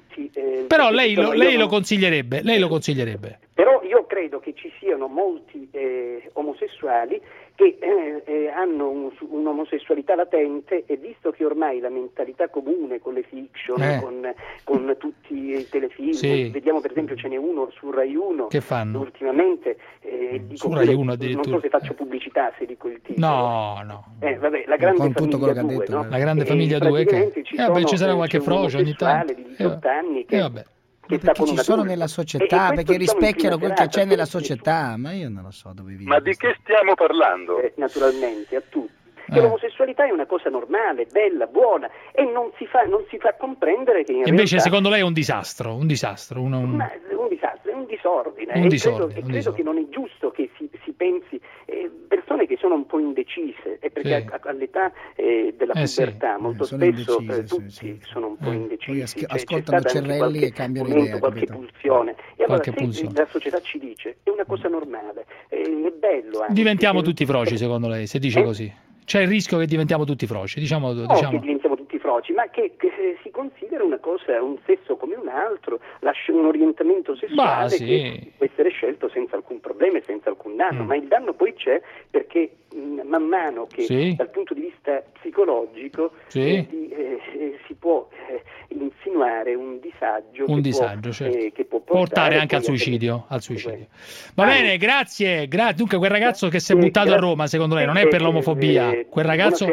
S32: eh,
S7: Però lei, lo, lei lo
S32: non-
S7: consiglierebbe, lei lo consiglierebbe.
S32: Però io credo che ci siano molti eh, omosessuali che eh, eh, hanno un- un'omosessualità latente e visto che ormai la mentalità comune con le fiction,
S7: Eh.
S32: con, con tutti i telefilm,
S7: Sì.
S32: vediamo per esempio ce n'è uno su Rai 1
S7: Che fanno?
S32: ultimamente, eh, dico
S7: Su Rai
S32: pure-
S7: 1
S32: non so se faccio pubblicità se dico il titolo.
S7: No, no.
S32: Eh, vabbè, la grande
S8: Con tutto
S32: famiglia
S8: quello che ha
S32: 2,
S8: detto,
S32: no?
S7: La grande famiglia 2 che...
S32: ci
S7: Eh, vabbè,
S32: sono,
S7: ci sarà
S32: eh,
S7: qualche frocio ogni tanto.
S32: di
S7: Eh,
S32: 18 anni che
S7: eh, vabbè.
S32: Che sta
S8: Perché
S32: con
S8: ci sono
S32: adulto.
S8: nella
S32: E-
S8: società,
S32: e questo,
S8: perché
S32: diciamo,
S8: rispecchiano quel che c'è nella società, ma io non lo so dove vivo.
S38: Ma di che stiamo parlando?
S32: eh, naturalmente a tutti. Che
S8: Eh.
S32: l'omosessualità è una cosa normale, bella, buona e non si fa, non si fa comprendere che in
S7: invece
S32: realtà
S7: secondo lei è un disastro, un disastro, un- un-
S32: Ma un disastro, è un disordine.
S7: Un
S32: e
S7: disordine,
S32: credo,
S7: un
S32: e credo che non è giusto che si, si pensi, eh, persone che sono un po' indecise, e perché
S7: Sì.
S32: a- all'età eh, della
S7: Eh, sì.
S32: pubertà molto spesso
S8: indecise,
S32: eh, tutti sono un po'
S7: Eh.
S32: indecisi. C'è- c'è
S8: ascoltano Cerrelli e cambiano
S32: momento,
S8: idea,
S32: qualche
S8: capito?
S32: pulsione. E allora
S7: Qualche
S32: se
S7: pulsione.
S32: la società ci dice è una cosa normale, eh, è bello anche.
S7: Diventiamo
S32: eh,
S7: tutti froci, secondo lei, se dice
S32: Eh?
S7: così. C'è il rischio che diventiamo tutti froci, diciamo,
S32: No,
S7: diciamo.
S32: che diventiamo tutti froci, ma che, che si considera una cosa, un sesso come un altro, lascia un orientamento sessuale
S7: Ma sì.
S32: che può essere scelto senza alcun problema e senza alcun danno,
S7: Mm.
S32: ma il danno poi c'è perché mh, man mano che
S7: Sì.
S32: dal punto di vista psicologico
S7: Sì.
S32: eh, di- eh, si può eh, insinuare un disagio,
S7: Un
S32: che,
S7: disagio,
S32: può,
S7: certo.
S32: eh, che può
S7: Portare
S32: portare
S7: anche al suicidio, al suicidio. Va bene, grazie, gra- Dunque, quel ragazzo che si è buttato a. Roma, secondo lei, non è per l'omofobia. Quel ragazzo,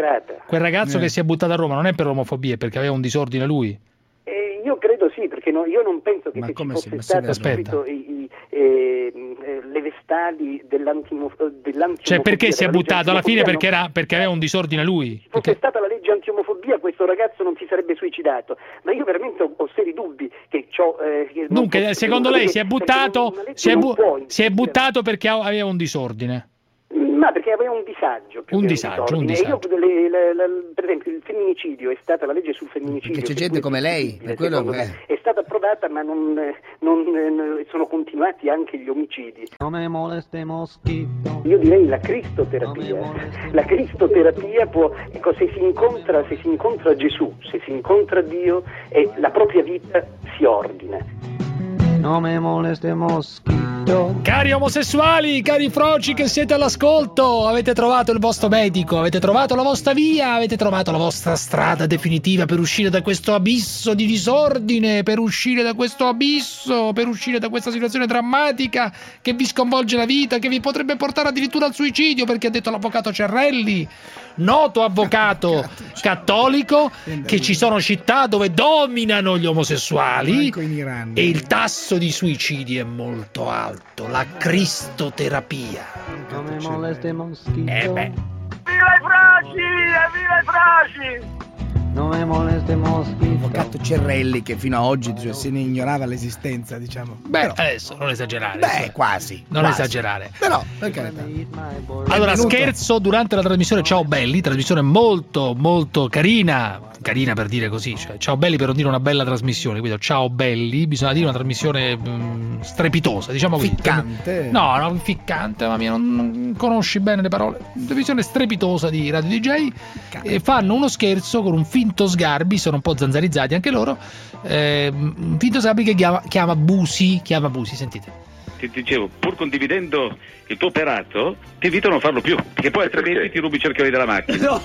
S7: quel ragazzo
S8: Eh.
S7: che si è buttato a Roma non è per l'omofobia, è perché aveva un disordine lui.
S32: Eh, io credo sì, perché no- io non penso che
S8: Ma
S32: ci
S8: come
S32: fosse
S8: si- ma si
S32: stato subito i- i- ehm, eh, le vestali dell'antimo- dell'antiomofobia.
S7: Cioè, perché si è buttato alla fine? Perché, era, perché aveva un disordine lui.
S32: Se fosse stata la legge antiomofobia questo ragazzo non si sarebbe suicidato, ma io veramente ho, ho seri dubbi che ciò... eh, che
S7: Dunque,
S32: fosse-
S7: secondo lei si è buttato, si è, bu- si è buttato perché aveva un disordine.
S32: Ma perché aveva un disagio. più
S7: Un
S32: che
S7: disagio, un disagio.
S32: Io, le- per esempio, il femminicidio è stata la legge sul femminicidio.
S8: Perché c'è gente come lei, per quello
S32: me. È stata approvata, ma non, non, sono continuati anche gli omicidi.
S39: No me moleste mosquito.
S32: Io direi la cristoterapia. La cristoterapia può, ecco, se si incontra, se si incontra Gesù, se si incontra Dio, e la propria vita si ordina.
S39: No me moleste mosquito.
S7: Cari omosessuali, cari froci che siete all'ascolto, avete trovato il vostro medico, avete trovato la vostra via, avete trovato la vostra strada definitiva per uscire da questo abisso di disordine, per uscire da questo abisso, per uscire da questa situazione drammatica che vi sconvolge la vita, che vi potrebbe portare addirittura al suicidio, perché ha detto l'avvocato Cerrelli, noto avvocato cattolico, che ci sono città dove dominano gli omosessuali e il tasso di suicidi è molto alto, la cristoterapia.
S39: No me moleste mosquito.
S7: Eh beh.
S25: Viva i froci! Viva i froci!
S8: L'avvocato Cerrelli che fino a oggi cioè, se ne ignorava l'esistenza, diciamo.
S7: Beh,
S8: Però-
S7: adesso non esagerare.
S8: beh, quasi.
S7: Non
S8: quasi.
S7: esagerare.
S8: Però, per carità.
S7: Allora,
S8: Benvenuto.
S7: scherzo durante la trasmissione Ciao Belli, trasmissione molto molto carina, carina per dire così, cioè Ciao Belli per non dire una bella trasmissione, quindi Ciao Belli, bisogna dire una trasmissione mm, strepitosa, diciamo così.
S8: Ficcante.
S7: No, no, ficcante, ma mia, non, non conosci bene le parole. Una trasmissione strepitosa di Radio DJ e fanno uno scherzo con un finto Sgarbi, sono un po' zanzarizzati anche loro, eh, un finto Sgarbi che chiama, chiama Busi, chiama Busi, sentite.
S40: Ti dicevo, pur condividendo il tuo operato, ti invito a non farlo più, perché poi altrimenti ti rubi i cerchioni della macchina.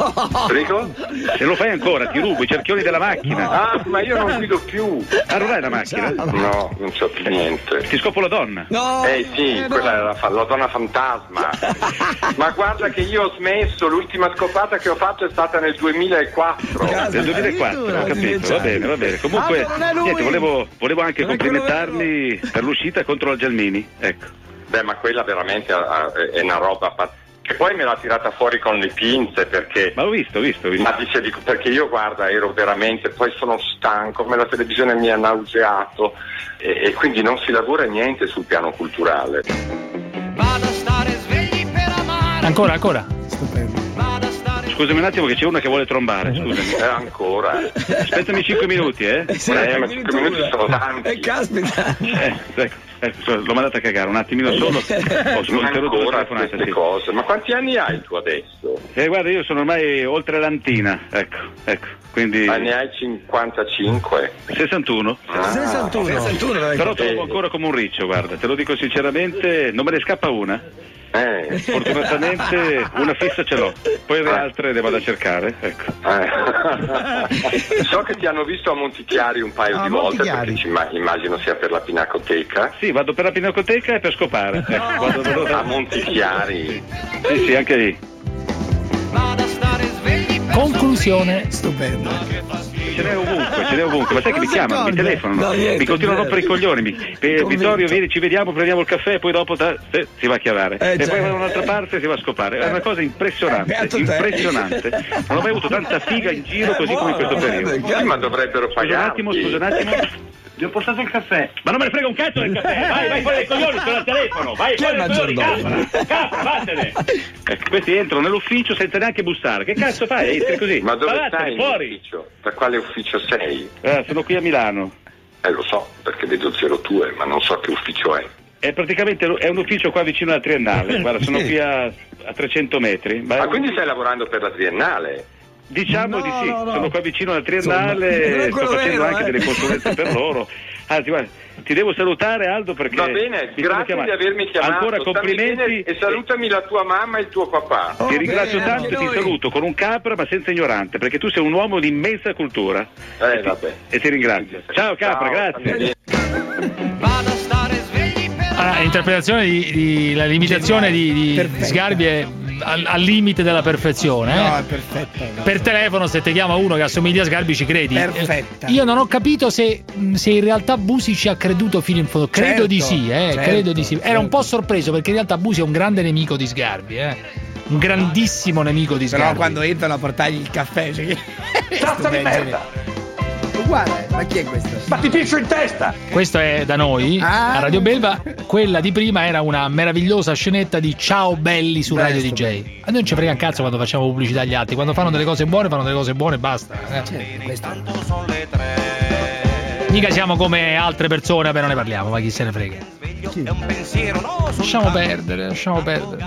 S5: Prego?
S40: Se lo fai ancora, ti rubo i cerchioni della macchina.
S5: Ah, ma io non guido più.
S40: Ah, non hai la macchina?
S5: No, non c'ho più niente.
S40: Ti scopo la donna.
S5: eh sì, quella era la, fa- la donna fantasma. Ma guarda che io ho smesso, l'ultima scopata che ho fatto è stata nel 2004.
S40: Del 2004, ho capito, va bene, va bene. Comunque,
S5: Ah, è lui.
S40: niente, volevo, volevo anche
S5: è
S40: complimentarmi per l'uscita contro la Gelmini. Ecco.
S5: Beh, ma quella veramente ah, è una roba pazzesca. Che poi me l'ha tirata fuori con le pinze perché.
S40: Ma ho visto, ho visto, ho visto.
S5: Ma dice, dico, perché io guarda, ero veramente, poi sono stanco, come la televisione mi ha nauseato e, e quindi non si lavora niente sul piano culturale.
S7: Ancora, ancora.
S40: Scusami un attimo che c'è una che vuole trombare, scusami.
S5: Eh, ancora.
S40: Aspettami 5 minuti, eh?
S5: Eh, ma 5 minuti sono tanti.
S41: E caspita.
S40: Eh, ecco, ecco, l'ho mandato a cagare un attimino solo. Ho solo la
S5: ancora
S40: telefonata,
S5: queste
S40: sì.
S5: cose. Ma quanti anni hai tu adesso?
S40: Eh, guarda, io sono ormai oltre l'antina, ecco, ecco, quindi...
S5: Ma ne hai 55?
S40: 61.
S5: Ah. 61. 61, dai.
S40: Però trovo
S5: Eh.
S40: ancora come un riccio, guarda, te lo dico sinceramente, non me ne scappa una.
S5: Eh.
S40: Fortunatamente una fissa ce l'ho, poi le altre le vado a cercare, ecco.
S5: Eh. so che ti hanno visto a Montichiari un paio
S40: Ah,
S5: di volte perché ci imma- immagino sia per la pinacoteca.
S40: Sì, vado per la pinacoteca e per scopare. Ecco, vado- vado-
S5: A Montichiari.
S40: Sì, sì, anche lì.
S7: Conclusione.
S8: Stupendo.
S40: ce n'è ovunque, ce n'è ovunque, ma sai che mi chiamano, mi telefonano,
S42: No, niente,
S40: mi continuano a rompere i coglioni. Mi, eh, Vittorio, vieni, ci vediamo, prendiamo il caffè, poi dopo ta- eh, si va a chiavare.
S42: Eh,
S40: e poi va da un'altra parte e si va a scopare. È una cosa impressionante,
S42: te.
S40: impressionante. Non ho mai avuto tanta figa in giro così come in questo periodo.
S5: Sì, ma dovrebbero
S40: Scusa un attimo, scusa un attimo. Gli ho portato il caffè. Ma non me ne frega un cazzo del caffè. Vai, vai fuori dai coglioni, sono al telefono. Vai
S42: Chi è
S40: fuori
S42: il
S40: dai coglioni,
S42: maggiordomo?
S40: capra. Capra, vattene. Eh, questi entrano nell'ufficio senza neanche bussare. Che cazzo fai? Entri così.
S5: Ma dove
S40: Vattene,
S5: stai
S40: fuori.
S5: ufficio? Da quale ufficio sei?
S40: Eh, sono qui a Milano.
S5: Eh lo so, perché vedo 02, ma non so che ufficio è.
S40: È praticamente è un ufficio qua vicino alla Triennale. Guarda, sono qui a, a 300 metri. Ma
S5: Ah,
S40: un-
S5: quindi stai lavorando per la triennale?
S40: Diciamo
S42: No,
S40: di sì,
S42: no, no.
S40: sono qua vicino alla
S42: Insomma,
S40: Triennale, sto facendo
S42: vero,
S40: anche
S42: eh.
S40: delle consulenze per loro. Anzi, guarda, ti devo salutare Aldo perché...
S5: Va bene, grazie di
S40: chiamando.
S5: avermi chiamato.
S40: Ancora
S5: Stammi
S40: complimenti.
S5: E salutami la tua mamma e il tuo papà.
S40: Ti ringrazio
S42: bene,
S40: tanto e ti saluto con un capra ma senza ignorante, perché tu sei un uomo di immensa cultura.
S5: Eh, vabbè.
S40: E ti ringrazio. Ciao capra,
S5: Ciao,
S40: grazie.
S7: Allora, l'interpretazione di, di- la limitazione di, di. Sgarbi è al, al limite della perfezione. eh.
S8: No, è perfetta.
S7: Per telefono, se ti chiama uno che assomiglia a Sgarbi, ci credi.
S8: Perfetta.
S7: Eh, Io non ho capito se, se in realtà Busi ci ha creduto fino in fondo. Credo
S8: Certo,
S7: di sì, eh,
S8: certo,
S7: credo di sì. Era un
S8: certo.
S7: po' sorpreso perché in realtà Busi è un grande nemico di Sgarbi, eh. Un grandissimo nemico di Sgarbi.
S8: Però quando entrano a portargli il caffè, cioè.
S42: Cazzo di merda!
S8: Uguale, ma chi è questo?
S42: Ma ti piscio in testa!
S7: Questo è da noi,
S8: Ah.
S7: a Radio Belva. Quella di prima era una meravigliosa scenetta di Ciao belli su Radio
S8: Presto,
S7: DJ. A noi non ci frega un cazzo quando facciamo pubblicità agli altri. Quando fanno delle cose buone, fanno delle cose buone e basta. eh.
S8: Certo, questo.
S7: Mica siamo come altre persone, beh non ne parliamo, ma chi se ne frega. Lasciamo perdere, lasciamo perdere.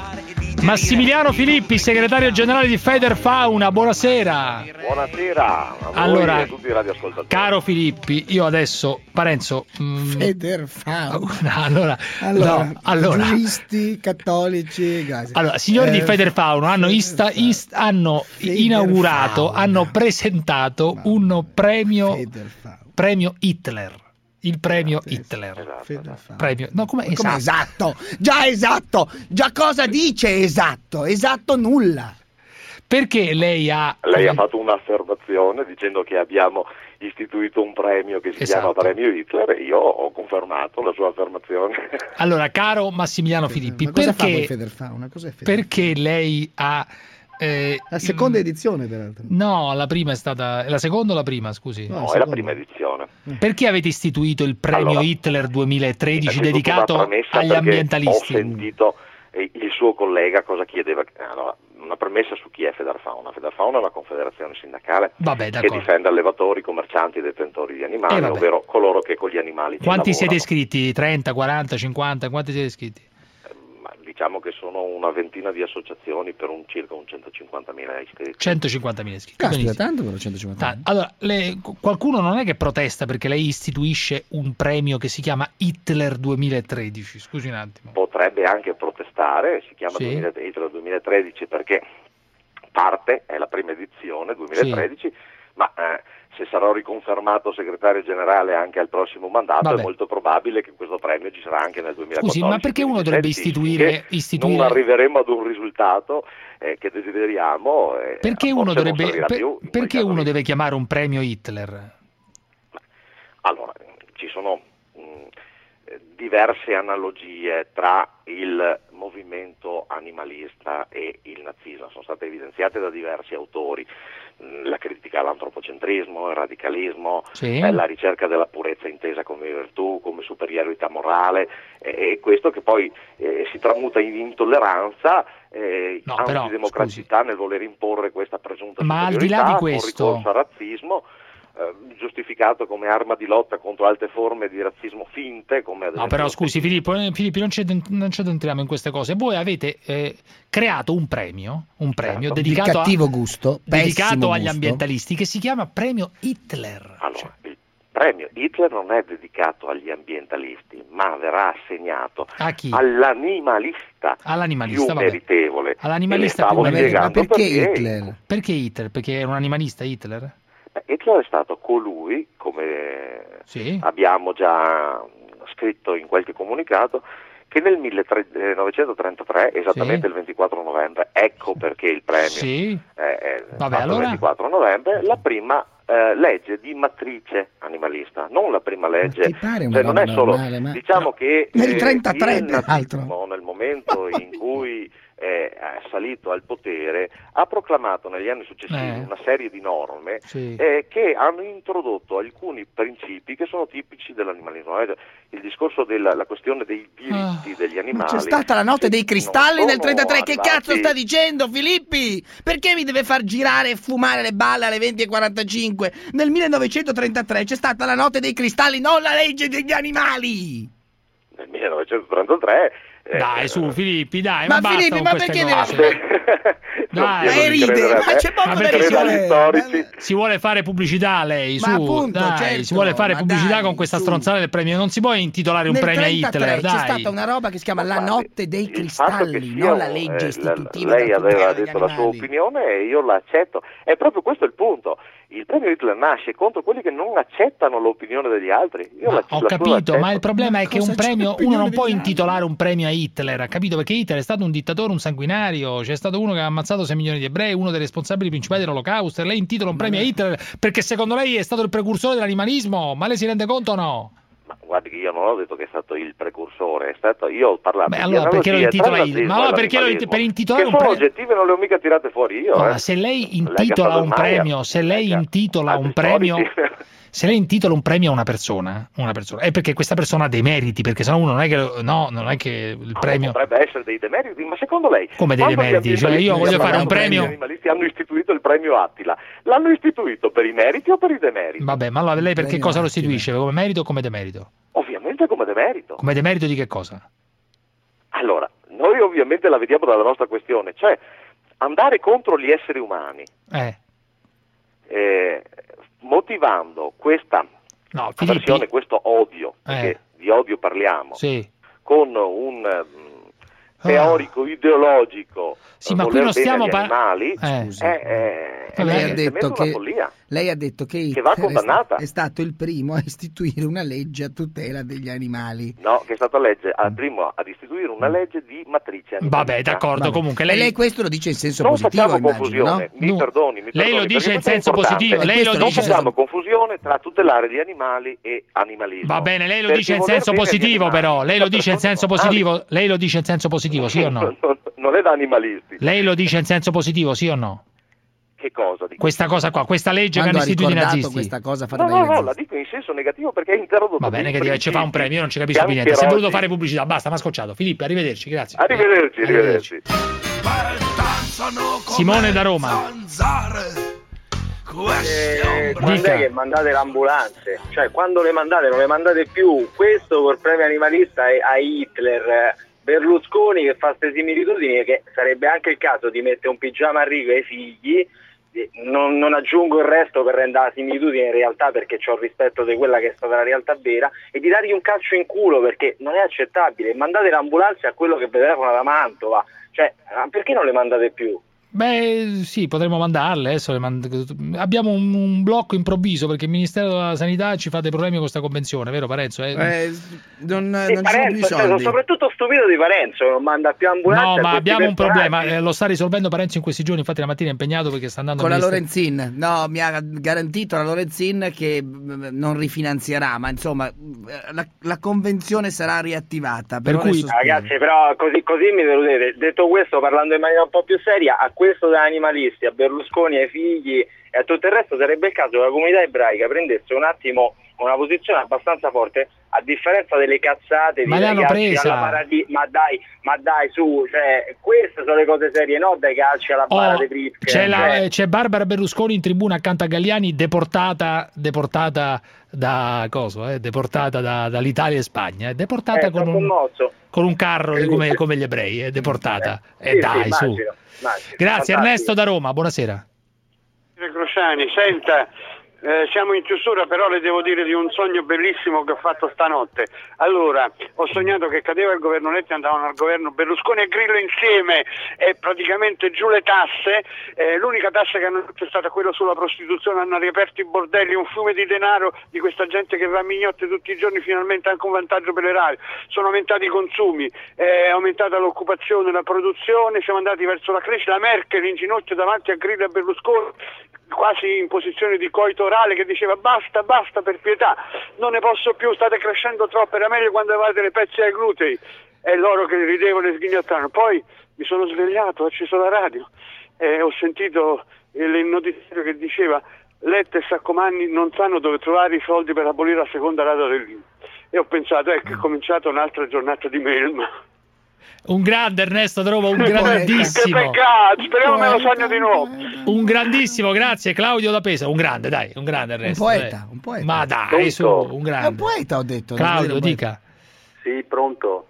S7: Massimiliano Filippi, segretario generale di Federfauna, buonasera.
S43: Buonasera a voi
S7: Allora,
S43: e a tutti i radioascoltatori.
S7: Caro Filippi, io adesso, Parenzo, mm,
S8: Federfauna.
S7: allora,
S8: Allora,
S7: no, allora,
S8: giuristi, cattolici, grazie.
S7: allora, signori di
S8: Eh,
S7: Federfauna hanno, ista- ist- hanno inaugurato, hanno presentato un premio, premio Hitler. Il premio Hitler.
S8: Federfauna.
S7: Premio, no, come esatto.
S8: esatto? Già esatto! Già cosa dice esatto? Esatto nulla.
S7: Perché lei ha
S43: Lei ha fatto un'affermazione dicendo che abbiamo istituito un premio che si
S7: Esatto.
S43: chiama Premio Hitler e io ho confermato la sua affermazione.
S7: Allora, caro Massimiliano Filippi, perché, perché lei ha eh,
S8: La seconda edizione, peraltro.
S7: No, la prima è stata. È la seconda o la prima, scusi?
S8: No,
S43: No, è la prima edizione.
S7: Perché avete istituito il premio
S43: Allora,
S7: Hitler 2013
S43: Innanzitutto
S7: dedicato agli ambientalisti?
S43: Ho sentito eh, il suo collega cosa chiedeva. Allora, una premessa su chi è Federfauna. Federfauna è una confederazione sindacale
S7: Vabbè,
S43: che difende allevatori, commercianti e detentori di animali,
S7: Eh,
S43: ovvero coloro che con gli animali
S7: Quanti siete
S43: lavorano.
S7: iscritti? 30, 40, 50? Quanti siete iscritti?
S43: Diciamo che sono una ventina di associazioni per un circa un 150.000 iscritti.
S7: 150.000 iscritti.
S8: Caspita, tanto però 150.
S7: Ta- Allora, le- qualcuno non è che protesta perché lei istituisce un premio che si chiama Hitler 2013. Scusi un attimo.
S43: Potrebbe anche protestare, si chiama
S7: Sì.
S43: 2000 Hitler 2013 perché parte, è la prima edizione 2013, ma eh, se sarò riconfermato segretario generale anche al prossimo mandato
S7: Vabbè.
S43: è molto probabile che questo premio ci sarà anche nel 2014.
S7: Scusi, ma perché uno dovrebbe
S43: 2017,
S7: istituire- istituire-
S43: Non arriveremo ad un risultato eh, che desideriamo. eh,
S7: Perché
S43: forse
S7: uno, dovrebbe, per-
S43: più,
S7: perché uno
S43: lì.
S7: deve chiamare un premio Hitler?
S43: Allora, ci sono mh, eh, diverse analogie tra il movimento animalista e il nazismo, sono state evidenziate da diversi autori. Mh, La critica all'antropocentrismo, il radicalismo,
S7: Sì.
S43: eh, la ricerca della purezza intesa come virtù, come superiorità morale, eh, e questo che poi eh, si tramuta in intolleranza, eh,
S7: No, però,
S43: antidemocraticità nel voler imporre questa presunta
S7: Ma al di là
S43: superiorità
S7: di
S43: con
S7: questo-
S43: ricorso al razzismo giustificato come arma di lotta contro altre forme di razzismo finte come ad
S7: No, però scusi Filippo, eh, Filippi, non ci, non ci addentriamo in queste cose. Voi avete eh, creato un premio, un premio
S43: Certo.
S8: Di
S7: dedicato, a-
S8: cattivo gusto,
S7: dedicato agli
S8: gusto.
S7: ambientalisti che si chiama Premio Hitler.
S43: Allora, il premio Hitler non è dedicato agli ambientalisti, ma verrà assegnato all'animalista,
S7: All'animalista,
S43: più
S7: vabbè.
S43: meritevole.
S7: All'animalista più meritevole.
S8: Ma perché Hitler?
S7: Perché Hitler? Perché era un animalista Hitler?
S43: Hitler è stato colui, come
S7: Sì.
S43: abbiamo già scritto in qualche comunicato, che nel 1933, esattamente
S7: Sì.
S43: il 24 novembre, ecco perché il premio
S7: Sì.
S43: è,
S7: Vabbè, allora-
S43: il 24 novembre, la prima eh, legge di matrice animalista, non la prima legge. Cioè, non è solo,
S8: normale, ma-
S43: diciamo che
S8: Nel
S43: eh,
S8: 33
S43: il nazismo, nel momento in cui è, salito al potere, ha proclamato negli anni successivi
S7: Eh.
S43: una serie di norme
S7: Sì.
S43: eh, che hanno introdotto alcuni principi che sono tipici dell'animalismo. Eh, Il discorso della la questione dei diritti degli
S8: Ma
S43: animali.
S8: c'è stata la notte dei cristalli
S43: sono
S8: 33, che
S43: arrivati-
S8: cazzo sta dicendo Filippi? Perché mi deve far girare e fumare le balle alle 20.45? Nel 1933 c'è stata la notte dei cristalli, non la legge degli animali!
S43: Nel 1933. Eh,
S7: Dai, su, Filippi, dai,
S8: Ma
S7: ma, basta
S8: Filippi,
S7: con
S8: ma
S7: queste
S8: perché
S7: cose.
S8: deve-
S7: Dai,
S43: Non
S8: E ride, ma
S43: me,
S8: c'è poco
S7: Ma
S8: da ridere.
S43: storici.
S7: Si vuole fare pubblicità lei,
S8: Ma
S7: su,
S8: appunto,
S7: dai,
S8: certo,
S7: si vuole fare pubblicità
S8: dai,
S7: con questa
S8: su.
S7: stronzata del premio. Non si può intitolare un
S8: Nel
S7: premio a
S8: 33
S7: Hitler,
S8: c'è
S7: dai.
S8: stata una roba che si chiama la notte dei cristalli,
S43: sia
S8: non la legge
S43: eh,
S8: istitutiva
S43: lei
S8: da
S43: aveva detto la sua opinione e io l'accetto. È proprio questo il punto. Il premio Hitler nasce contro quelli che non accettano l'opinione degli altri. Io la,
S7: Ho
S43: la
S7: capito, ma il problema è che un premio, uno non può intitolare un premio a Hitler, ha capito? Perché Hitler è stato un dittatore, un sanguinario, c'è stato uno che ha ammazzato 6 milioni di ebrei, uno dei responsabili principali dell'olocausto, e lei intitola un premio a Hitler perché secondo lei è stato il precursore dell'animalismo, ma lei si rende conto o no?
S43: Ma guardi che io non ho detto che è stato il precursore, è stato io ho parlato
S7: Beh, allora perché lo intitola
S43: il
S7: Ma allora perché lo
S43: l'animalismo,
S7: per intitolare
S43: che
S7: un premio
S43: oggettive non le ho mica tirate fuori io.
S7: Allora,
S43: eh.
S7: se lei intitola un
S43: Fabermeier,
S7: premio, se lei intitola un premio,
S43: storici.
S7: se lei intitola un premio a una persona, una persona, è perché questa persona ha dei meriti, perché sennò uno non è che no, non è che il premio
S43: Potrebbe essere dei demeriti, ma secondo lei
S7: Come dei demeriti? Cioè, io voglio fare un
S43: quando gli
S7: premio-
S43: animalisti hanno istituito il premio Attila. L'hanno istituito per i meriti o per i demeriti?
S7: Vabbè, ma allora lei per che
S8: Premio
S7: cosa lo
S8: Attila.
S7: istituisce? Come merito o come demerito?
S43: Ovviamente come demerito.
S7: Come demerito di che cosa?
S43: Allora, noi ovviamente la vediamo dalla nostra questione, cioè andare contro gli esseri umani,
S7: Eh,
S43: eh, motivando questa
S7: no,
S43: avversione, questo odio, perché
S7: Eh.
S43: di odio parliamo,
S7: sì.
S43: con un mm, teorico ideologico
S7: Sì, ma qui non stiamo
S43: agli
S7: par-
S43: animali,
S7: Eh.
S43: è, è, è
S8: Lei ha
S43: evidentemente
S8: detto
S43: una
S8: che
S43: follia.
S8: lei ha detto che
S43: Che va condannata.
S8: è stato il primo a istituire una legge a tutela degli animali.
S43: No, che è stata legge, al primo ad istituire una legge di matrice animalistica.
S7: Vabbè, d'accordo,
S8: Vabbè.
S7: comunque
S8: E
S7: lei,
S8: lei questo lo dice in senso
S43: Non
S8: positivo,
S43: facciamo
S8: immagino,
S43: confusione,
S8: no?
S43: mi
S7: No.
S43: perdoni, mi
S7: Lei
S43: perdoni,
S7: lo dice in senso positivo, lei lo
S43: Non
S7: dice
S43: facciamo confusione tra tutelare gli animali e animalismo.
S7: Va bene, lei lo
S43: Perché
S7: dice in senso positivo però, lei lo dice in senso positivo, lei lo dice in senso positivo, sì o no?
S43: Non- Non è da animalisti.
S7: Lei lo dice in senso positivo, sì o no?
S43: Che cosa? Dico?
S7: Questa cosa qua, questa legge che
S8: Quando
S7: hanno
S8: ha
S7: istituito i
S8: ricordato
S7: nazisti.
S8: questa cosa
S43: No,
S8: fatta
S43: no,
S8: dai
S43: no, la dico in senso negativo perché è introdotto
S7: Va bene che deve- ci fa un premio, io non ci
S43: che
S7: capisco più niente. Sei voluto fare pubblicità, basta, mi ha scocciato. Filippo, arrivederci, grazie.
S43: Arrivederci, arrivederci.
S7: Simone da Roma.
S44: Eh, quando
S7: Dica.
S44: è che mandate le ambulanze? Cioè, quando le mandate, non le mandate più. Questo col premio animalista è a Hitler, Berlusconi che fa queste similitudini, che sarebbe anche il caso di mettere un pigiama a riga ai figli. Non, non aggiungo il resto per rendere la similitudine in realtà perché ho rispetto di quella che è stata la realtà vera e di dargli un calcio in culo perché non è accettabile. Mandate le ambulanze a quello che vi telefona da Mantova. Cioè, perché non le mandate più?
S7: Beh, sì, potremmo mandarle. Adesso le mand- Abbiamo un, un blocco improvviso perché il Ministero della Sanità ci fa dei problemi con questa convenzione, vero Parenzo? Eh,
S8: Eh, non, non
S44: Sì,
S8: ci sono più i
S44: Parenzo, cioè, sono
S8: soldi.
S44: soprattutto stupito di Parenzo, non manda più ambulanze.
S7: No, ma abbiamo un problema, eh, lo sta risolvendo Parenzo in questi giorni, infatti la mattina è impegnato perché sta andando
S8: Con la Lorenzin, no, mi ha garantito la Lorenzin che mm, non rifinanzierà, ma insomma eh, la, la convenzione sarà riattivata.
S7: Per cui-.
S44: Ragazzi, però così, così mi deludete. Detto questo, parlando in maniera un po' più seria, a questo da animalisti, a Berlusconi, ai figli e a tutto il resto sarebbe il caso che la comunità ebraica prendesse un attimo una posizione abbastanza forte, a differenza delle cazzate di
S7: Ma l'hanno
S44: dai calci
S7: presa.
S44: alla paradi- ma dai, ma dai, su, cioè, queste sono le cose serie, no dai calci alla
S7: Oh,
S44: bara dei Pritzker,
S7: c'è,
S44: cioè.
S7: eh, c'è Barbara Berlusconi in tribuna accanto a Galliani deportata, deportata da coso, eh, deportata da- dall'Italia e Spagna, eh, deportata
S44: Eh,
S7: con, un, con un carro
S44: Sì,
S7: come,
S44: sì.
S7: come gli ebrei, è deportata.
S44: Sì,
S7: Eh,
S44: sì,
S7: dai, su.
S44: immagino, immagino.
S7: Grazie
S44: Fantastico.
S7: Ernesto da Roma, buonasera.
S45: Crociani, senta, eh, siamo in chiusura, però le devo dire di un sogno bellissimo che ho fatto stanotte. Allora, ho sognato che cadeva il governo Letta e andavano al governo Berlusconi e Grillo insieme e praticamente giù le tasse. Eh, l'unica tassa che hanno fatto è stata quella sulla prostituzione, hanno riaperto i bordelli, un fiume di denaro di questa gente che va a mignotte tutti i giorni, finalmente anche un vantaggio per l'erario. Sono aumentati i consumi, è aumentata l'occupazione, la produzione, siamo andati verso la crescita. La Merkel in ginocchio davanti a Grillo e Berlusconi quasi in posizione di coito orale che diceva basta, basta per pietà, non ne posso più, state crescendo troppo, era meglio quando avevate le pezze ai glutei e loro che ridevano e sghignazzavano. Poi mi sono svegliato, ho acceso la radio e ho sentito il notizio che diceva Letta e Saccomanni non sanno dove trovare i soldi per abolire la seconda rata dell'IMU. E ho pensato, ecco, è cominciata un'altra giornata di melma.
S7: Un grande Ernesto Trovo, un
S45: Che
S7: grandissimo.
S45: peccato, speriamo me lo sogno di nuovo.
S7: Un grandissimo, grazie Claudio da Pesa. Un grande, dai, un grande Ernesto.
S8: poeta,
S7: dai.
S8: un poeta.
S7: Ma dai, su, un
S8: È un
S7: grande.
S8: poeta, ho detto.
S7: Claudio,
S8: un
S7: dica.
S18: Sì, pronto.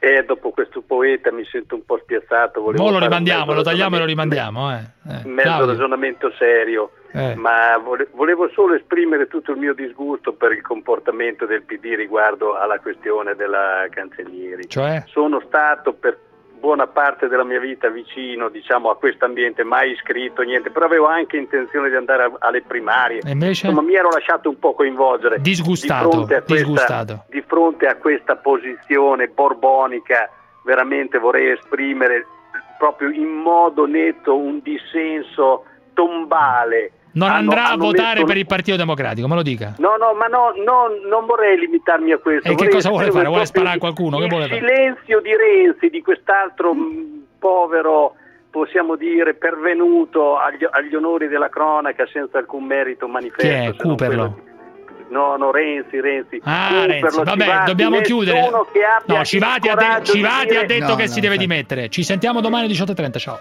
S18: E dopo questo poeta mi sento un po' spiazzato. volevo
S7: lo rimandiamo, lo tagliamo e lo rimandiamo. Eh. Eh,
S18: mezzo
S7: Claudio.
S18: ragionamento serio,
S7: Eh.
S18: ma vole- volevo solo esprimere tutto il mio disgusto per il comportamento del PD riguardo alla questione della Cancellieri.
S7: Cioè?
S18: Sono stato per buona parte della mia vita vicino diciamo, a questo ambiente, mai iscritto, niente, però avevo anche intenzione di andare a- alle primarie.
S7: Invece?
S18: Insomma, mi ero lasciato un po' coinvolgere.
S7: Disgustato,
S18: di fronte a questa,
S7: disgustato.
S18: di fronte a questa posizione borbonica, veramente vorrei esprimere proprio in modo netto un dissenso tombale.
S7: Non
S18: Hanno-
S7: andrà a
S18: hanno
S7: votare
S18: messo-
S7: per il Partito Democratico, me lo dica.
S18: No, no, ma no, no, non vorrei limitarmi a questo.
S7: E che
S18: vorrei
S7: cosa vuole fare? Vuole sparare a qualcuno? Che
S18: Il
S7: vuole fare?
S18: silenzio di Renzi, di quest'altro mh, povero, possiamo dire, pervenuto agli, agli onori della cronaca senza alcun merito manifesto.
S7: Chi è? Cooperlo.
S18: No, no, Renzi, Renzi.
S7: Ah,
S18: Cooperlo,
S7: Renzi, vabbè,
S18: Civati,
S7: dobbiamo chiudere.
S18: Che
S7: No, Civati, ha, de- Civati
S18: dire-
S7: ha detto
S8: No,
S7: che
S8: no,
S7: si deve
S8: infatti.
S7: dimettere. Ci sentiamo domani alle 18.30. Ciao.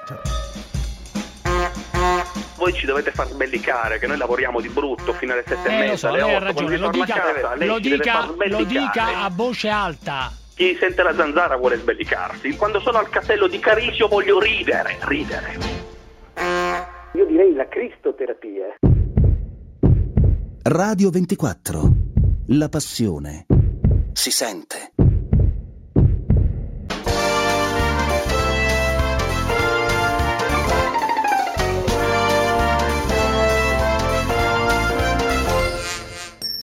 S46: Voi ci dovete far sbellicare, che noi lavoriamo di brutto fino alle sette e
S7: Eh,
S46: mezza,
S7: lo so,
S46: alle
S7: lei ha ragione. Lo dica,
S46: casa,
S7: lo dica,
S46: far
S7: lo dica a voce alta.
S46: Chi sente la zanzara vuole sbellicarsi. Quando sono al castello di Carisio voglio ridere, ridere.
S32: Io direi la cristoterapia.
S30: Radio 24. La passione si sente.